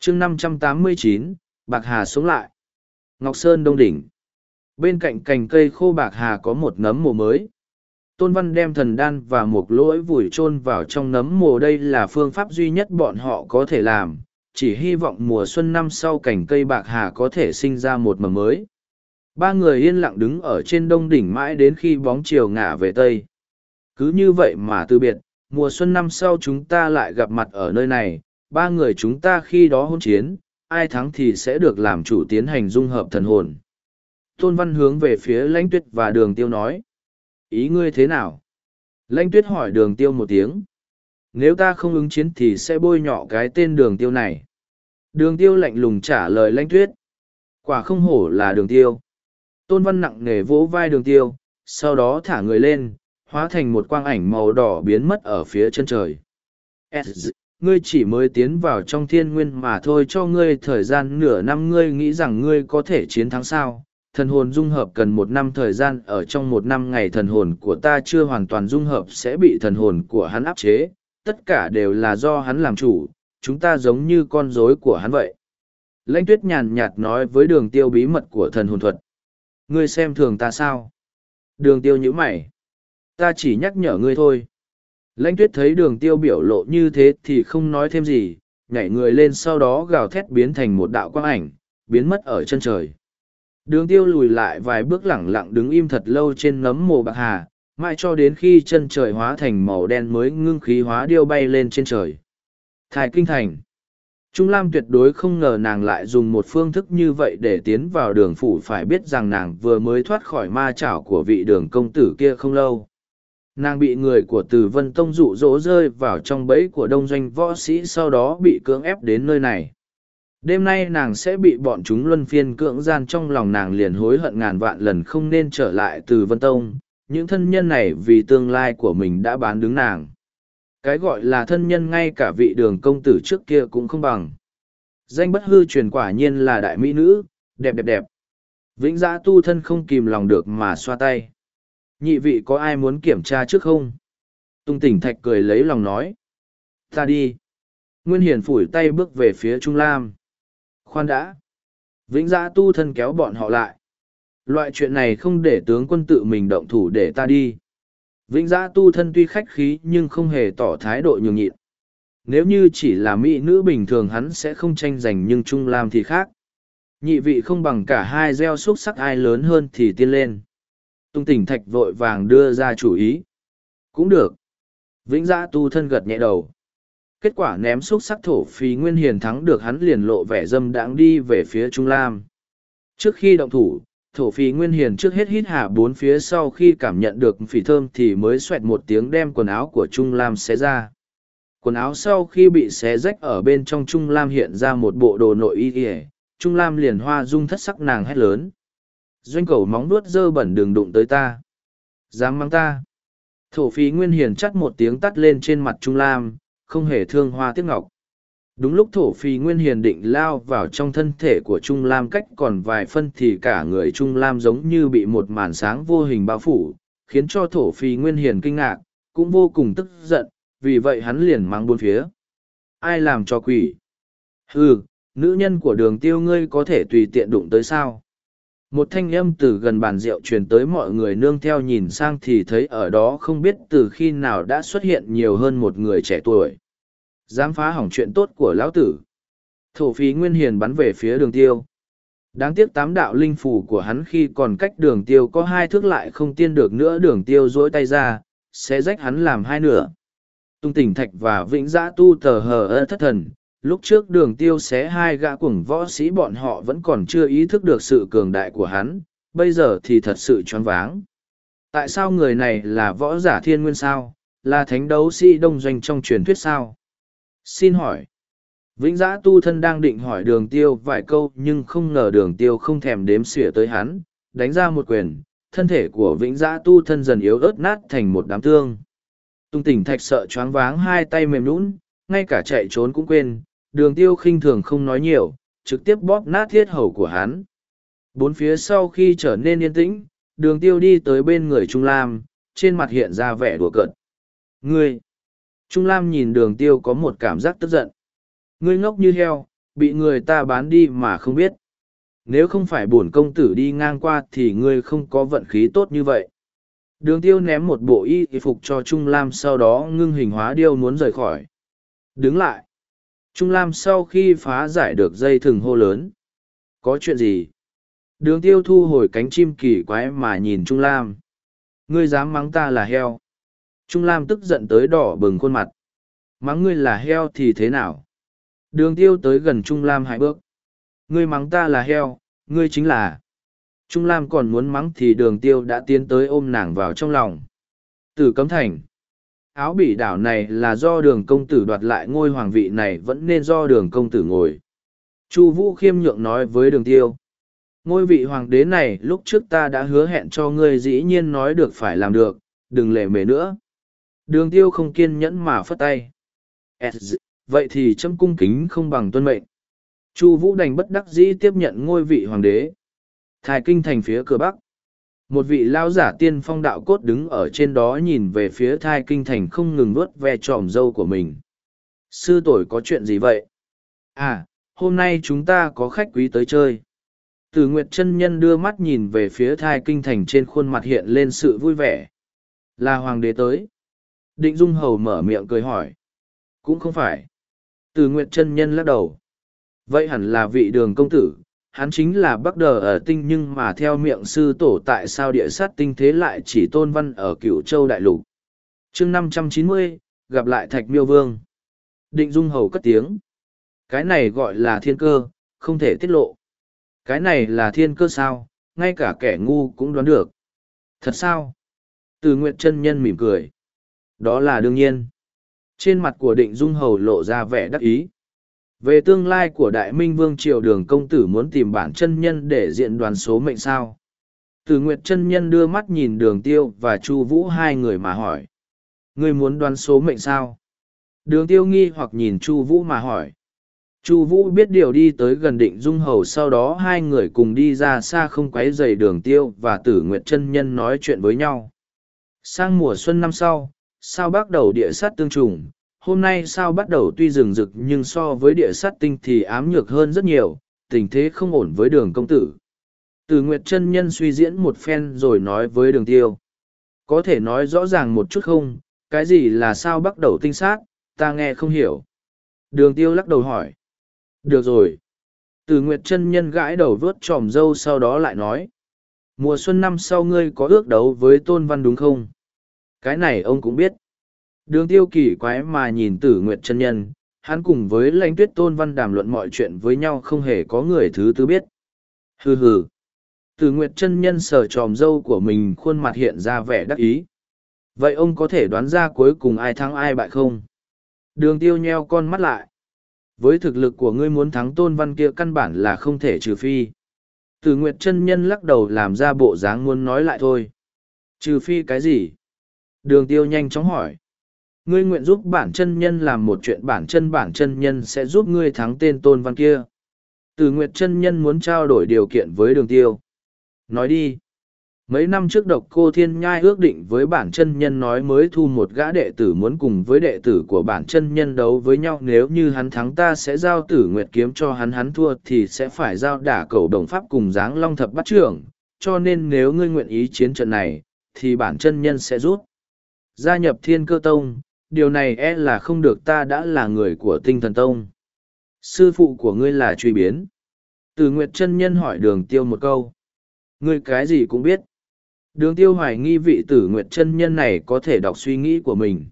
chương năm trăm tám mươi chín, Bạc Hà sống lại. Ngọc Sơn Đông Đỉnh. Bên cạnh cành cây khô Bạc Hà có một nấm mồ mới. Tôn Văn đem thần đan và một lỗi vùi chôn vào trong nấm mồ đây là phương pháp duy nhất bọn họ có thể làm, chỉ hy vọng mùa xuân năm sau cành cây bạc hà có thể sinh ra một mầm mới. Ba người yên lặng đứng ở trên đông đỉnh mãi đến khi bóng chiều ngả về tây. Cứ như vậy mà từ biệt, mùa xuân năm sau chúng ta lại gặp mặt ở nơi này. Ba người chúng ta khi đó hôn chiến, ai thắng thì sẽ được làm chủ tiến hành dung hợp thần hồn tôn văn hướng về phía lãnh tuyết và đường tiêu nói. Ý ngươi thế nào? Lãnh tuyết hỏi đường tiêu một tiếng. Nếu ta không ứng chiến thì sẽ bôi nhọ cái tên đường tiêu này. Đường tiêu lạnh lùng trả lời lãnh tuyết. Quả không hổ là đường tiêu. Tôn văn nặng nề vỗ vai đường tiêu, sau đó thả người lên, hóa thành một quang ảnh màu đỏ biến mất ở phía chân trời. Ngươi chỉ mới tiến vào trong thiên nguyên mà thôi, cho ngươi thời gian nửa năm, ngươi nghĩ rằng ngươi có thể chiến thắng sao? Thần hồn dung hợp cần một năm thời gian ở trong một năm ngày thần hồn của ta chưa hoàn toàn dung hợp sẽ bị thần hồn của hắn áp chế tất cả đều là do hắn làm chủ, chúng ta giống như con rối của hắn vậy. Lãnh tuyết nhàn nhạt nói với đường tiêu bí mật của thần hồn thuật. Ngươi xem thường ta sao? Đường tiêu nhíu mày. Ta chỉ nhắc nhở ngươi thôi. Lãnh tuyết thấy đường tiêu biểu lộ như thế thì không nói thêm gì, nhảy người lên sau đó gào thét biến thành một đạo quang ảnh, biến mất ở chân trời. Đường tiêu lùi lại vài bước lẳng lặng đứng im thật lâu trên nấm mồ bạc hà, mãi cho đến khi chân trời hóa thành màu đen mới ngưng khí hóa điêu bay lên trên trời. Thái kinh thành. Trung Lam tuyệt đối không ngờ nàng lại dùng một phương thức như vậy để tiến vào đường phủ phải biết rằng nàng vừa mới thoát khỏi ma chảo của vị đường công tử kia không lâu. Nàng bị người của Từ Vân Tông dụ dỗ rơi vào trong bẫy của đông doanh võ sĩ sau đó bị cưỡng ép đến nơi này. Đêm nay nàng sẽ bị bọn chúng luân phiên cưỡng gian trong lòng nàng liền hối hận ngàn vạn lần không nên trở lại Từ Vân Tông, những thân nhân này vì tương lai của mình đã bán đứng nàng. Cái gọi là thân nhân ngay cả vị đường công tử trước kia cũng không bằng. Danh bất hư truyền quả nhiên là đại mỹ nữ, đẹp đẹp đẹp. Vĩnh giã tu thân không kìm lòng được mà xoa tay. Nhị vị có ai muốn kiểm tra trước không? Tung tỉnh thạch cười lấy lòng nói. Ta đi. Nguyên hiền phủi tay bước về phía Trung Lam. Khoan đã. Vĩnh giã tu thân kéo bọn họ lại. Loại chuyện này không để tướng quân tự mình động thủ để ta đi. Vĩnh giã tu thân tuy khách khí nhưng không hề tỏ thái độ nhường nhịn. Nếu như chỉ là mỹ nữ bình thường hắn sẽ không tranh giành nhưng Trung Lam thì khác. Nhị vị không bằng cả hai gieo xúc sắc ai lớn hơn thì tiên lên. Tung tỉnh thạch vội vàng đưa ra chủ ý. Cũng được. Vĩnh giã tu thân gật nhẹ đầu. Kết quả ném xúc sắc thổ phí nguyên hiền thắng được hắn liền lộ vẻ dâm đãng đi về phía Trung Lam. Trước khi động thủ, thổ phí nguyên hiền trước hết hít hạ bốn phía sau khi cảm nhận được phỉ thơm thì mới xoẹt một tiếng đem quần áo của trung lam xé ra. Quần áo sau khi bị xé rách ở bên trong trung lam hiện ra một bộ đồ nội y ỉa trung lam liền hoa dung thất sắc nàng hét lớn. Doanh cầu móng nuốt dơ bẩn đường đụng tới ta. Dám mang ta. Thổ phí nguyên hiền chắt một tiếng tắt lên trên mặt trung lam không hề thương hoa tiếc ngọc Đúng lúc thổ phi nguyên hiền định lao vào trong thân thể của Trung Lam cách còn vài phân thì cả người Trung Lam giống như bị một màn sáng vô hình bao phủ, khiến cho thổ phi nguyên hiền kinh ngạc, cũng vô cùng tức giận, vì vậy hắn liền mang buôn phía. Ai làm cho quỷ? Hừ, nữ nhân của đường tiêu ngươi có thể tùy tiện đụng tới sao? Một thanh âm từ gần bàn rượu truyền tới mọi người nương theo nhìn sang thì thấy ở đó không biết từ khi nào đã xuất hiện nhiều hơn một người trẻ tuổi Dám phá hỏng chuyện tốt của lão tử. Thổ phí nguyên hiền bắn về phía đường tiêu. Đáng tiếc tám đạo linh phủ của hắn khi còn cách đường tiêu có hai thước lại không tiên được nữa đường tiêu dỗi tay ra, sẽ rách hắn làm hai nửa. Tung tỉnh thạch và vĩnh giã tu tờ hờ ơ thất thần, lúc trước đường tiêu xé hai gã cuồng võ sĩ bọn họ vẫn còn chưa ý thức được sự cường đại của hắn, bây giờ thì thật sự choáng váng. Tại sao người này là võ giả thiên nguyên sao, là thánh đấu sĩ đông doanh trong truyền thuyết sao? Xin hỏi. Vĩnh giã tu thân đang định hỏi đường tiêu vài câu nhưng không ngờ đường tiêu không thèm đếm xỉa tới hắn, đánh ra một quyền, thân thể của vĩnh giã tu thân dần yếu ớt nát thành một đám tương. Tung tỉnh thạch sợ choáng váng hai tay mềm nũng, ngay cả chạy trốn cũng quên, đường tiêu khinh thường không nói nhiều, trực tiếp bóp nát thiết hầu của hắn. Bốn phía sau khi trở nên yên tĩnh, đường tiêu đi tới bên người Trung Lam, trên mặt hiện ra vẻ đùa cợt. Ngươi! Trung Lam nhìn đường tiêu có một cảm giác tức giận. Ngươi ngốc như heo, bị người ta bán đi mà không biết. Nếu không phải bổn công tử đi ngang qua thì ngươi không có vận khí tốt như vậy. Đường tiêu ném một bộ y phục cho Trung Lam sau đó ngưng hình hóa điêu muốn rời khỏi. Đứng lại. Trung Lam sau khi phá giải được dây thừng hô lớn. Có chuyện gì? Đường tiêu thu hồi cánh chim kỳ quái mà nhìn Trung Lam. Ngươi dám mắng ta là heo. Trung Lam tức giận tới đỏ bừng khuôn mặt. Mắng ngươi là heo thì thế nào? Đường tiêu tới gần Trung Lam hai bước. Ngươi mắng ta là heo, ngươi chính là. Trung Lam còn muốn mắng thì đường tiêu đã tiến tới ôm nàng vào trong lòng. Tử cấm thành. Áo bỉ đảo này là do đường công tử đoạt lại ngôi hoàng vị này vẫn nên do đường công tử ngồi. Chu Vũ khiêm nhượng nói với đường tiêu. Ngôi vị hoàng đế này lúc trước ta đã hứa hẹn cho ngươi dĩ nhiên nói được phải làm được, đừng lề mề nữa. Đường tiêu không kiên nhẫn mà phất tay. Vậy thì châm cung kính không bằng tuân mệnh. Chu Vũ đành bất đắc dĩ tiếp nhận ngôi vị hoàng đế. Thái kinh thành phía cửa bắc. Một vị lao giả tiên phong đạo cốt đứng ở trên đó nhìn về phía thai kinh thành không ngừng nuốt ve tròm dâu của mình. Sư tuổi có chuyện gì vậy? À, hôm nay chúng ta có khách quý tới chơi. Từ Nguyệt chân Nhân đưa mắt nhìn về phía thai kinh thành trên khuôn mặt hiện lên sự vui vẻ. Là hoàng đế tới. Định Dung Hầu mở miệng cười hỏi. Cũng không phải. Từ Nguyệt chân Nhân lắc đầu. Vậy hẳn là vị đường công tử, hắn chính là bắc đờ ở tinh, nhưng mà theo miệng sư tổ tại sao địa sát tinh thế lại chỉ tôn văn ở cựu châu đại lục. Chương năm trăm chín mươi, gặp lại thạch miêu vương. Định dung hầu cất tiếng. Cái này gọi là thiên cơ, không thể tiết lộ. Cái này là thiên cơ sao, ngay cả kẻ ngu cũng đoán được. Thật sao? Từ nguyện chân nhân mỉm cười. Đó là đương nhiên. Trên mặt của định dung hầu lộ ra vẻ đắc ý về tương lai của Đại Minh Vương Triều Đường Công Tử muốn tìm bản chân nhân để diện đoàn số mệnh sao. Từ Nguyệt chân nhân đưa mắt nhìn đường tiêu và Chu Vũ hai người mà hỏi. Ngươi muốn đoán số mệnh sao? Đường tiêu nghi hoặc nhìn Chu Vũ mà hỏi. Chu Vũ biết điều đi tới gần định dung hầu sau đó hai người cùng đi ra xa không quấy rầy đường tiêu và tử nguyệt chân nhân nói chuyện với nhau. Sang mùa xuân năm sau, sao bắt đầu địa sát tương trùng, hôm nay sao bắt đầu tuy rừng rực nhưng so với địa sát tinh thì ám nhược hơn rất nhiều, tình thế không ổn với đường công tử. Từ nguyệt chân nhân suy diễn một phen rồi nói với đường tiêu. Có thể nói rõ ràng một chút không, cái gì là sao bắt đầu tinh sát, ta nghe không hiểu. Đường tiêu lắc đầu hỏi. Được rồi. Từ nguyệt chân nhân gãi đầu vớt tròm dâu sau đó lại nói. Mùa xuân năm sau ngươi có ước đấu với tôn văn đúng không? Cái này ông cũng biết. Đường tiêu kỳ quái mà nhìn tử nguyệt chân nhân, hắn cùng với lãnh tuyết tôn văn đàm luận mọi chuyện với nhau không hề có người thứ tư biết. Hừ hừ. Tử nguyệt chân nhân sờ tròm dâu của mình khuôn mặt hiện ra vẻ đắc ý. Vậy ông có thể đoán ra cuối cùng ai thắng ai bại không? Đường tiêu nheo con mắt lại. Với thực lực của ngươi muốn thắng tôn văn kia căn bản là không thể trừ phi. Tử nguyệt chân nhân lắc đầu làm ra bộ dáng muốn nói lại thôi. Trừ phi cái gì? Đường tiêu nhanh chóng hỏi ngươi nguyện giúp bản chân nhân làm một chuyện bản chân bản chân nhân sẽ giúp ngươi thắng tên tôn văn kia. Từ nguyệt chân nhân muốn trao đổi điều kiện với đường tiêu. Nói đi. Mấy năm trước độc cô thiên nhai ước định với bản chân nhân nói mới thu một gã đệ tử muốn cùng với đệ tử của bản chân nhân đấu với nhau, nếu như hắn thắng ta sẽ giao tử nguyệt kiếm cho hắn hắn thua thì sẽ phải giao đả cầu đồng pháp cùng dáng long thập bắt trưởng. Cho nên nếu ngươi nguyện ý chiến trận này, thì bản chân nhân sẽ rút. Gia nhập thiên cơ tông điều này e là không được ta đã là người của tinh thần tông. Sư phụ của ngươi là truy biến. Từ Nguyệt chân Nhân hỏi đường tiêu một câu. Ngươi cái gì cũng biết. Đường tiêu hoài nghi vị tử Nguyệt chân Nhân này có thể đọc suy nghĩ của mình.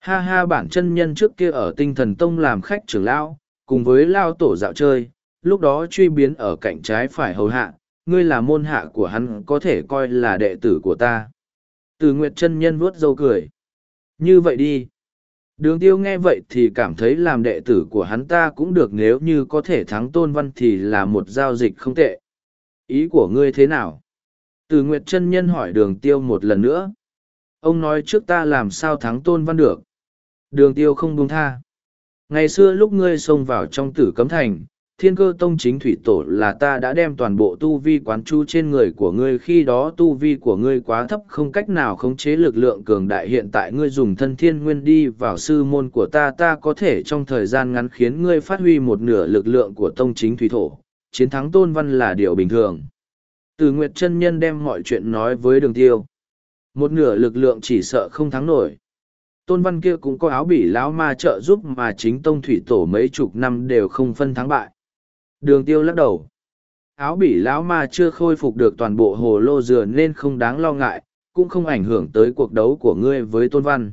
Ha ha bản chân nhân trước kia ở tinh thần tông làm khách trưởng lão, cùng với lao tổ dạo chơi, lúc đó truy biến ở cạnh trái phải hầu hạ, ngươi là môn hạ của hắn có thể coi là đệ tử của ta. Từ Nguyệt chân Nhân vuốt râu cười. Như vậy đi. Đường tiêu nghe vậy thì cảm thấy làm đệ tử của hắn ta cũng được nếu như có thể thắng tôn văn thì là một giao dịch không tệ. Ý của ngươi thế nào? Từ Nguyệt chân Nhân hỏi đường tiêu một lần nữa. Ông nói trước ta làm sao thắng tôn văn được. Đường tiêu không buông tha. Ngày xưa lúc ngươi xông vào trong tử cấm thành, thiên cơ tông chính thủy tổ là ta đã đem toàn bộ tu vi quán chu trên người của ngươi, khi đó tu vi của ngươi quá thấp, không cách nào khống chế lực lượng cường đại hiện tại ngươi dùng thân thiên nguyên đi vào sư môn của ta ta có thể trong thời gian ngắn khiến ngươi phát huy một nửa lực lượng của tông chính thủy thổ. Chiến thắng tôn văn là điều bình thường. Từ nguyệt chân nhân đem mọi chuyện nói với đường tiêu. Một nửa lực lượng chỉ sợ không thắng nổi. Tôn văn kia cũng có áo bỉ lão ma trợ giúp mà chính tông thủy tổ mấy chục năm đều không phân thắng bại. Đường tiêu lắc đầu. Áo bỉ lão ma chưa khôi phục được toàn bộ hồ lô dừa nên không đáng lo ngại, cũng không ảnh hưởng tới cuộc đấu của ngươi với tôn văn.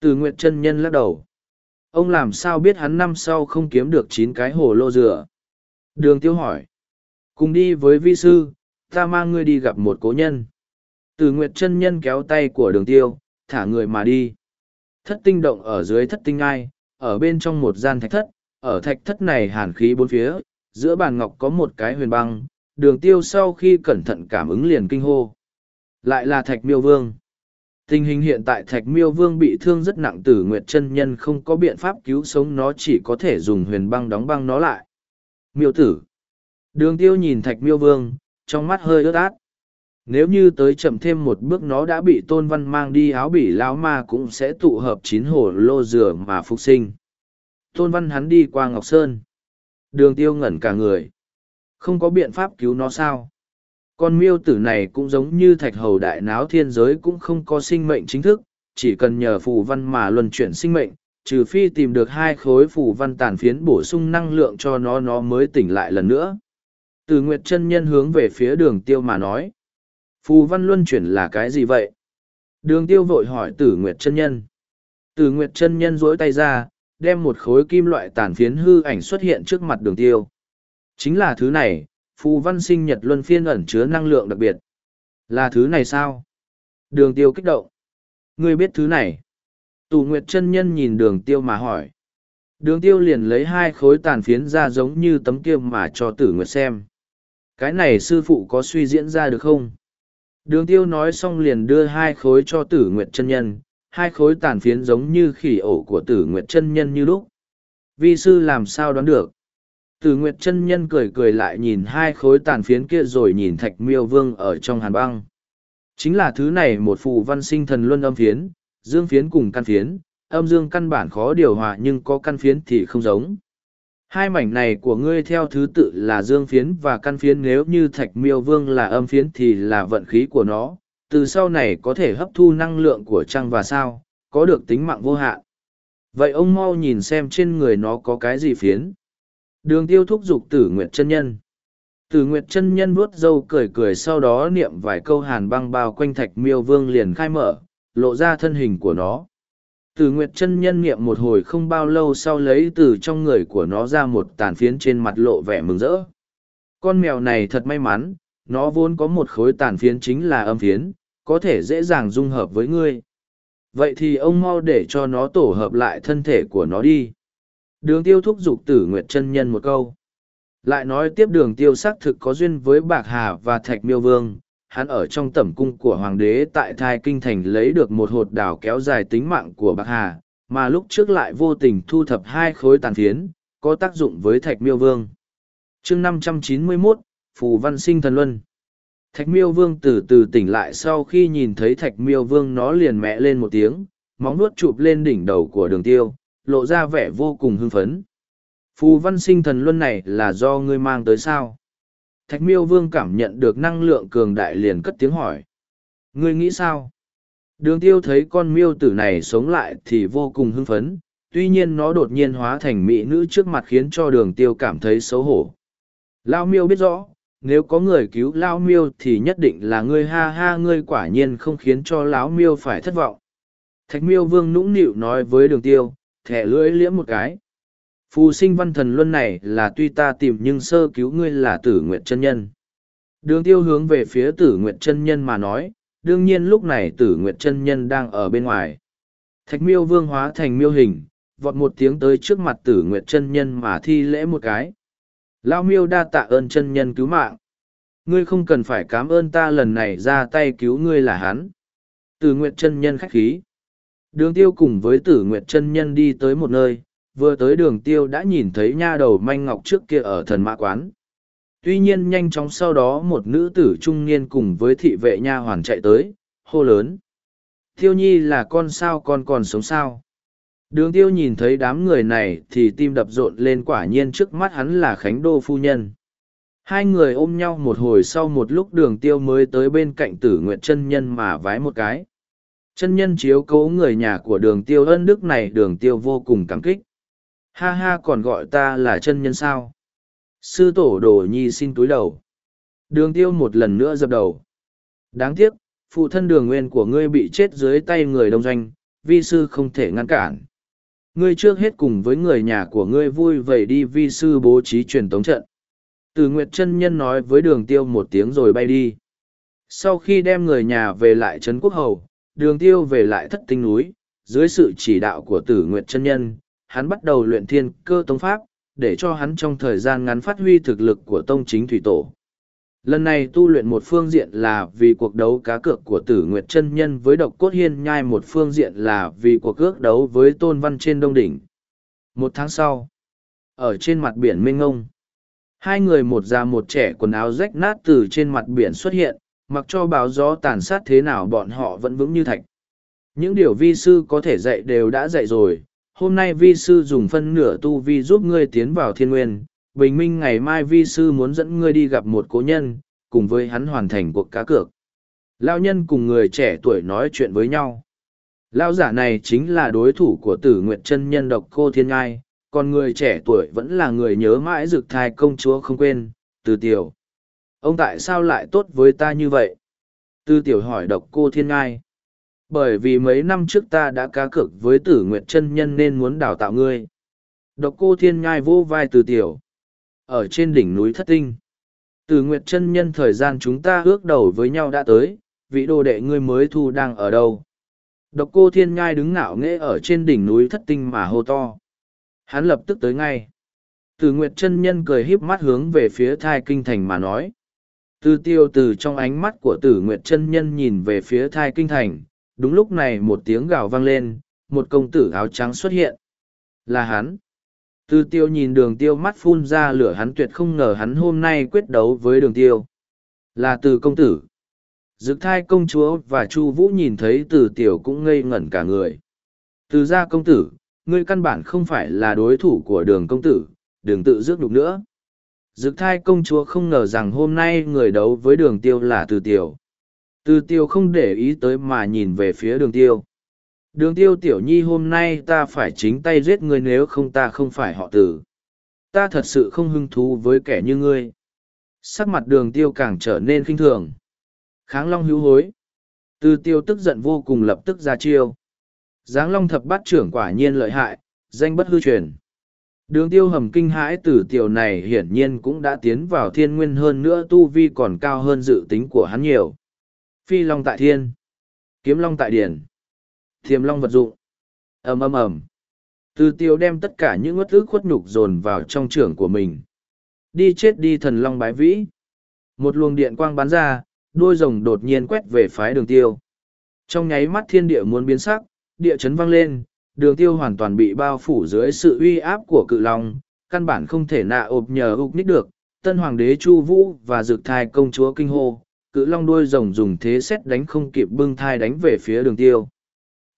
Từ Nguyệt chân nhân lắc đầu. Ông làm sao biết hắn năm sau không kiếm được chín cái hồ lô dừa? Đường tiêu hỏi. Cùng đi với vi sư, ta mang ngươi đi gặp một cố nhân. Từ Nguyệt chân nhân kéo tay của đường tiêu, thả người mà đi. Thất tinh động ở dưới thất tinh ai, ở bên trong một gian thạch thất, ở thạch thất này hàn khí bốn phía, giữa bàn ngọc có một cái huyền băng, đường tiêu sau khi cẩn thận cảm ứng liền kinh hô. Lại là thạch miêu vương. Tình hình hiện tại thạch miêu vương bị thương rất nặng tử nguyệt chân nhân không có biện pháp cứu sống nó chỉ có thể dùng huyền băng đóng băng nó lại. Miêu tử. Đường tiêu nhìn thạch miêu vương, trong mắt hơi ướt át. Nếu như tới chậm thêm một bước nó đã bị tôn văn mang đi áo bỉ lão ma cũng sẽ tụ hợp chín hồ lô dừa mà phục sinh. Tôn văn hắn đi qua Ngọc Sơn. Đường tiêu ngẩn cả người. Không có biện pháp cứu nó sao? Con miêu tử này cũng giống như thạch hầu đại náo thiên giới cũng không có sinh mệnh chính thức, chỉ cần nhờ phù văn mà luân chuyển sinh mệnh, trừ phi tìm được hai khối phù văn tàn phiến bổ sung năng lượng cho nó nó mới tỉnh lại lần nữa. Từ Nguyệt chân nhân hướng về phía đường tiêu mà nói. Phù văn luân chuyển là cái gì vậy? Đường tiêu vội hỏi tử Nguyệt chân nhân. Tử Nguyệt chân nhân duỗi tay ra, đem một khối kim loại tàn phiến hư ảnh xuất hiện trước mặt đường tiêu. Chính là thứ này, phù văn sinh nhật luân phiên ẩn chứa năng lượng đặc biệt. Là thứ này sao? Đường tiêu kích động. Ngươi biết thứ này. Tù Nguyệt chân nhân nhìn đường tiêu mà hỏi. Đường tiêu liền lấy hai khối tàn phiến ra giống như tấm kiêm mà cho tử Nguyệt xem. Cái này sư phụ có suy diễn ra được không? Đường tiêu nói xong liền đưa hai khối cho tử Nguyệt chân nhân, hai khối tàn phiến giống như khỉ ổ của tử nguyệt chân nhân như lúc. Vi sư làm sao đoán được? Tử nguyệt chân nhân cười cười lại nhìn hai khối tàn phiến kia rồi nhìn thạch miêu vương ở trong hàn băng. Chính là thứ này một phù văn sinh thần luân âm phiến, dương phiến cùng căn phiến, âm dương căn bản khó điều hòa nhưng có căn phiến thì không giống. Hai mảnh này của ngươi theo thứ tự là dương phiến và căn phiến nếu như thạch miêu vương là âm phiến thì là vận khí của nó từ sau này có thể hấp thu năng lượng của trăng và sao, có được tính mạng vô hạn. Vậy ông mau nhìn xem trên người nó có cái gì phiến. Đường tiêu thúc giục tử nguyệt chân nhân. Tử nguyệt chân nhân vuốt râu cười cười sau đó niệm vài câu hàn băng bao quanh thạch miêu vương liền khai mở, lộ ra thân hình của nó. Tử nguyệt chân nhân niệm một hồi không bao lâu sau lấy từ trong người của nó ra một tàn phiến trên mặt lộ vẻ mừng rỡ. Con mèo này thật may mắn, nó vốn có một khối tàn phiến chính là âm phiến, có thể dễ dàng dung hợp với ngươi. Vậy thì ông mau để cho nó tổ hợp lại thân thể của nó đi. Đường tiêu thúc giục tử nguyệt chân nhân một câu. Lại nói tiếp đường tiêu xác thực có duyên với Bạc Hà và Thạch Miêu Vương. Hắn ở trong tẩm cung của Hoàng đế tại Thai Kinh Thành lấy được một hột đảo kéo dài tính mạng của Bạc Hà, mà lúc trước lại vô tình thu thập hai khối tàn phiến, có tác dụng với Thạch Miêu Vương. chương 591, Phù Văn Sinh Thần Luân Thạch miêu vương từ từ tỉnh lại sau khi nhìn thấy thạch miêu vương nó liền mẹ lên một tiếng, móng nuốt chụp lên đỉnh đầu của đường tiêu, lộ ra vẻ vô cùng hưng phấn. Phù văn sinh thần luân này là do ngươi mang tới sao? Thạch miêu vương cảm nhận được năng lượng cường đại liền cất tiếng hỏi. Ngươi nghĩ sao? Đường tiêu thấy con miêu tử này sống lại thì vô cùng hưng phấn, tuy nhiên nó đột nhiên hóa thành mỹ nữ trước mặt khiến cho đường tiêu cảm thấy xấu hổ. Lao miêu biết rõ, nếu có người cứu lão miêu thì nhất định là ngươi, ha ha, ngươi quả nhiên không khiến cho lão miêu phải thất vọng. Thạch miêu vương nũng nịu nói với đường tiêu, thẻ lưỡi liễm một cái. Phù sinh văn thần luân này là tuy ta tìm nhưng sơ cứu ngươi là tử nguyện chân nhân. Đường tiêu hướng về phía tử nguyện chân nhân mà nói, đương nhiên lúc này tử nguyện chân nhân đang ở bên ngoài. Thạch miêu vương hóa thành miêu hình, vọt một tiếng tới trước mặt tử nguyện chân nhân mà thi lễ một cái. Lao miêu đa tạ ơn chân nhân cứu mạng. Ngươi không cần phải cảm ơn ta lần này ra tay cứu ngươi là hắn. Tử Nguyệt chân nhân khách khí. Đường tiêu cùng với tử Nguyệt chân nhân đi tới một nơi, vừa tới đường tiêu đã nhìn thấy nha đầu manh ngọc trước kia ở thần mã quán. Tuy nhiên nhanh chóng sau đó một nữ tử trung niên cùng với thị vệ nha hoàn chạy tới, hô lớn. Tiêu nhi là con sao con còn sống sao? Đường tiêu nhìn thấy đám người này thì tim đập rộn lên quả nhiên trước mắt hắn là Khánh Đô Phu Nhân. Hai người ôm nhau một hồi sau một lúc đường tiêu mới tới bên cạnh tử nguyện chân nhân mà vái một cái. Chân nhân chiếu cố người nhà của đường tiêu ân đức này đường tiêu vô cùng cảm kích. Ha ha còn gọi ta là chân nhân sao? Sư tổ đồ nhi xin túi đầu. Đường tiêu một lần nữa dập đầu. Đáng tiếc, phụ thân đường nguyên của ngươi bị chết dưới tay người đông doanh, vi sư không thể ngăn cản. Ngươi trước hết cùng với người nhà của ngươi vui vầy đi vi sư bố trí truyền tống trận. Từ Nguyệt chân Nhân nói với đường tiêu một tiếng rồi bay đi. Sau khi đem người nhà về lại Trấn Quốc Hầu, đường tiêu về lại thất tinh núi, dưới sự chỉ đạo của tử Nguyệt chân Nhân, hắn bắt đầu luyện thiên cơ tông pháp, để cho hắn trong thời gian ngắn phát huy thực lực của tông chính thủy tổ. Lần này tu luyện một phương diện là vì cuộc đấu cá cược của tử Nguyệt chân Nhân với độc cốt hiên nhai một phương diện là vì cuộc cước đấu với tôn văn trên đông đỉnh. Một tháng sau, ở trên mặt biển Minh ngông, hai người một già một trẻ quần áo rách nát từ trên mặt biển xuất hiện, mặc cho báo gió tàn sát thế nào bọn họ vẫn vững như thạch. Những điều vi sư có thể dạy đều đã dạy rồi, hôm nay vi sư dùng phân nửa tu vi giúp ngươi tiến vào thiên nguyên bình minh ngày mai vi sư muốn dẫn ngươi đi gặp một cố nhân, cùng với hắn hoàn thành cuộc cá cược. Lao nhân cùng người trẻ tuổi nói chuyện với nhau. Lao giả này chính là đối thủ của tử nguyện chân nhân độc cô thiên ngai, còn người trẻ tuổi vẫn là người nhớ mãi rực thai công chúa không quên, từ tiểu. Ông tại sao lại tốt với ta như vậy? Tư tiểu hỏi độc cô thiên ngai. Bởi vì mấy năm trước ta đã cá cược với tử nguyệt chân nhân nên muốn đào tạo ngươi. Độc cô thiên nhai vô vai từ tiểu ở trên đỉnh núi thất tinh. Tử nguyệt chân nhân thời gian chúng ta ước đầu với nhau đã tới, vị đồ đệ ngươi mới thu đang ở đâu? Độc cô thiên nhai đứng ngạo nghễ ở trên đỉnh núi thất tinh mà hô to. Hắn lập tức tới ngay. Tử nguyệt chân nhân cười híp mắt hướng về phía thai kinh thành mà nói. Từ tiêu từ trong ánh mắt của tử nguyệt chân nhân nhìn về phía thai kinh thành, đúng lúc này một tiếng gào vang lên, một công tử áo trắng xuất hiện. Là hắn. Từ tiêu nhìn đường tiêu mắt phun ra lửa hắn tuyệt không ngờ hắn hôm nay quyết đấu với đường tiêu. Là từ công tử. Dực thai công chúa và chu vũ nhìn thấy từ tiểu cũng ngây ngẩn cả người. Từ gia công tử, ngươi căn bản không phải là đối thủ của đường công tử, đừng tự rước đục nữa. Dực thai công chúa không ngờ rằng hôm nay người đấu với đường tiêu là từ tiểu. Từ tiêu không để ý tới mà nhìn về phía đường tiêu. Đường tiêu tiểu nhi hôm nay ta phải chính tay giết ngươi nếu không ta không phải họ tử. Ta thật sự không hứng thú với kẻ như ngươi. Sắc mặt đường tiêu càng trở nên khinh thường. Kháng long hữu hối. tư tiêu tức giận vô cùng lập tức ra chiêu. Giáng long thập bát trưởng quả nhiên lợi hại, danh bất hư truyền. Đường tiêu hầm kinh hãi từ tiểu này hiển nhiên cũng đã tiến vào thiên nguyên hơn nữa tu vi còn cao hơn dự tính của hắn nhiều. Phi long tại thiên. Kiếm long tại điển. Thiềm long vật dụng. ầm ầm ầm. Từ tiêu đem tất cả những ngất ức khuất nhục dồn vào trong trưởng của mình. Đi chết đi thần long bái vĩ. Một luồng điện quang bắn ra, đôi rồng đột nhiên quét về phái đường tiêu. Trong nháy mắt thiên địa muốn biến sắc, địa chấn vang lên, đường tiêu hoàn toàn bị bao phủ dưới sự uy áp của cự long, căn bản không thể nạ ộp nhờ ục nít được. Tân hoàng đế Chu Vũ và dược thai công chúa kinh hô, cự long đuôi rồng dùng thế xét đánh không kịp bưng thai đánh về phía đường tiêu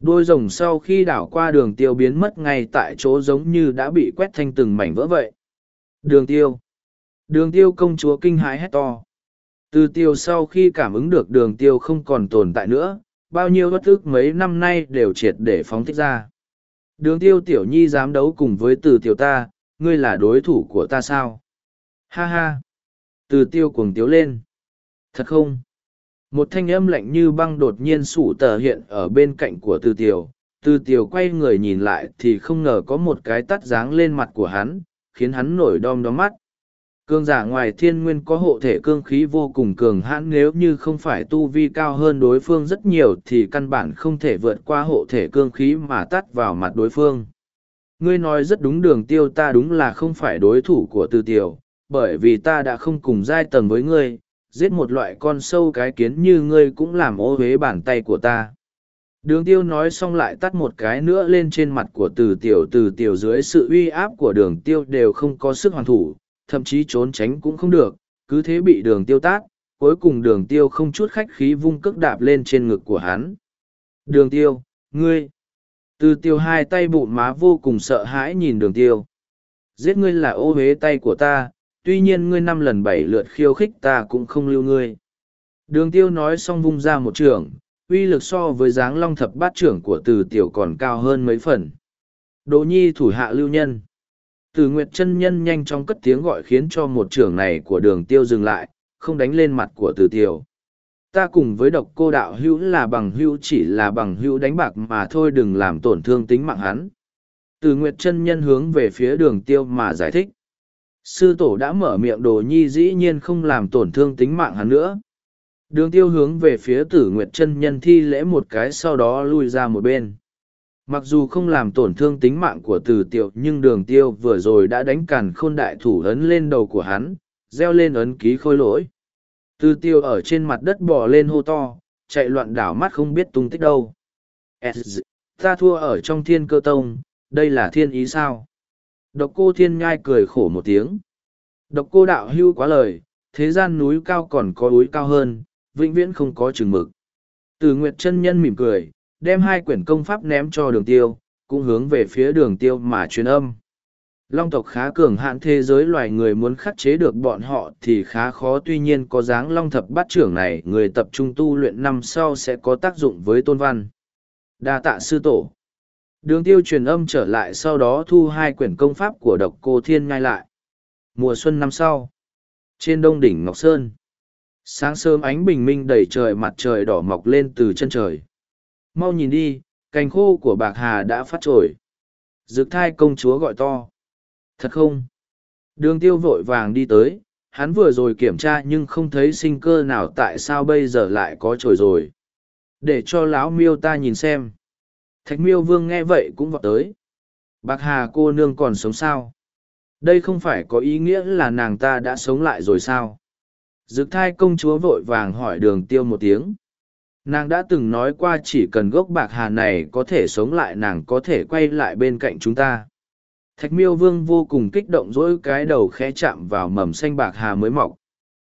đôi rồng sau khi đảo qua đường tiêu biến mất ngay tại chỗ giống như đã bị quét thanh từng mảnh vỡ vậy. Đường tiêu. Đường tiêu công chúa kinh hãi hét to. Từ tiêu sau khi cảm ứng được đường tiêu không còn tồn tại nữa, bao nhiêu bất ức mấy năm nay đều triệt để phóng thích ra. Đường tiêu tiểu nhi dám đấu cùng với từ tiêu ta, ngươi là đối thủ của ta sao? Ha ha! Từ tiêu cuồng tiếu lên. Thật không? Một thanh âm lạnh như băng đột nhiên sủ tờ hiện ở bên cạnh của Tư Tiều. Tư Tiều quay người nhìn lại thì không ngờ có một cái tắt dáng lên mặt của hắn, khiến hắn nổi đom đóm mắt. Cương giả ngoài thiên nguyên có hộ thể cương khí vô cùng cường hãn nếu như không phải tu vi cao hơn đối phương rất nhiều thì căn bản không thể vượt qua hộ thể cương khí mà tắt vào mặt đối phương. Ngươi nói rất đúng đường tiêu ta đúng là không phải đối thủ của Tư Tiều, bởi vì ta đã không cùng giai tầng với ngươi, giết một loại con sâu cái kiến như ngươi cũng làm ô huế bàn tay của ta. Đường tiêu nói xong lại tắt một cái nữa lên trên mặt của từ tiểu từ tiểu dưới sự uy áp của đường tiêu đều không có sức hoàn thủ, thậm chí trốn tránh cũng không được, cứ thế bị đường tiêu tát, cuối cùng đường tiêu không chút khách khí vung cước đạp lên trên ngực của hắn. Đường tiêu, ngươi! Từ tiêu hai tay bụng má vô cùng sợ hãi nhìn đường tiêu. Giết ngươi là ô huế tay của ta, tuy nhiên ngươi năm lần bảy lượt khiêu khích ta cũng không lưu ngươi. Đường tiêu nói xong vung ra một trường, uy lực so với dáng long thập bát trưởng của từ tiểu còn cao hơn mấy phần. Đỗ nhi thủ hạ lưu nhân. Từ Nguyệt chân nhân nhanh chóng cất tiếng gọi khiến cho một trưởng này của đường tiêu dừng lại, không đánh lên mặt của từ tiểu. Ta cùng với độc cô đạo hữu là bằng hữu chỉ là bằng hữu đánh bạc mà thôi đừng làm tổn thương tính mạng hắn. Từ Nguyệt chân nhân hướng về phía đường tiêu mà giải thích. Sư tổ đã mở miệng đồ nhi dĩ nhiên không làm tổn thương tính mạng hắn nữa. Đường tiêu hướng về phía tử nguyệt chân nhân thi lễ một cái sau đó lui ra một bên. Mặc dù không làm tổn thương tính mạng của tử tiệu nhưng đường tiêu vừa rồi đã đánh càn khôn đại thủ ấn lên đầu của hắn, gieo lên ấn ký khôi lỗi. Tử tiêu ở trên mặt đất bò lên hô to, chạy loạn đảo mắt không biết tung tích đâu. Ta thua ở trong thiên cơ tông, đây là thiên ý sao? Độc cô thiên nhai cười khổ một tiếng. Độc cô đạo hưu quá lời, thế gian núi cao còn có núi cao hơn, vĩnh viễn không có chừng mực. Từ Nguyệt chân nhân mỉm cười, đem hai quyển công pháp ném cho đường tiêu, cũng hướng về phía đường tiêu mà truyền âm. Long tộc khá cường hạn thế giới loài người muốn khắc chế được bọn họ thì khá khó tuy nhiên có dáng long thập bát trưởng này người tập trung tu luyện năm sau sẽ có tác dụng với tôn văn. đa tạ sư tổ. Đường tiêu truyền âm trở lại sau đó thu hai quyển công pháp của độc cô thiên ngay lại. Mùa xuân năm sau. Trên đông đỉnh Ngọc Sơn sáng sớm ánh bình minh đầy trời mặt trời đỏ mọc lên từ chân trời mau nhìn đi, cành khô của bạc hà đã phát trổi. dực thai công chúa gọi to thật không đường tiêu vội vàng đi tới, hắn vừa rồi kiểm tra nhưng không thấy sinh cơ nào tại sao bây giờ lại có trồi rồi để cho lão miêu ta nhìn xem thạch miêu vương nghe vậy cũng vọt tới bạc hà cô nương còn sống sao đây không phải có ý nghĩa là nàng ta đã sống lại rồi sao Dực thai công chúa vội vàng hỏi đường tiêu một tiếng. Nàng đã từng nói qua chỉ cần gốc bạc hà này có thể sống lại nàng có thể quay lại bên cạnh chúng ta. Thạch miêu vương vô cùng kích động dỗi cái đầu khẽ chạm vào mầm xanh bạc hà mới mọc.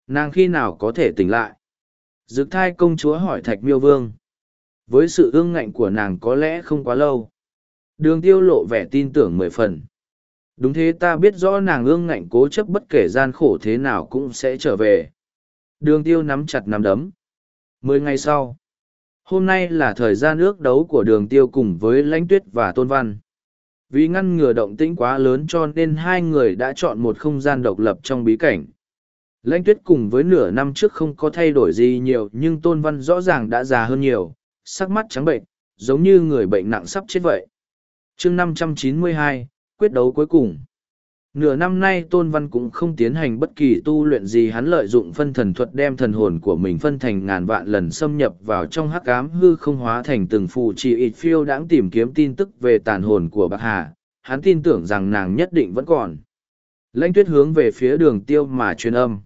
Nàng khi nào có thể tỉnh lại? Dực thai công chúa hỏi thạch miêu vương. Với sự ương ngạnh của nàng có lẽ không quá lâu. Đường tiêu lộ vẻ tin tưởng mười phần. Đúng thế ta biết rõ nàng ương ngạnh cố chấp bất kể gian khổ thế nào cũng sẽ trở về. Đường tiêu nắm chặt nắm đấm. Mười ngày sau, hôm nay là thời gian ước đấu của đường tiêu cùng với lãnh tuyết và tôn văn. Vì ngăn ngừa động tĩnh quá lớn cho nên hai người đã chọn một không gian độc lập trong bí cảnh. Lãnh tuyết cùng với nửa năm trước không có thay đổi gì nhiều nhưng tôn văn rõ ràng đã già hơn nhiều, sắc mắt trắng bệnh, giống như người bệnh nặng sắp chết vậy. chương 592, quyết đấu cuối cùng. Nửa năm nay tôn văn cũng không tiến hành bất kỳ tu luyện gì hắn lợi dụng phân thần thuật đem thần hồn của mình phân thành ngàn vạn lần xâm nhập vào trong hắc ám hư không hóa thành từng phù chỉ ít phiêu đãng tìm kiếm tin tức về tàn hồn của bạc hà. Hắn tin tưởng rằng nàng nhất định vẫn còn. Lãnh tuyết hướng về phía đường tiêu mà truyền âm.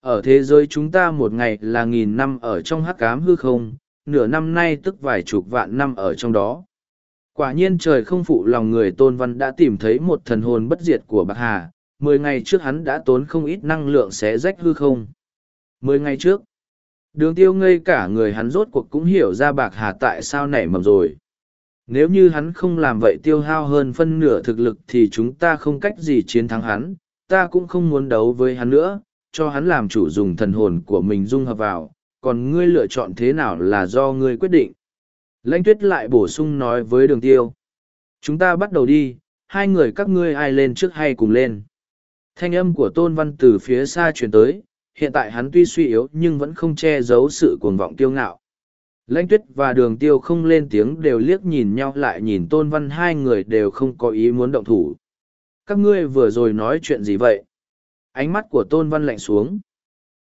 Ở thế giới chúng ta một ngày là nghìn năm ở trong hắc ám hư không nửa năm nay tức vài chục vạn năm ở trong đó Quả nhiên trời không phụ lòng người tôn văn đã tìm thấy một thần hồn bất diệt của bạc hà, mười ngày trước hắn đã tốn không ít năng lượng xé rách hư không. Mười ngày trước, đường tiêu ngây cả người hắn rốt cuộc cũng hiểu ra bạc hà tại sao nảy mầm rồi. Nếu như hắn không làm vậy tiêu hao hơn phân nửa thực lực thì chúng ta không cách gì chiến thắng hắn, ta cũng không muốn đấu với hắn nữa, cho hắn làm chủ dùng thần hồn của mình dung hợp vào, còn ngươi lựa chọn thế nào là do ngươi quyết định. Lãnh tuyết lại bổ sung nói với đường tiêu. Chúng ta bắt đầu đi, hai người các ngươi ai lên trước hay cùng lên. Thanh âm của tôn văn từ phía xa truyền tới, hiện tại hắn tuy suy yếu nhưng vẫn không che giấu sự cuồng vọng tiêu ngạo. Lãnh tuyết và đường tiêu không lên tiếng đều liếc nhìn nhau lại nhìn tôn văn hai người đều không có ý muốn động thủ. Các ngươi vừa rồi nói chuyện gì vậy? Ánh mắt của tôn văn lạnh xuống.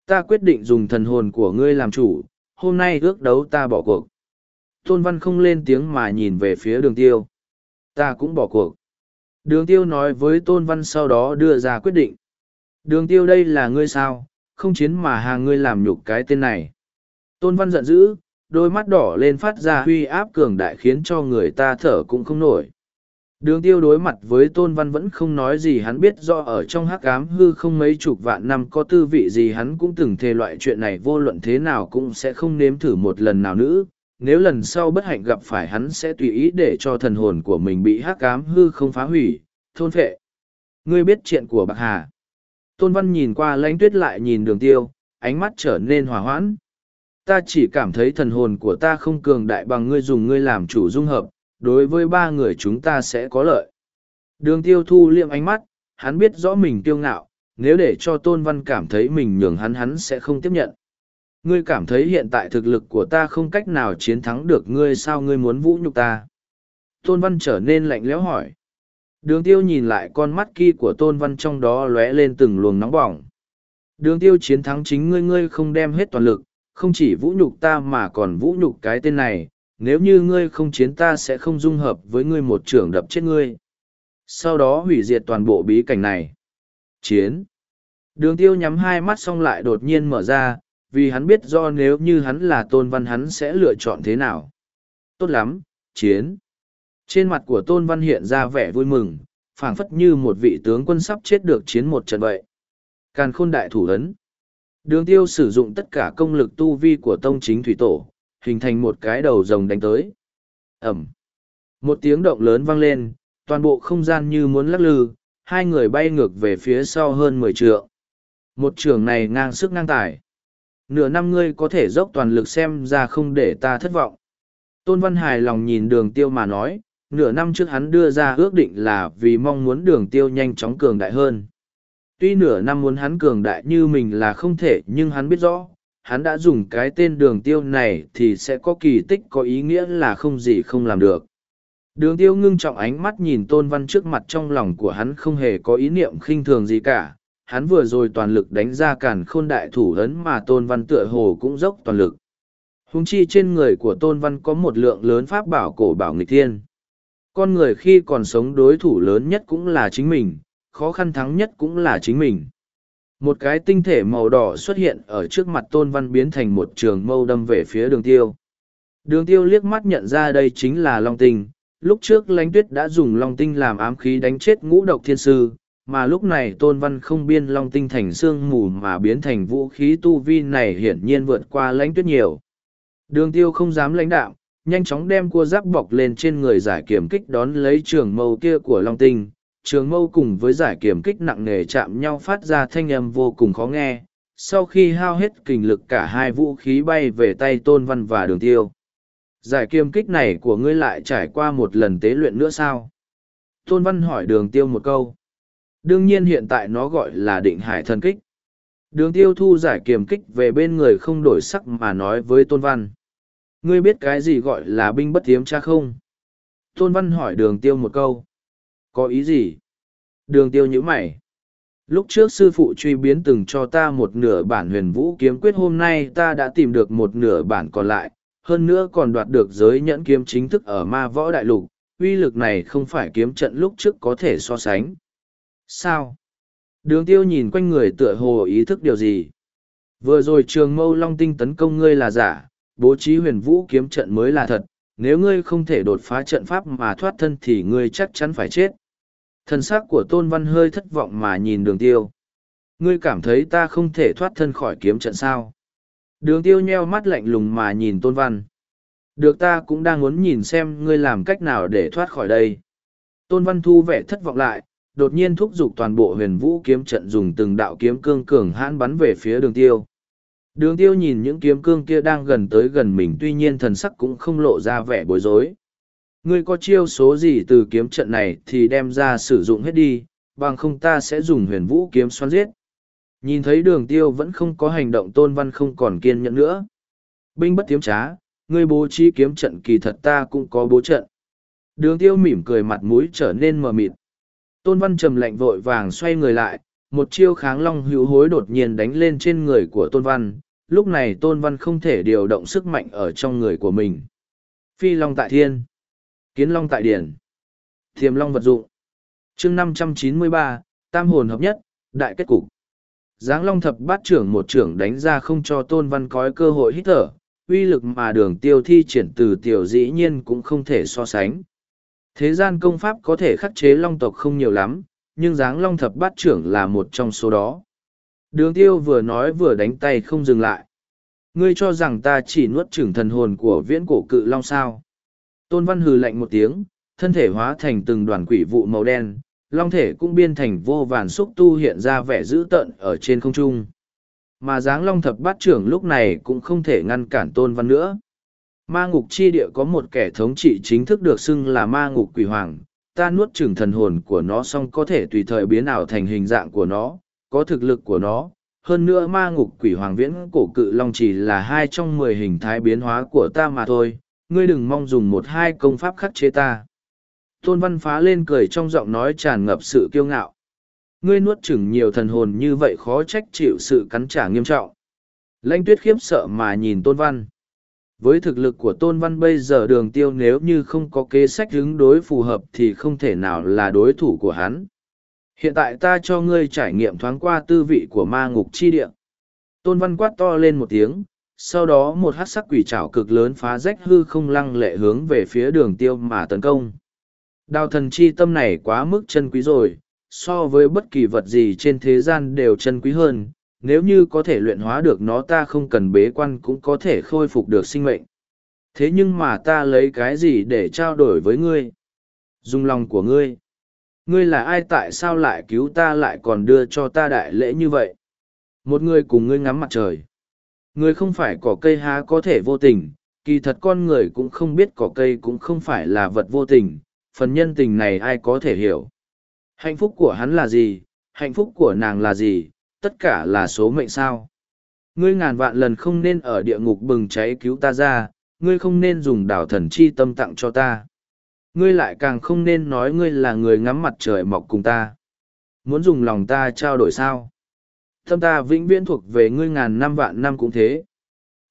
Ta quyết định dùng thần hồn của ngươi làm chủ, hôm nay ước đấu ta bỏ cuộc. Tôn Văn không lên tiếng mà nhìn về phía đường tiêu. Ta cũng bỏ cuộc. Đường tiêu nói với Tôn Văn sau đó đưa ra quyết định. Đường tiêu đây là ngươi sao, không chiến mà hàng ngươi làm nhục cái tên này. Tôn Văn giận dữ, đôi mắt đỏ lên phát ra huy áp cường đại khiến cho người ta thở cũng không nổi. Đường tiêu đối mặt với tôn văn vẫn không nói gì hắn biết do ở trong hắc ám hư không mấy chục vạn năm có tư vị gì hắn cũng từng thề loại chuyện này vô luận thế nào cũng sẽ không nếm thử một lần nào nữa. Nếu lần sau bất hạnh gặp phải hắn sẽ tùy ý để cho thần hồn của mình bị hắc ám hư không phá hủy, thôn phệ. Ngươi biết chuyện của bạc hà. Tôn văn nhìn qua lãnh tuyết lại nhìn đường tiêu, ánh mắt trở nên hòa hoãn. Ta chỉ cảm thấy thần hồn của ta không cường đại bằng ngươi dùng ngươi làm chủ dung hợp, đối với ba người chúng ta sẽ có lợi. Đường tiêu thu liệm ánh mắt, hắn biết rõ mình tiêu ngạo, nếu để cho Tôn Văn cảm thấy mình nhường hắn hắn sẽ không tiếp nhận. Ngươi cảm thấy hiện tại thực lực của ta không cách nào chiến thắng được ngươi sao ngươi muốn vũ nhục ta. Tôn Văn trở nên lạnh lẽo hỏi. Đường tiêu nhìn lại con mắt kia của Tôn Văn trong đó lóe lên từng luồng nóng bỏng. Đường tiêu chiến thắng chính ngươi ngươi không đem hết toàn lực, không chỉ vũ nhục ta mà còn vũ nhục cái tên này, nếu như ngươi không chiến ta sẽ không dung hợp với ngươi một trưởng đập chết ngươi. Sau đó hủy diệt toàn bộ bí cảnh này. Chiến. Đường tiêu nhắm hai mắt xong lại đột nhiên mở ra, vì hắn biết do nếu như hắn là tôn văn hắn sẽ lựa chọn thế nào. Tốt lắm, chiến. Trên mặt của tôn văn hiện ra vẻ vui mừng, phảng phất như một vị tướng quân sắp chết được chiến một trận vậy. Càn khôn đại thủ ấn. Đường tiêu sử dụng tất cả công lực tu vi của tông chính thủy tổ, hình thành một cái đầu rồng đánh tới. Ẩm. Một tiếng động lớn vang lên, toàn bộ không gian như muốn lắc lư, hai người bay ngược về phía sau hơn mười trượng. Một trường này ngang sức ngang tải. Nửa năm ngươi có thể dốc toàn lực xem ra không để ta thất vọng. Tôn Văn hài lòng nhìn đường tiêu mà nói, nửa năm trước hắn đưa ra ước định là vì mong muốn đường tiêu nhanh chóng cường đại hơn. Tuy nửa năm muốn hắn cường đại như mình là không thể nhưng hắn biết rõ, hắn đã dùng cái tên đường tiêu này thì sẽ có kỳ tích có ý nghĩa là không gì không làm được. Đường tiêu ngưng trọng ánh mắt nhìn tôn văn trước mặt trong lòng của hắn không hề có ý niệm khinh thường gì cả. Hắn vừa rồi toàn lực đánh ra cản khôn đại thủ ấn mà tôn văn tựa hồ cũng dốc toàn lực. Hùng chi trên người của tôn văn có một lượng lớn pháp bảo cổ bảo nghịch thiên. Con người khi còn sống đối thủ lớn nhất cũng là chính mình, khó khăn thắng nhất cũng là chính mình một cái tinh thể màu đỏ xuất hiện ở trước mặt tôn văn biến thành một trường mâu đâm về phía đường tiêu. Đường tiêu liếc mắt nhận ra đây chính là long tinh. Lúc trước lãnh tuyết đã dùng long tinh làm ám khí đánh chết ngũ độc thiên sư, mà lúc này tôn văn không biên long tinh thành xương mù mà biến thành vũ khí tu vi này hiển nhiên vượt qua lãnh tuyết nhiều. Đường tiêu không dám lãnh đạo, nhanh chóng đem cua giáp bọc lên trên người giải kiểm kích đón lấy trường mâu kia của long tinh trường mâu cùng với giải kiểm kích nặng nề chạm nhau phát ra thanh âm vô cùng khó nghe, sau khi hao hết kình lực cả hai vũ khí bay về tay tôn văn và đường tiêu. Giải kiềm kích này của ngươi lại trải qua một lần tế luyện nữa sao? Tôn văn hỏi đường tiêu một câu. Đương nhiên hiện tại nó gọi là định hải thần kích. Đường tiêu thu giải kiềm kích về bên người không đổi sắc mà nói với tôn văn. Ngươi biết cái gì gọi là binh bất tiếm cha không? Tôn văn hỏi đường tiêu một câu có ý gì? Đường tiêu nhíu mày. Lúc trước sư phụ truy biến từng cho ta một nửa bản huyền vũ kiếm quyết hôm nay ta đã tìm được một nửa bản còn lại, hơn nữa còn đoạt được giới nhẫn kiếm chính thức ở ma võ đại lục, uy lực này không phải kiếm trận lúc trước có thể so sánh. Sao? Đường tiêu nhìn quanh người tựa hồ ý thức điều gì? Vừa rồi trường mâu long tinh tấn công ngươi là giả, bố trí huyền vũ kiếm trận mới là thật, nếu ngươi không thể đột phá trận pháp mà thoát thân thì ngươi chắc chắn phải chết. Thần sắc của Tôn Văn hơi thất vọng mà nhìn đường tiêu. Ngươi cảm thấy ta không thể thoát thân khỏi kiếm trận sao? Đường tiêu nheo mắt lạnh lùng mà nhìn Tôn Văn. Được ta cũng đang muốn nhìn xem ngươi làm cách nào để thoát khỏi đây. Tôn Văn thu vẻ thất vọng lại, đột nhiên thúc giục toàn bộ huyền vũ kiếm trận dùng từng đạo kiếm cương cường hãn bắn về phía đường tiêu. Đường tiêu nhìn những kiếm cương kia đang gần tới gần mình tuy nhiên thần sắc cũng không lộ ra vẻ bối rối. Ngươi có chiêu số gì từ kiếm trận này thì đem ra sử dụng hết đi, bằng không ta sẽ dùng huyền vũ kiếm xoắn giết. Nhìn thấy đường tiêu vẫn không có hành động tôn văn không còn kiên nhẫn nữa. Binh bất tiếm trá, ngươi bố trí kiếm trận kỳ thật ta cũng có bố trận. Đường tiêu mỉm cười mặt mũi trở nên mờ mịt. Tôn văn trầm lạnh vội vàng xoay người lại, một chiêu kháng long hữu hối đột nhiên đánh lên trên người của tôn văn. Lúc này tôn văn không thể điều động sức mạnh ở trong người của mình. Phi long tại thiên. Kiến long tại điển. Thiềm long vật dụng. chương năm trăm chín mươi ba tam hồn hợp nhất, đại kết cục. Giáng long thập bát trưởng một trưởng đánh ra không cho tôn văn cói cơ hội hít thở, uy lực mà đường tiêu thi triển từ tiểu dĩ nhiên cũng không thể so sánh. Thế gian công pháp có thể khắc chế long tộc không nhiều lắm, nhưng Giáng long thập bát trưởng là một trong số đó. Đường tiêu vừa nói vừa đánh tay không dừng lại. Ngươi cho rằng ta chỉ nuốt chửng thần hồn của viễn cổ cự long sao. Tôn văn hừ lạnh một tiếng, thân thể hóa thành từng đoàn quỷ vụ màu đen, long thể cũng biên thành vô vàn xúc tu hiện ra vẻ dữ tợn ở trên không trung. Mà dáng long thập bát trưởng lúc này cũng không thể ngăn cản tôn văn nữa. Ma ngục chi địa có một kẻ thống trị chính thức được xưng là ma ngục quỷ hoàng, ta nuốt chửng thần hồn của nó xong có thể tùy thời biến ảo thành hình dạng của nó, có thực lực của nó. Hơn nữa ma ngục quỷ hoàng viễn cổ cự long chỉ là hai trong mười hình thái biến hóa của ta mà thôi, ngươi đừng mong dùng một hai công pháp khắc chế ta. Tôn văn phá lên cười trong giọng nói tràn ngập sự kiêu ngạo. Ngươi nuốt chửng nhiều thần hồn như vậy khó trách chịu sự cắn trả nghiêm trọng. Lãnh tuyết khiếp sợ mà nhìn tôn văn. Với thực lực của tôn văn bây giờ đường tiêu nếu như không có kế sách ứng đối phù hợp thì không thể nào là đối thủ của hắn. Hiện tại ta cho ngươi trải nghiệm thoáng qua tư vị của ma ngục chi địa. Tôn văn quát to lên một tiếng, sau đó một hát sắc quỷ trảo cực lớn phá rách hư không lăng lệ hướng về phía đường tiêu mà tấn công. Đào thần chi tâm này quá mức chân quý rồi, so với bất kỳ vật gì trên thế gian đều chân quý hơn, nếu như có thể luyện hóa được nó ta không cần bế quan cũng có thể khôi phục được sinh mệnh. Thế nhưng mà ta lấy cái gì để trao đổi với ngươi? Dùng lòng của ngươi. Ngươi là ai tại sao lại cứu ta lại còn đưa cho ta đại lễ như vậy? Một người cùng ngươi ngắm mặt trời. Người không phải cỏ cây há có thể vô tình, kỳ thật con người cũng không biết cỏ cây cũng không phải là vật vô tình, phần nhân tình này ai có thể hiểu. Hạnh phúc của hắn là gì, hạnh phúc của nàng là gì, tất cả là số mệnh sao. Ngươi ngàn vạn lần không nên ở địa ngục bừng cháy cứu ta ra, ngươi không nên dùng đảo thần chi tâm tặng cho ta. Ngươi lại càng không nên nói ngươi là người ngắm mặt trời mọc cùng ta. Muốn dùng lòng ta trao đổi sao? Tâm ta vĩnh viễn thuộc về ngươi ngàn năm vạn năm cũng thế.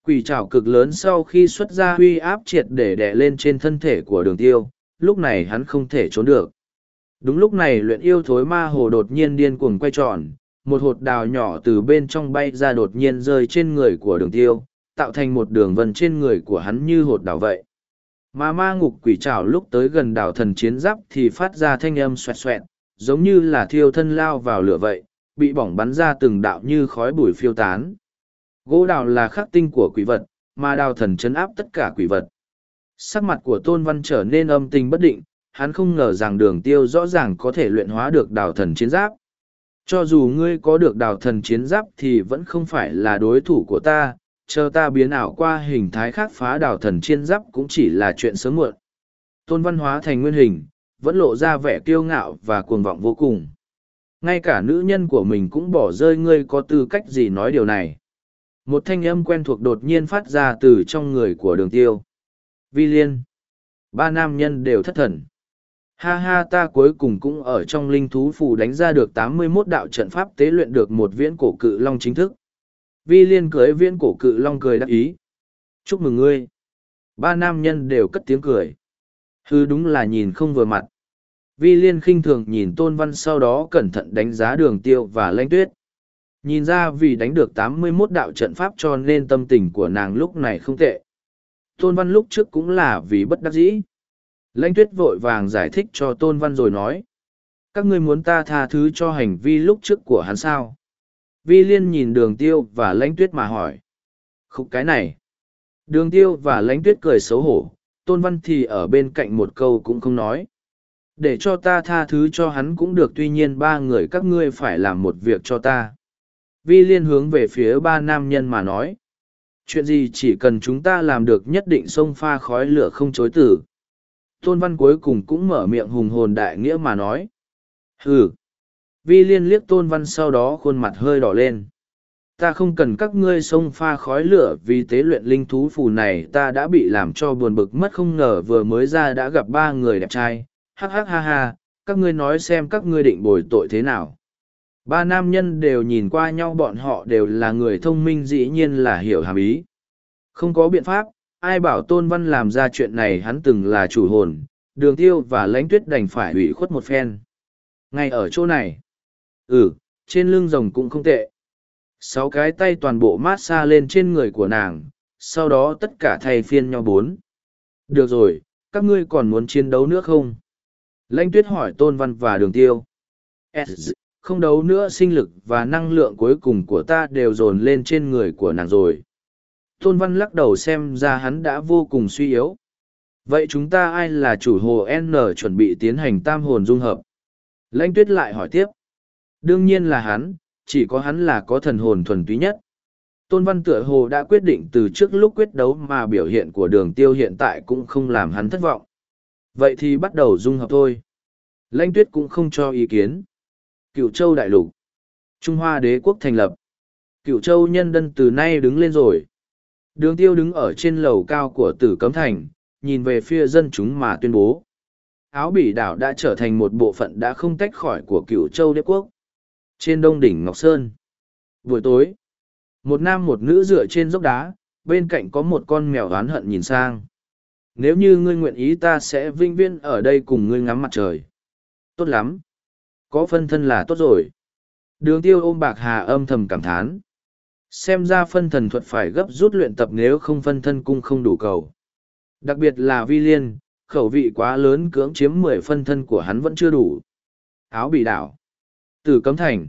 Quỷ trảo cực lớn sau khi xuất ra huy áp triệt để đè lên trên thân thể của đường tiêu, lúc này hắn không thể trốn được. Đúng lúc này luyện yêu thối ma hồ đột nhiên điên cuồng quay tròn, một hột đào nhỏ từ bên trong bay ra đột nhiên rơi trên người của đường tiêu, tạo thành một đường vân trên người của hắn như hột đào vậy. Mà ma ngục quỷ trảo lúc tới gần đảo thần chiến giáp thì phát ra thanh âm xoẹt xoẹt, giống như là thiêu thân lao vào lửa vậy, bị bỏng bắn ra từng đạo như khói bụi phiêu tán. Gỗ đào là khắc tinh của quỷ vật, mà đào thần chấn áp tất cả quỷ vật. Sắc mặt của tôn văn trở nên âm tình bất định, hắn không ngờ rằng đường tiêu rõ ràng có thể luyện hóa được đào thần chiến giáp. Cho dù ngươi có được đào thần chiến giáp thì vẫn không phải là đối thủ của ta, chờ ta biến ảo qua hình thái khác phá đào thần chiến giáp cũng chỉ là chuyện sớm muộn. Tôn văn hóa thành nguyên hình, vẫn lộ ra vẻ kiêu ngạo và cuồng vọng vô cùng. Ngay cả nữ nhân của mình cũng bỏ rơi, ngươi có tư cách gì nói điều này. Một thanh âm quen thuộc đột nhiên phát ra từ trong người của đường tiêu. Vi liên. Ba nam nhân đều thất thần. Ha ha, ta cuối cùng cũng ở trong linh thú phù đánh ra được tám mươi 81 đạo trận pháp tế luyện được một viễn cổ cự long chính thức. Vi liên cưới viễn cổ cự long cười đắc ý. Chúc mừng ngươi. Ba nam nhân đều cất tiếng cười. Hư đúng là nhìn không vừa mặt. Vi liên khinh thường nhìn tôn văn sau đó cẩn thận đánh giá đường tiêu và lãnh tuyết. Nhìn ra vì đánh được tám mươi 81 đạo trận pháp cho nên tâm tình của nàng lúc này không tệ. Tôn văn lúc trước cũng là vì bất đắc dĩ. Lãnh tuyết vội vàng giải thích cho Tôn Văn rồi nói. Các ngươi muốn ta tha thứ cho hành vi lúc trước của hắn sao? Vi liên nhìn đường tiêu và lãnh tuyết mà hỏi. Khúc cái này. Đường tiêu và lãnh tuyết cười xấu hổ, Tôn Văn thì ở bên cạnh một câu cũng không nói. Để cho ta tha thứ cho hắn cũng được, tuy nhiên ba người các ngươi phải làm một việc cho ta. Vi liên hướng về phía ba nam nhân mà nói. Chuyện gì chỉ cần chúng ta làm được nhất định sông pha khói lửa không chối tử tôn văn cuối cùng cũng mở miệng hùng hồn đại nghĩa mà nói, hừ vi liên liếc tôn văn sau đó khuôn mặt hơi đỏ lên, ta không cần các ngươi xông pha khói lửa vì tế luyện linh thú phù này, ta đã bị làm cho buồn bực mất không ngờ vừa mới ra đã gặp ba người đẹp trai hắc hắc ha ha các ngươi nói xem các ngươi định bồi tội thế nào ba nam nhân đều nhìn qua nhau bọn họ đều là người thông minh dĩ nhiên là hiểu hàm ý không có biện pháp ai bảo tôn văn làm ra chuyện này hắn từng là chủ hồn đường tiêu và lãnh tuyết đành phải ủy khuất một phen ngay ở chỗ này ừ trên lưng rồng cũng không tệ sáu cái tay toàn bộ mát xa lên trên người của nàng sau đó tất cả thay phiên nhau bốn. Được rồi, các ngươi còn muốn chiến đấu nữa không? Lãnh tuyết hỏi Tôn Văn và Đường Tiêu. S, không đấu nữa sinh lực và năng lượng cuối cùng của ta đều dồn lên trên người của nàng rồi. Tôn Văn lắc đầu xem ra hắn đã vô cùng suy yếu. Vậy chúng ta ai là chủ hồ N chuẩn bị tiến hành tam hồn dung hợp? Lãnh tuyết lại hỏi tiếp. Đương nhiên là hắn, chỉ có hắn là có thần hồn thuần túy nhất. Tôn Văn tựa hồ đã quyết định từ trước lúc quyết đấu mà biểu hiện của đường tiêu hiện tại cũng không làm hắn thất vọng. Vậy thì bắt đầu dung hợp thôi. Lãnh tuyết cũng không cho ý kiến. Cựu châu đại lục. Trung Hoa đế quốc thành lập. Cựu châu nhân dân từ nay đứng lên rồi. Đường tiêu đứng ở trên lầu cao của tử cấm thành, nhìn về phía dân chúng mà tuyên bố. Áo bỉ đảo đã trở thành một bộ phận đã không tách khỏi của cựu châu đế quốc. Trên đông đỉnh Ngọc Sơn. Buổi tối, một nam một nữ dựa trên dốc đá, bên cạnh có một con mèo oán hận nhìn sang. Nếu như ngươi nguyện ý ta sẽ vinh viên ở đây cùng ngươi ngắm mặt trời. Tốt lắm. Có phân thân là tốt rồi. Đường tiêu ôm bạc hà âm thầm cảm thán. Xem ra phân thần thuật phải gấp rút luyện tập nếu không phân thân cung không đủ cầu. Đặc biệt là vi liên, khẩu vị quá lớn cưỡng chiếm mười phân thân của hắn vẫn chưa đủ. Áo bị đảo. Tử cấm thành.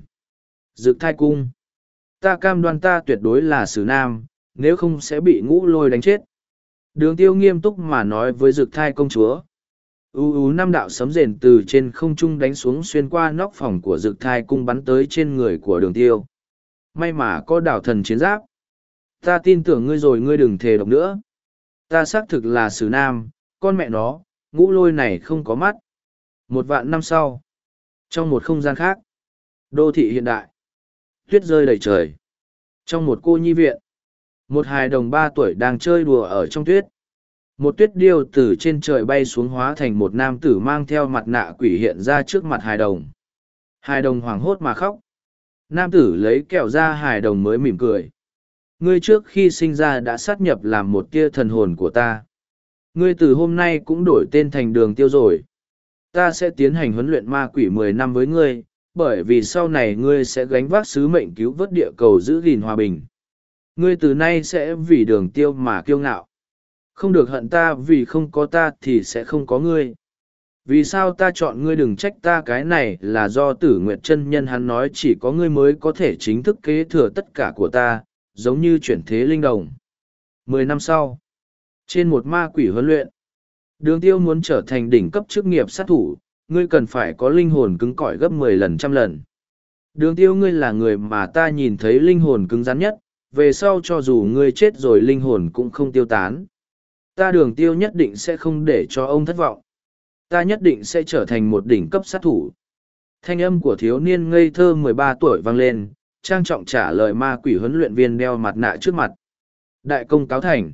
Dực thai cung. Ta cam đoan ta tuyệt đối là sử nam, nếu không sẽ bị ngũ lôi đánh chết. Đường tiêu nghiêm túc mà nói với rực thai công chúa. U u năm đạo sấm rền từ trên không trung đánh xuống xuyên qua nóc phòng của rực thai cung bắn tới trên người của đường tiêu. May mà có đảo thần chiến giáp. Ta tin tưởng ngươi rồi ngươi đừng thề độc nữa. Ta xác thực là sử nam, con mẹ nó, ngũ lôi này không có mắt. Một vạn năm sau, trong một không gian khác, đô thị hiện đại, tuyết rơi đầy trời. Trong một cô nhi viện, một hài đồng ba tuổi đang chơi đùa ở trong tuyết. Một tuyết điêu từ trên trời bay xuống hóa thành một nam tử mang theo mặt nạ quỷ hiện ra trước mặt hài đồng. Hài đồng hoảng hốt mà khóc. Nam tử lấy kẹo ra hài đồng mới mỉm cười. Ngươi trước khi sinh ra đã sát nhập làm một tia thần hồn của ta. Ngươi từ hôm nay cũng đổi tên thành đường tiêu rồi. Ta sẽ tiến hành huấn luyện ma quỷ mười năm với ngươi, bởi vì sau này ngươi sẽ gánh vác sứ mệnh cứu vớt địa cầu giữ gìn hòa bình. Ngươi từ nay sẽ vì đường tiêu mà kiêu ngạo. Không được hận ta vì không có ta thì sẽ không có ngươi. Vì sao ta chọn ngươi đừng trách ta cái này là do tử nguyệt chân nhân hắn nói chỉ có ngươi mới có thể chính thức kế thừa tất cả của ta, giống như chuyển thế linh đồng. Mười năm sau, trên một ma quỷ huấn luyện, đường tiêu muốn trở thành đỉnh cấp chức nghiệp sát thủ, ngươi cần phải có linh hồn cứng cỏi gấp mười lần trăm lần. Đường tiêu ngươi là người mà ta nhìn thấy linh hồn cứng rắn nhất, về sau cho dù ngươi chết rồi linh hồn cũng không tiêu tán. Ta đường tiêu nhất định sẽ không để cho ông thất vọng. Ta nhất định sẽ trở thành một đỉnh cấp sát thủ. Thanh âm của thiếu niên ngây thơ mười ba tuổi vang lên, trang trọng trả lời ma quỷ huấn luyện viên đeo mặt nạ trước mặt. Đại công cáo thành.